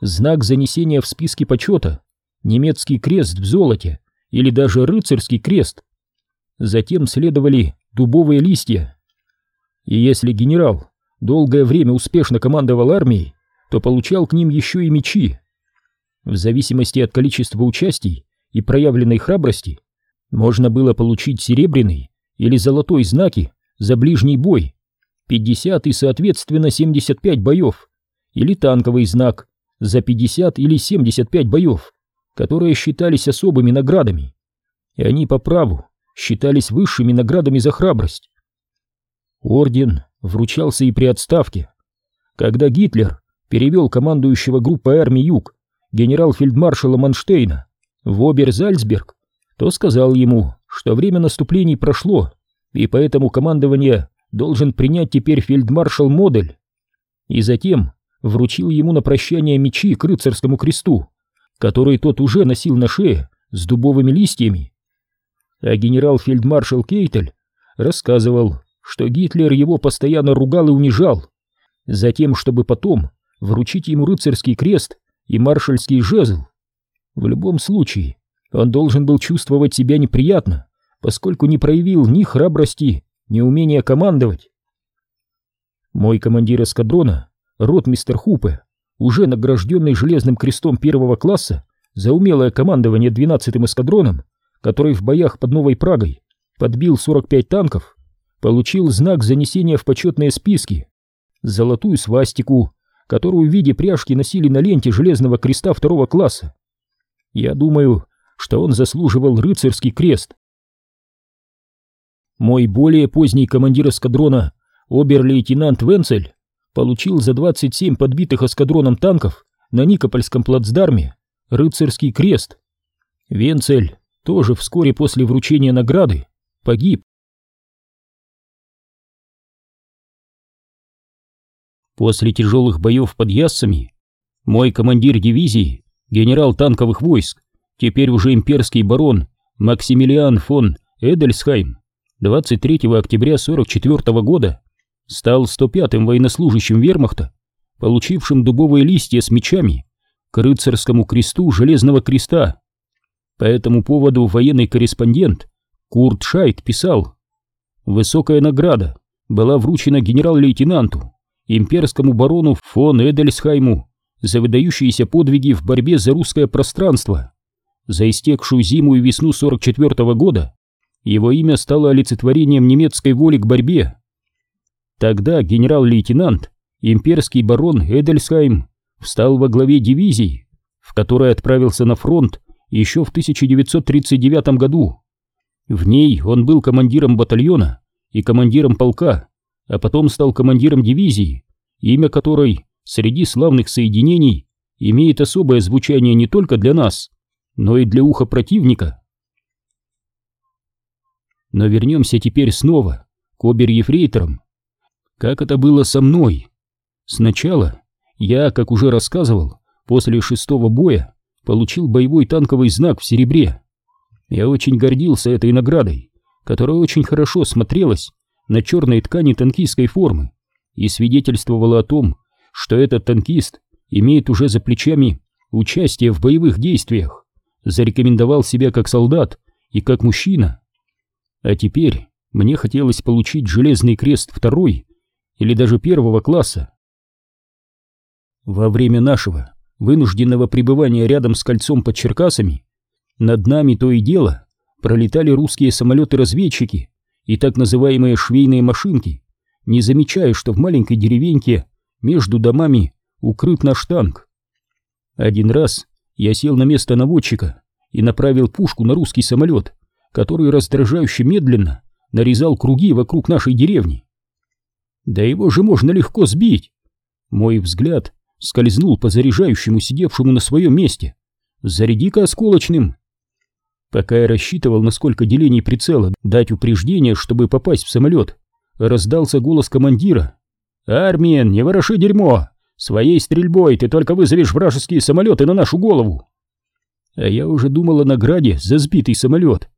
знак занесения в списки почета, немецкий крест в золоте или даже рыцарский крест. Затем следовали дубовые листья. И если генерал долгое время успешно командовал армией, то получал к ним еще и мечи. В зависимости от количества участий и проявленной храбрости можно было получить серебряный или золотой знаки за ближний бой, 50 и соответственно 75 боев, или танковый знак за 50 или 75 боев, которые считались особыми наградами, и они по праву считались высшими наградами за храбрость. Орден вручался и при отставке. Когда Гитлер перевел командующего группой армий Юг генерал-фельдмаршала Манштейна в Обер-Зальцберг, то сказал ему, что время наступлений прошло, и поэтому командование должен принять теперь фельдмаршал Модель. И затем вручил ему на прощание мечи к рыцарскому кресту, который тот уже носил на шее с дубовыми листьями. А генерал-фельдмаршал Кейтель рассказывал, что Гитлер его постоянно ругал и унижал, затем, чтобы потом вручить ему рыцарский крест и маршальский жезл. В любом случае, он должен был чувствовать себя неприятно, поскольку не проявил ни храбрости, ни умения командовать. Мой командир эскадрона, ротмистер Хупе, уже награжденный железным крестом первого класса за умелое командование 12-м эскадроном, который в боях под Новой Прагой подбил 45 танков, получил знак занесения в почетные списки, золотую свастику, которую в виде пряжки носили на ленте железного креста второго класса. Я думаю, что он заслуживал рыцарский крест. Мой более поздний командир эскадрона, обер-лейтенант Венцель, получил за 27 подбитых эскадроном танков на Никопольском плацдарме рыцарский крест. Венцель тоже вскоре после вручения награды погиб. После тяжелых боев под Яссами мой командир дивизии, генерал танковых войск, теперь уже имперский барон Максимилиан фон Эдельсхайм, 23 октября 44 года стал 105-м военнослужащим вермахта, получившим дубовые листья с мечами к рыцарскому кресту Железного креста. По этому поводу военный корреспондент Курт Шайт писал «Высокая награда была вручена генерал-лейтенанту имперскому барону фон Эдельсхайму за выдающиеся подвиги в борьбе за русское пространство. За истекшую зиму и весну 44 -го года его имя стало олицетворением немецкой воли к борьбе. Тогда генерал-лейтенант, имперский барон Эдельсхайм, встал во главе дивизии, в которой отправился на фронт еще в 1939 году. В ней он был командиром батальона и командиром полка, а потом стал командиром дивизии, имя которой среди славных соединений имеет особое звучание не только для нас, но и для уха противника. Но вернемся теперь снова к обер-ефрейторам. Как это было со мной? Сначала я, как уже рассказывал, после шестого боя получил боевой танковый знак в серебре. Я очень гордился этой наградой, которая очень хорошо смотрелась на черной ткани танкистской формы и свидетельствовала о том, что этот танкист имеет уже за плечами участие в боевых действиях, зарекомендовал себя как солдат и как мужчина. А теперь мне хотелось получить железный крест второй или даже первого класса. Во время нашего вынужденного пребывания рядом с кольцом под Черкасами Над нами то и дело пролетали русские самолеты-разведчики и так называемые швейные машинки, не замечая, что в маленькой деревеньке между домами укрыт наш танк. Один раз я сел на место наводчика и направил пушку на русский самолет, который раздражающе медленно нарезал круги вокруг нашей деревни. Да его же можно легко сбить. Мой взгляд скользнул по заряжающему, сидевшему на своем месте. Заряди-ка осколочным. Пока я рассчитывал, на сколько делений прицела дать упреждение, чтобы попасть в самолет, раздался голос командира. «Армиен, не вороши дерьмо! Своей стрельбой ты только вызовешь вражеские самолеты на нашу голову!» А я уже думал о награде за сбитый самолет.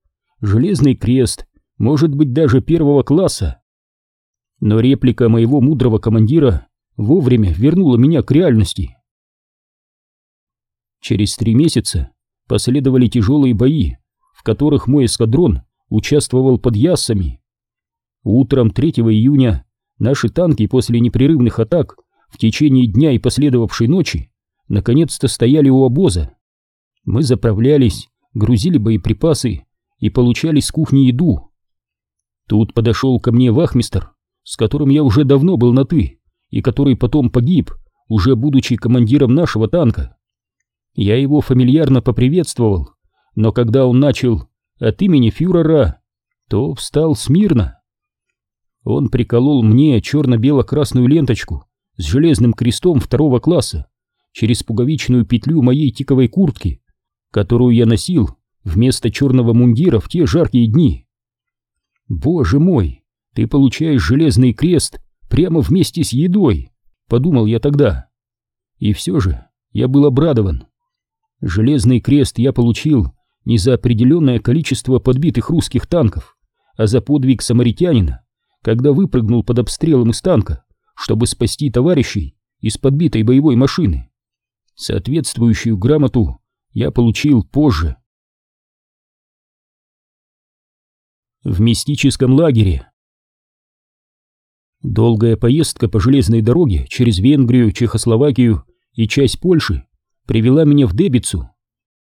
Железный крест, может быть, даже первого класса. Но реплика моего мудрого командира вовремя вернула меня к реальности. Через три месяца последовали тяжелые бои, в которых мой эскадрон участвовал под Яссами. Утром 3 июня наши танки после непрерывных атак в течение дня и последовавшей ночи наконец-то стояли у обоза. Мы заправлялись, грузили боеприпасы и получали с кухни еду. Тут подошел ко мне вахмистр, с которым я уже давно был на «ты», и который потом погиб, уже будучи командиром нашего танка. Я его фамильярно поприветствовал, но когда он начал от имени фюрера, то встал смирно. Он приколол мне черно-бело-красную ленточку с железным крестом второго класса через пуговичную петлю моей тиковой куртки, которую я носил вместо черного мундира в те жаркие дни. Боже мой, ты получаешь железный крест прямо вместе с едой, подумал я тогда. И все же я был обрадован. Железный крест я получил не за определенное количество подбитых русских танков, а за подвиг самаритянина, когда выпрыгнул под обстрелом из танка, чтобы спасти товарищей из подбитой боевой машины. Соответствующую грамоту я получил позже. В мистическом лагере Долгая поездка по железной дороге через Венгрию, Чехословакию и часть Польши привела меня в Дебицу.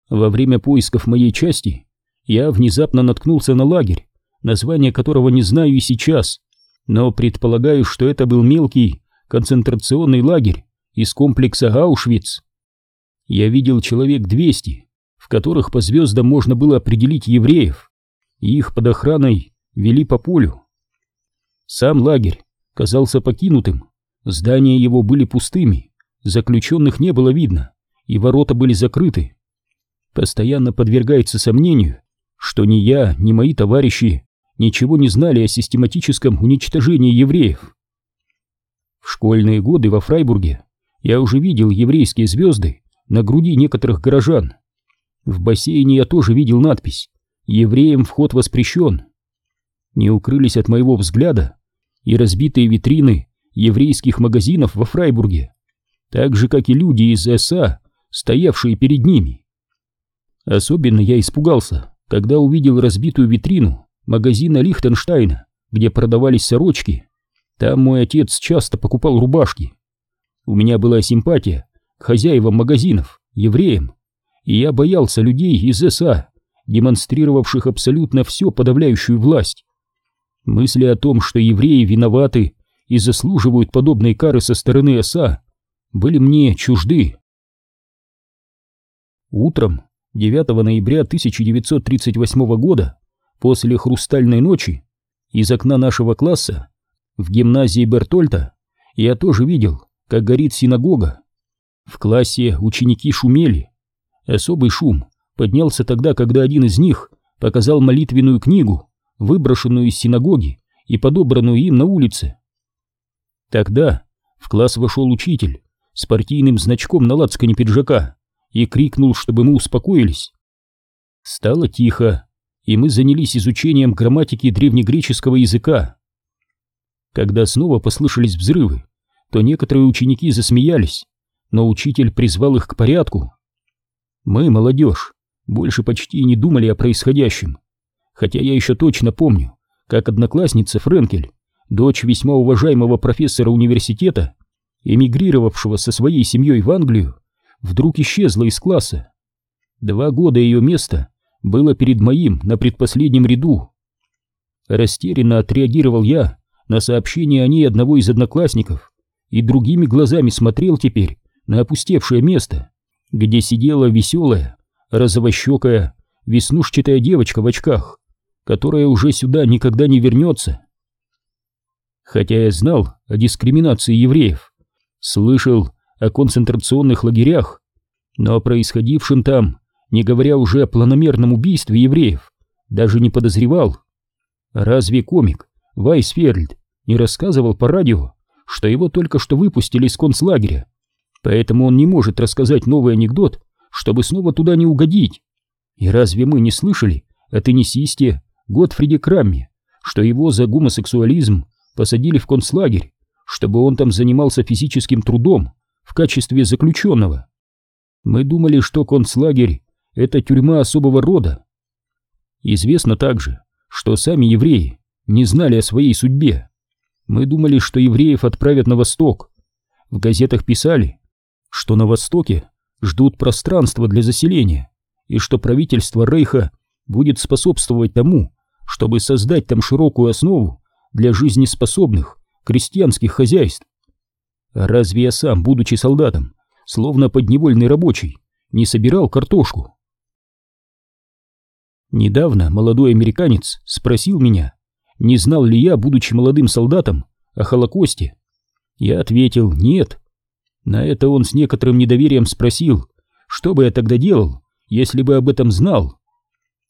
Во время поисков моей части я внезапно наткнулся на лагерь, название которого не знаю и сейчас, но предполагаю, что это был мелкий концентрационный лагерь из комплекса Аушвиц. Я видел человек 200, в которых по звездам можно было определить евреев, и их под охраной вели по полю. Сам лагерь казался покинутым, здания его были пустыми, заключенных не было видно, и ворота были закрыты. Постоянно подвергается сомнению, что ни я, ни мои товарищи ничего не знали о систематическом уничтожении евреев. В школьные годы во Фрайбурге я уже видел еврейские звезды на груди некоторых горожан. В бассейне я тоже видел надпись «Евреям вход воспрещен». Не укрылись от моего взгляда и разбитые витрины еврейских магазинов во Фрайбурге, так же, как и люди из СА, стоявшие перед ними. Особенно я испугался, когда увидел разбитую витрину магазина Лихтенштейна, где продавались сорочки. Там мой отец часто покупал рубашки. У меня была симпатия к хозяевам магазинов, евреям, и я боялся людей из СА, демонстрировавших абсолютно все подавляющую власть. Мысли о том, что евреи виноваты и заслуживают подобной кары со стороны СА, были мне чужды. Утром 9 ноября 1938 года, после хрустальной ночи, из окна нашего класса в гимназии Бертольта я тоже видел, как горит синагога. В классе ученики шумели. Особый шум поднялся тогда, когда один из них показал молитвенную книгу, выброшенную из синагоги и подобранную им на улице. Тогда в класс вошел учитель с партийным значком на лацкане пиджака и крикнул, чтобы мы успокоились. Стало тихо, и мы занялись изучением грамматики древнегреческого языка. Когда снова послышались взрывы, то некоторые ученики засмеялись, но учитель призвал их к порядку. Мы, молодежь, больше почти не думали о происходящем хотя я еще точно помню, как одноклассница Френкель, дочь весьма уважаемого профессора университета, эмигрировавшего со своей семьей в Англию, вдруг исчезла из класса. Два года ее место было перед моим на предпоследнем ряду. Растерянно отреагировал я на сообщение о ней одного из одноклассников и другими глазами смотрел теперь на опустевшее место, где сидела веселая, розовощекая, веснушчатая девочка в очках, которая уже сюда никогда не вернется. Хотя я знал о дискриминации евреев, слышал о концентрационных лагерях, но о происходившем там, не говоря уже о планомерном убийстве евреев, даже не подозревал. Разве комик Вайсфельд не рассказывал по радио, что его только что выпустили из концлагеря, поэтому он не может рассказать новый анекдот, чтобы снова туда не угодить? И разве мы не слышали о теннисисте Готфриде Крамме, что его за гомосексуализм посадили в концлагерь, чтобы он там занимался физическим трудом в качестве заключенного? Мы думали, что концлагерь — это тюрьма особого рода. Известно также, что сами евреи не знали о своей судьбе. Мы думали, что евреев отправят на восток. В газетах писали, что на востоке ждут пространства для заселения, и что правительство Рейха будет способствовать тому, чтобы создать там широкую основу для жизнеспособных крестьянских хозяйств. Разве я сам, будучи солдатом, словно подневольный рабочий, не собирал картошку? Недавно молодой американец спросил меня, не знал ли я, будучи молодым солдатом, о Холокосте. Я ответил «нет». На это он с некоторым недоверием спросил, что бы я тогда делал, если бы об этом знал.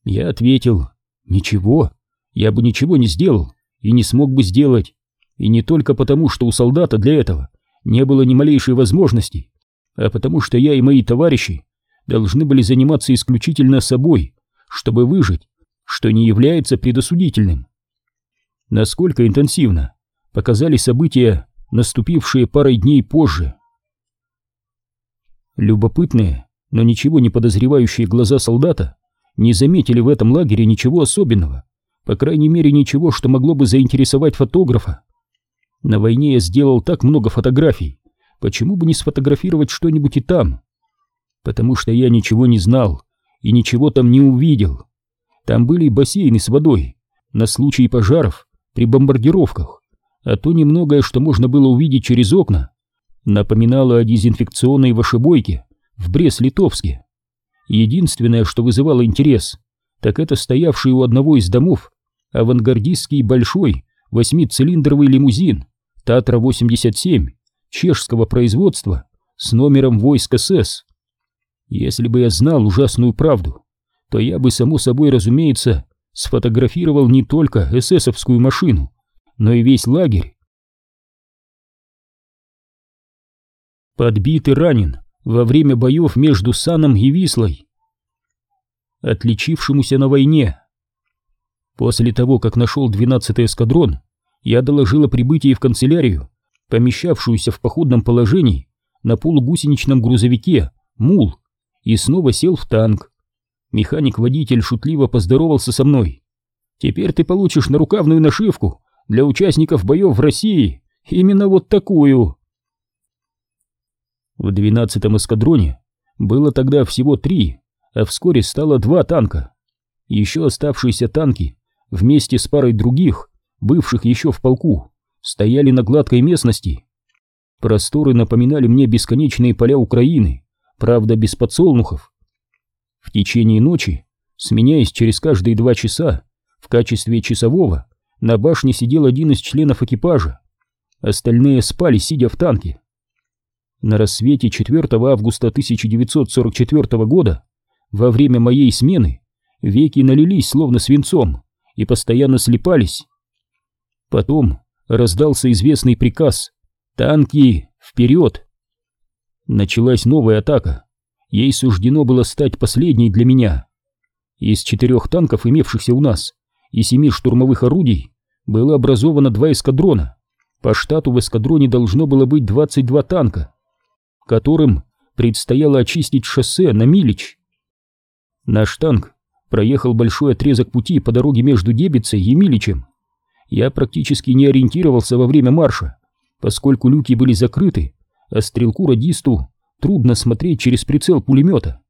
Я ответил «ничего, я бы ничего не сделал и не смог бы сделать, и не только потому, что у солдата для этого не было ни малейшей возможности, а потому что я и мои товарищи должны были заниматься исключительно собой, чтобы выжить, что не является предосудительным. Насколько интенсивно показали события, наступившие парой дней позже. Любопытные, но ничего не подозревающие глаза солдата не заметили в этом лагере ничего особенного, по крайней мере ничего, что могло бы заинтересовать фотографа. На войне я сделал так много фотографий, почему бы не сфотографировать что-нибудь и там? Потому что я ничего не знал и ничего там не увидел. Там были бассейны с водой на случай пожаров при бомбардировках, а то немногое, что можно было увидеть через окна, напоминало о дезинфекционной вошебойке в Брест-Литовске. Единственное, что вызывало интерес, так это стоявший у одного из домов авангардистский большой восьмицилиндровый лимузин Татра-87 чешского производства с номером войск СС. Если бы я знал ужасную правду, то я бы, само собой разумеется, сфотографировал не только эсэсовскую машину, но и весь лагерь. Подбит и ранен во время боев между Саном и Вислой, отличившемуся на войне. После того, как нашел 12-й эскадрон, я доложил о прибытии в канцелярию, помещавшуюся в походном положении на полугусеничном грузовике «Мул», и снова сел в танк. Механик-водитель шутливо поздоровался со мной. «Теперь ты получишь нарукавную нашивку для участников боев в России, именно вот такую». В 12-м эскадроне было тогда всего три, а вскоре стало два танка. Еще оставшиеся танки вместе с парой других, бывших еще в полку, стояли на гладкой местности. Просторы напоминали мне бесконечные поля Украины, правда без подсолнухов. В течение ночи, сменяясь через каждые два часа, в качестве часового, на башне сидел один из членов экипажа. Остальные спали, сидя в танке. На рассвете 4 августа 1944 года, во время моей смены, веки налились словно свинцом и постоянно слепались. Потом раздался известный приказ «Танки, вперед!». Началась новая атака. Ей суждено было стать последней для меня. Из четырех танков, имевшихся у нас, и семи штурмовых орудий, было образовано два эскадрона. По штату в эскадроне должно было быть 22 танка, которым предстояло очистить шоссе на Милич. Наш танк проехал большой отрезок пути по дороге между Дебицей и Миличем. Я практически не ориентировался во время марша, поскольку люки были закрыты, а стрелку-радисту трудно смотреть через прицел пулемета.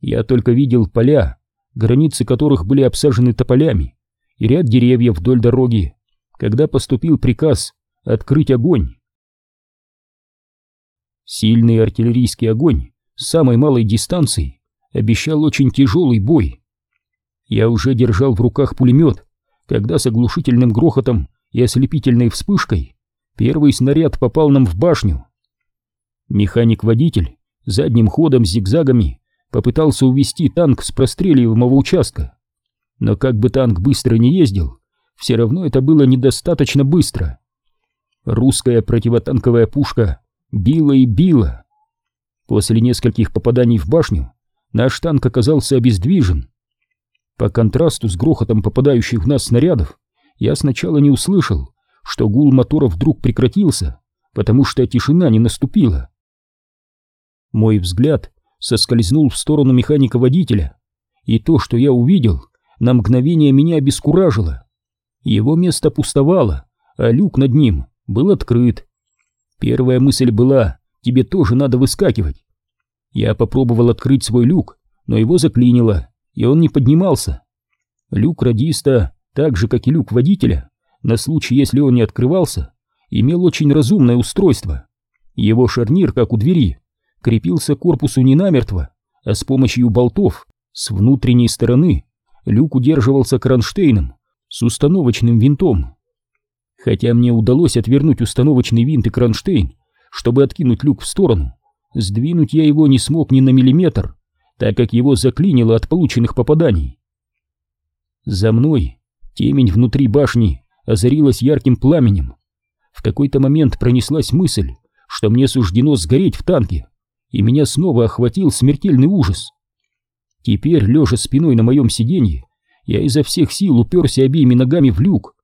Я только видел поля, границы которых были обсажены тополями, и ряд деревьев вдоль дороги, когда поступил приказ открыть огонь. Сильный артиллерийский огонь с самой малой дистанции обещал очень тяжелый бой. Я уже держал в руках пулемет, когда с оглушительным грохотом и ослепительной вспышкой первый снаряд попал нам в башню. Механик-водитель задним ходом с зигзагами попытался увести танк с простреливаемого участка. Но как бы танк быстро не ездил, все равно это было недостаточно быстро. Русская противотанковая пушка била и била. После нескольких попаданий в башню наш танк оказался обездвижен. По контрасту с грохотом попадающих в нас снарядов, я сначала не услышал, что гул мотора вдруг прекратился, потому что тишина не наступила. Мой взгляд соскользнул в сторону механика-водителя, и то, что я увидел, на мгновение меня обескуражило. Его место пустовало, а люк над ним был открыт. Первая мысль была, тебе тоже надо выскакивать. Я попробовал открыть свой люк, но его заклинило, и он не поднимался. Люк радиста, так же как и люк водителя, на случай, если он не открывался, имел очень разумное устройство. Его шарнир, как у двери, крепился к корпусу не намертво, а с помощью болтов с внутренней стороны люк удерживался кронштейном с установочным винтом. Хотя мне удалось отвернуть установочный винт и кронштейн, чтобы откинуть люк в сторону, сдвинуть я его не смог ни на миллиметр, так как его заклинило от полученных попаданий. За мной темень внутри башни озарилась ярким пламенем. В какой-то момент пронеслась мысль, что мне суждено сгореть в танке, и меня снова охватил смертельный ужас. Теперь, лежа спиной на моем сиденье, я изо всех сил уперся обеими ногами в люк.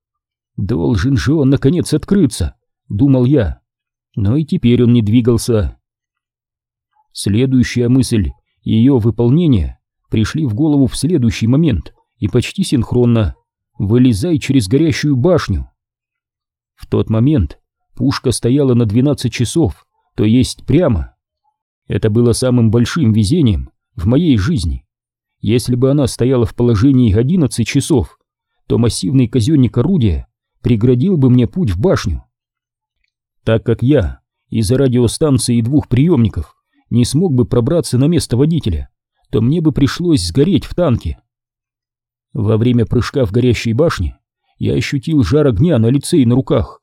Должен же он, наконец, открыться, думал я. Но и теперь он не двигался. Следующая мысль ее выполнение пришли в голову в следующий момент и почти синхронно. «Вылезай через горящую башню!» В тот момент пушка стояла на 12 часов, то есть прямо. Это было самым большим везением в моей жизни. Если бы она стояла в положении 11 часов, то массивный казенник орудия преградил бы мне путь в башню. Так как я из-за радиостанции и двух приемников не смог бы пробраться на место водителя, то мне бы пришлось сгореть в танке. Во время прыжка в горящей башне я ощутил жар огня на лице и на руках.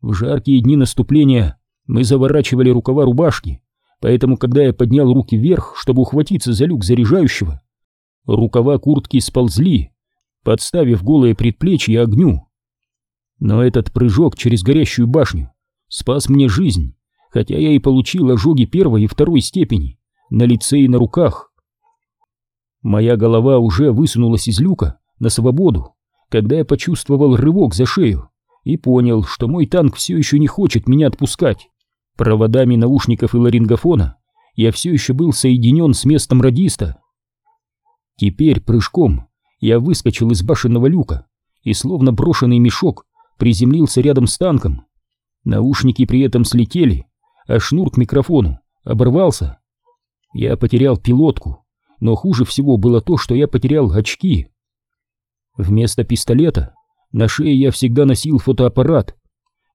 В жаркие дни наступления мы заворачивали рукава рубашки, поэтому когда я поднял руки вверх, чтобы ухватиться за люк заряжающего, рукава куртки сползли, подставив голые предплечья огню. Но этот прыжок через горящую башню спас мне жизнь, хотя я и получил ожоги первой и второй степени на лице и на руках. Моя голова уже высунулась из люка на свободу, когда я почувствовал рывок за шею и понял, что мой танк все еще не хочет меня отпускать. Проводами наушников и ларингофона я все еще был соединен с местом радиста. Теперь прыжком я выскочил из башенного люка и, словно брошенный мешок, приземлился рядом с танком. Наушники при этом слетели, а шнур к микрофону оборвался. Я потерял пилотку но хуже всего было то, что я потерял очки. Вместо пистолета на шее я всегда носил фотоаппарат.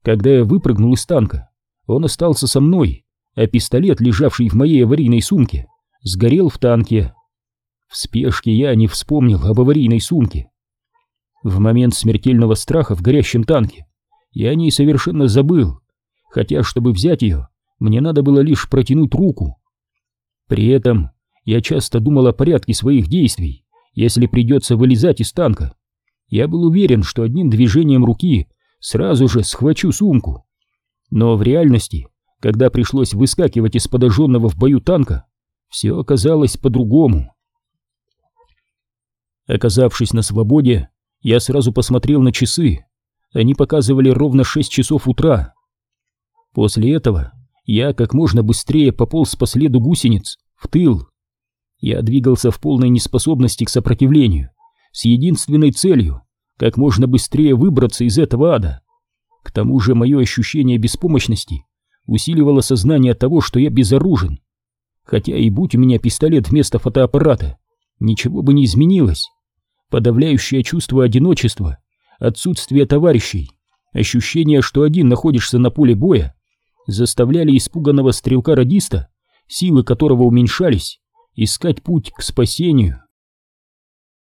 Когда я выпрыгнул из танка, он остался со мной, а пистолет, лежавший в моей аварийной сумке, сгорел в танке. В спешке я не вспомнил об аварийной сумке. В момент смертельного страха в горящем танке я о ней совершенно забыл, хотя, чтобы взять ее, мне надо было лишь протянуть руку. При этом я часто думал о порядке своих действий, если придется вылезать из танка. Я был уверен, что одним движением руки сразу же схвачу сумку. Но в реальности, когда пришлось выскакивать из подожженного в бою танка, все оказалось по-другому. Оказавшись на свободе, я сразу посмотрел на часы. Они показывали ровно 6 часов утра. После этого я как можно быстрее пополз по следу гусениц в тыл. Я двигался в полной неспособности к сопротивлению, с единственной целью — как можно быстрее выбраться из этого ада. К тому же мое ощущение беспомощности усиливало сознание того, что я безоружен. Хотя и будь у меня пистолет вместо фотоаппарата, ничего бы не изменилось. Подавляющее чувство одиночества, отсутствие товарищей, ощущение, что один находишься на поле боя, заставляли испуганного стрелка-радиста, силы которого уменьшались, искать путь к спасению.